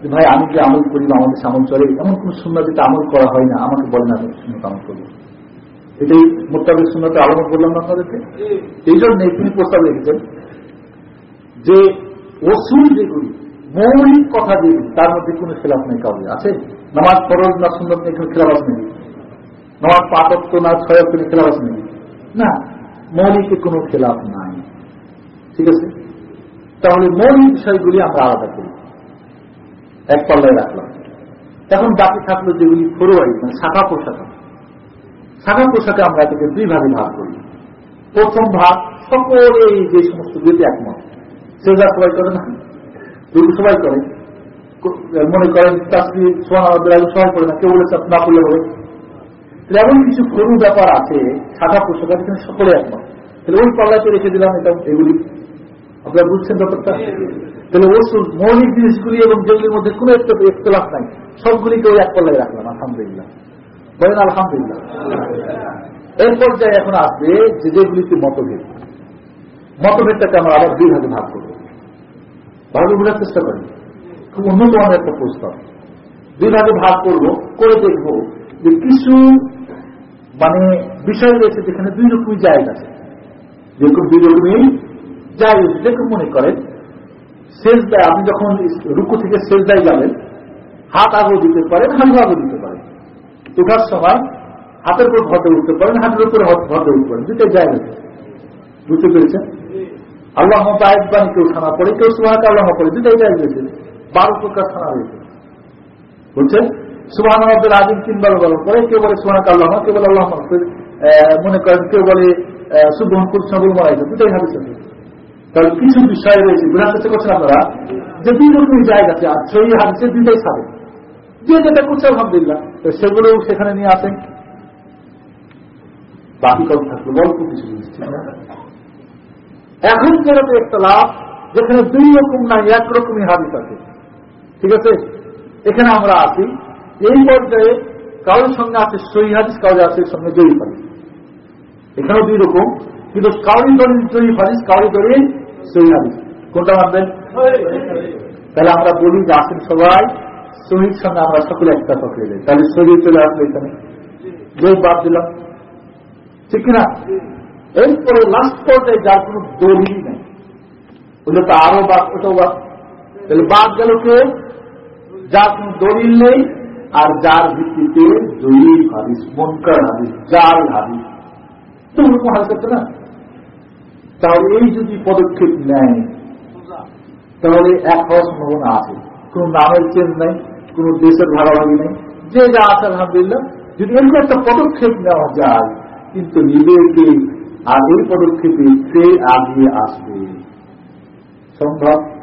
যে ভাই, আমি যে আমল করি বা আমাদের সামল চলে, এমন কোন সুন্দর যেটা আমল করা হয় না, আমাকে বলেন আমি সুন্দর আমল করব। এটাই মোত্তাবের সুন্দরটা আলোচনা করলাম না আপনাদেরকে? এই জন্য তিনি প্রস্তাব রেখেছেন যে ওসুল যেগুলি, মৌলিক কথা যেগুলি, তার মধ্যে কোনো খেলাফ নেই কাউকে আছে? নামাজ ফরজ না সুন্দর কোনো খেলাফ নেই। নামাজ পাঁচত্ব না ছয় অক্ট খেলাফ নেই। না, মৌলিকে কোনো খেলাফ নাই। ঠিক আছে? তাহলে মৌলিক বিষয়গুলি আমরা আলাদা করি। এক পাল্লায় রাখলাম। এখন বাকি থাকল যেগুলি ফরোয়াই মানে শাখা পোশাখা। শাখা পোশাকে আমরা এটাকে দুই ভাগে ভাগ করি। প্রথম ভাগ সকলে যে সমস্ত গুলিতে একমত সেজা সবাই করে না? দুটো সবাই করে। মনে করেন চাকরি সবাই করে না, কেউ বলে না করলে বলে এমন কিছু সরু ব্যাপার আছে শাখা পোশাক এখানে সকলে একমত তাহলে ওই পাল্লাতে রেখে দিলাম, এটা এগুলি। আপনারা বুঝছেন ব্যাপারটা? তাহলে ওষুধ মৌলিক জিনিসগুলি এবং যেগুলির মধ্যে কোনো একটা ইতলাফ নাই, সবগুলিকে ওই এক পাল্লায় রাখলাম, আলহামদুলিল্লাহ। বলেন আলহামদুলিল্লাহ। এর পর্যায়ে এখন আসবে যে যেগুলিতে মতভেদ। মতভেদটাকে আমরা আবার দুই ভাগে ভাগ করব। ভাগে বোঝার চেষ্টা করি উন্নত মানের একটা প্রস্তাব। দুই ভাগে ভাগ করব করে দেখব যে কিছু মানে বিষয় রয়েছে যেখানে দুই রকমই জায়গা আছে। যেরকম দুই রকমই জায়গা যেরকম মনে করেন শেষ দেয় আপনি যখন রুকু থেকে শেষ দেয় যাবেন হাত আগেও দিতে পারেন হাত আগেও দিতে পারেন। ওঠার সময় হাতের উপর ঘটে উঠতে পারেন হাতের উপরে ঘটে উঠতে পারেন। দুটাই জায়গা আছে। বুঝতে পেরেছেন? আল্লাহ বাণী কেউ থানা পড়ে কেউ সুহাকে আল্লাহ পড়ে দুটাই জায়গা বারো প্রকার থানা রয়েছে বলছেন সুহান আব্দুল আজিম তিনবার বলন। করে কেউ বলে সুহান আল্লাহ কেউ বলে আল্লাহ মনে করেন, কেউ বলে সুবহন কুলসাবুল মারাইছে দুটাই হাদিস আছে। তাহলে কিছু বিষয় রয়েছে বোঝার চেষ্টা করছেন আপনারা, যে দুই রকমই জায়গা আছে, আর সেই হাদিসে দুইটাই সাবে যে যেটা করছে, আলহামদুলিল্লাহ। তো সেগুলো সেখানে নিয়ে আসেন। বাকি কম থাকল গল্প কিছু এখন যেরকম একটা লাভ, যেখানে দুই রকম নাই একরকমই হাদিস আছে। ঠিক আছে? এখানে আমরা আছি। এই পর্যায়ে কারোর সঙ্গে আছে সই হাদিস, কারোর আছে সঙ্গে জয়ী হাদিস। এখানেও দুই রকম। কিন্তু কাউরি দলিল জয়ী হাদিস কাউরি দলিল সই হাদিস। কোনটা মানবেন তাহলে আমরা বলি যে আসেন সবাই শহীদ সঙ্গে আমরা সকলে একটা পক্ষে যাই। তাহলে শহীদ চলে আসলো এখানে। জয় বাদ দিলাম। ঠিক কিনা? এরপরে লাস্ট পর্যায়ে যার কোন দলিল নেই। ওটা তো আরও বাদ, ওটাও বাদ। তাহলে বাদ গেল কে? যার দলিল নেই, আর যার ভিত্তিতে জয়ীর হাদিস, মনকার হাদিস, জাল হাদিস। তো ওরকম হাল করতে না? তাহলে এই যদি পদক্ষেপ নেয়, তাহলে এক হওয়ার সম্ভাবনা আছে। কোন নামের চেঞ্জ নাই, কোন দেশের ভাগাভাগি নেই। যে যা আছে, আলহামদুলিল্লাহ। যদি এরকম একটা পদক্ষেপ নেওয়া যায়, কিন্তু নিজেকে আর এই পদক্ষেপে সে আগিয়ে আসবে। সম্ভব?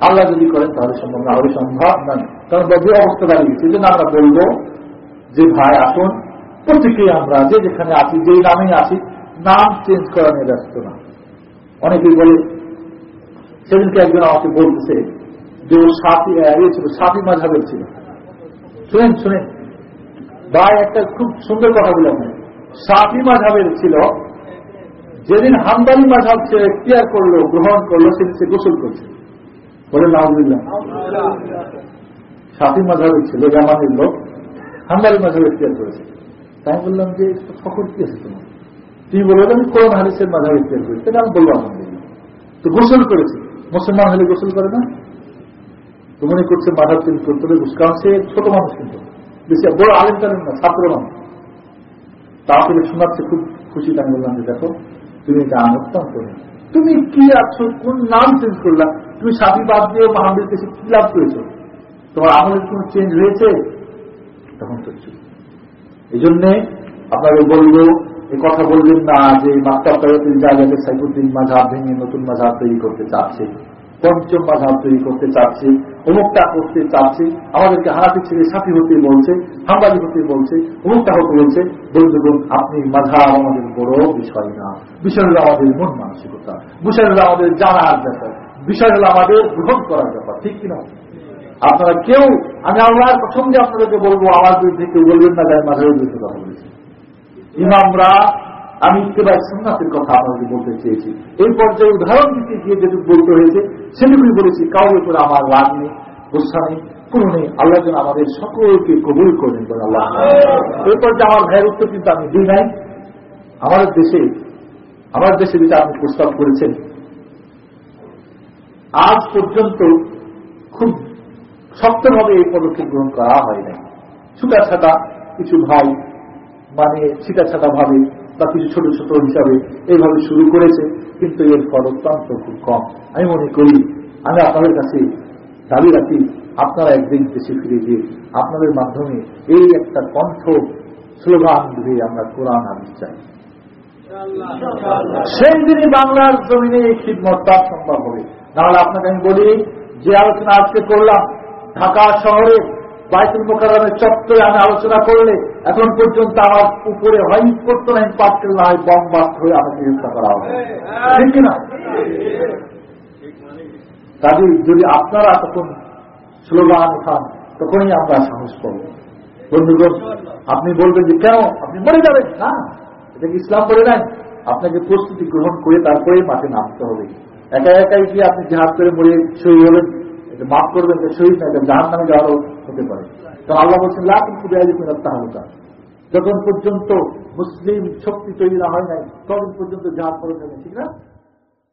আল্লাহ যদি করেন, তাহলে সম্ভব না হলে সম্ভব নয়। কারণ যে অবস্থা দাঁড়িয়েছে জন্য আমরা বলব যে, ভাই, আসুন। প্রত্যেকেই আমরা, যে যেখানে আছি, যেই নামেই আছি, নাম চেঞ্জ করা নিয়ে ব্যস্ত না। অনেকেই বলে, সেদিনকে একজন আমাকে বলতেছে, যে ও ইয়ে ছিল সাফি মাঝাবের ছিল। শুনেন শুনেন। ভাই, একটা খুব সুন্দর কথা বললাম সাফি মাঝাবের ছিল। যেদিন হামদানি মাঝাব সে ক্লিয়ার করল, গ্রহণ করল সেদিন সে গোসল করছে। বলে নাহমদুল্লাহ সাফি মাঝাবের ছিল, জামানির লোক হামদানি মাঝাবের ক্লিয়ার করেছে। তাই বললাম যে ফখর কি আছে তোমার? তুমি বলবে আমি কোরআন, হাদিসের মাঝাবে ক্লিয়ার করেছি। তাহলে আমি আলহামদুলিল্লাহ তো গোসল করেছি। মুসলমান হলে গোসল করে না? তো মনে করছে মাথার চেঞ্জ করতে হবে কারণ ছোট মানুষ কিন্তু। বেশি বড় আলেম জানেন না, ছাত্র মানুষ। তাড়াতাড়ি শোনাচ্ছে, খুব খুশি। আমি বললাম যে, দেখো, তুমি এটা আনতাম করে তুমি কি আছো? কোন নাম চেঞ্জ করলাম তুমি সাথী বাদ দিয়ে মাহাবীর কাছে কি লাভ করেছ? তোমার আমলের কোন চেঞ্জ হয়েছে? তখন তো এই জন্যে আপনাকে বলব এই কথা বলবেন না যে মাত্রা তৈরি জায়গাতে সাইফুদ্দিন মাঝাব ভেঙে নতুন মাঝাব তৈরি করতে চাচ্ছে। পঞ্চম মাঝাব তৈরি করতে চাচ্ছে, অমুকটা করতে চাচ্ছে, আমাদেরকে হারাতে ছেড়ে সাথী হতে বলছে হামবাজি হতে বলছে, অমুকটা হতে বলছে। বন্ধুগণ, আপনি মাঝাব আমাদের বড় বিষয় না। বিষয় আমাদের মন মানসিকতা। বিষয় আমাদের জানার ব্যাপার। বিষয় হলো আমাদের গ্রহণ করার ব্যাপার, ঠিক কিনা? আপনারা কেউ, আমি আল্লাহর প্রথম যে আপনাদেরকে বলব আমার বিরুদ্ধে কেউ বলবেন না যাই মাঝে বিরুদ্ধে কথা বলেছি ইমামরা, আমি ইত্তেবাই সুন্নাতের কথা আপনাকে বলতে চেয়েছি। এই পর্যায়ে উদাহরণ দিতে গিয়ে যেটুকু বলতে হয়েছে, সেটুকুই বলেছি, কাউকে করে আমার রাগ নেই, গোসা নেই, কোনো নেই। আল্লাহ যেন আমাদের সকলকে কবুল করেন বলে আল্লাহ। এই পর্যায়ে আমার ভাইয়ের উত্তর কিন্তু আমি দিই নাই। আমাদের দেশে, আমার দেশে যেটা আপনি প্রস্তাব করেছেন আজ পর্যন্ত খুব শক্তভাবে এই পদক্ষেপ গ্রহণ করা হয় নাই। ছুটা ছাটা কিছু ভাই মানে ছিটা ছাটা ভাবে বা কিছু ছোট ছোট হিসাবে এইভাবে শুরু করেছে কিন্তু এর ফল অত্যন্ত খুব কম। আমি মনে করি আমি আপনাদের কাছে দাবি রাখি আপনারা একদিন দেশে ফিরে গিয়ে আপনাদের মাধ্যমে এই একটা কণ্ঠ স্লোগান দিয়ে আমরা কোরআন আনতে চাই। সেই দিনই বাংলার জমিনে এই খিদমত সম্ভব হবে। নাহলে আপনাকে আমি বলি, যে আলোচনা আজকে করলাম, ঢাকা শহরে বাইতুল মোকারের চত্বরে আমি আলোচনা করলে এখন পর্যন্ত আমার উপরে হয় করতো না পাটকেল না হয় বম বাস্ট হয়ে আমাকে হত্যা করা হবে। ঠিক কিনা? কাজে যদি আপনারা তখন স্লোগান উঠান, তখনই আমরা সাহস পাবো। বন্ধুগণ, আপনি বলবেন যে কেন? আপনি মরে যাবেন। না, এটা কি ইসলাম বলে নেন আপনাকে প্রস্তুতি গ্রহণ করে তারপরেই মাঠে নামতে হবে। একা একাই কি আপনি জাহাজ করে মরে শহীদ হলেন মাফ করবেন যে শহীদ না জাহান নামে যাওয়ারও হতে পারে। তো আল্লাহ বলছেন লাখ তাহলে যখন পর্যন্ত মুসলিম শক্তি তৈরি না হয় নাই তখন পর্যন্ত জাহাজ করে ঠিক না?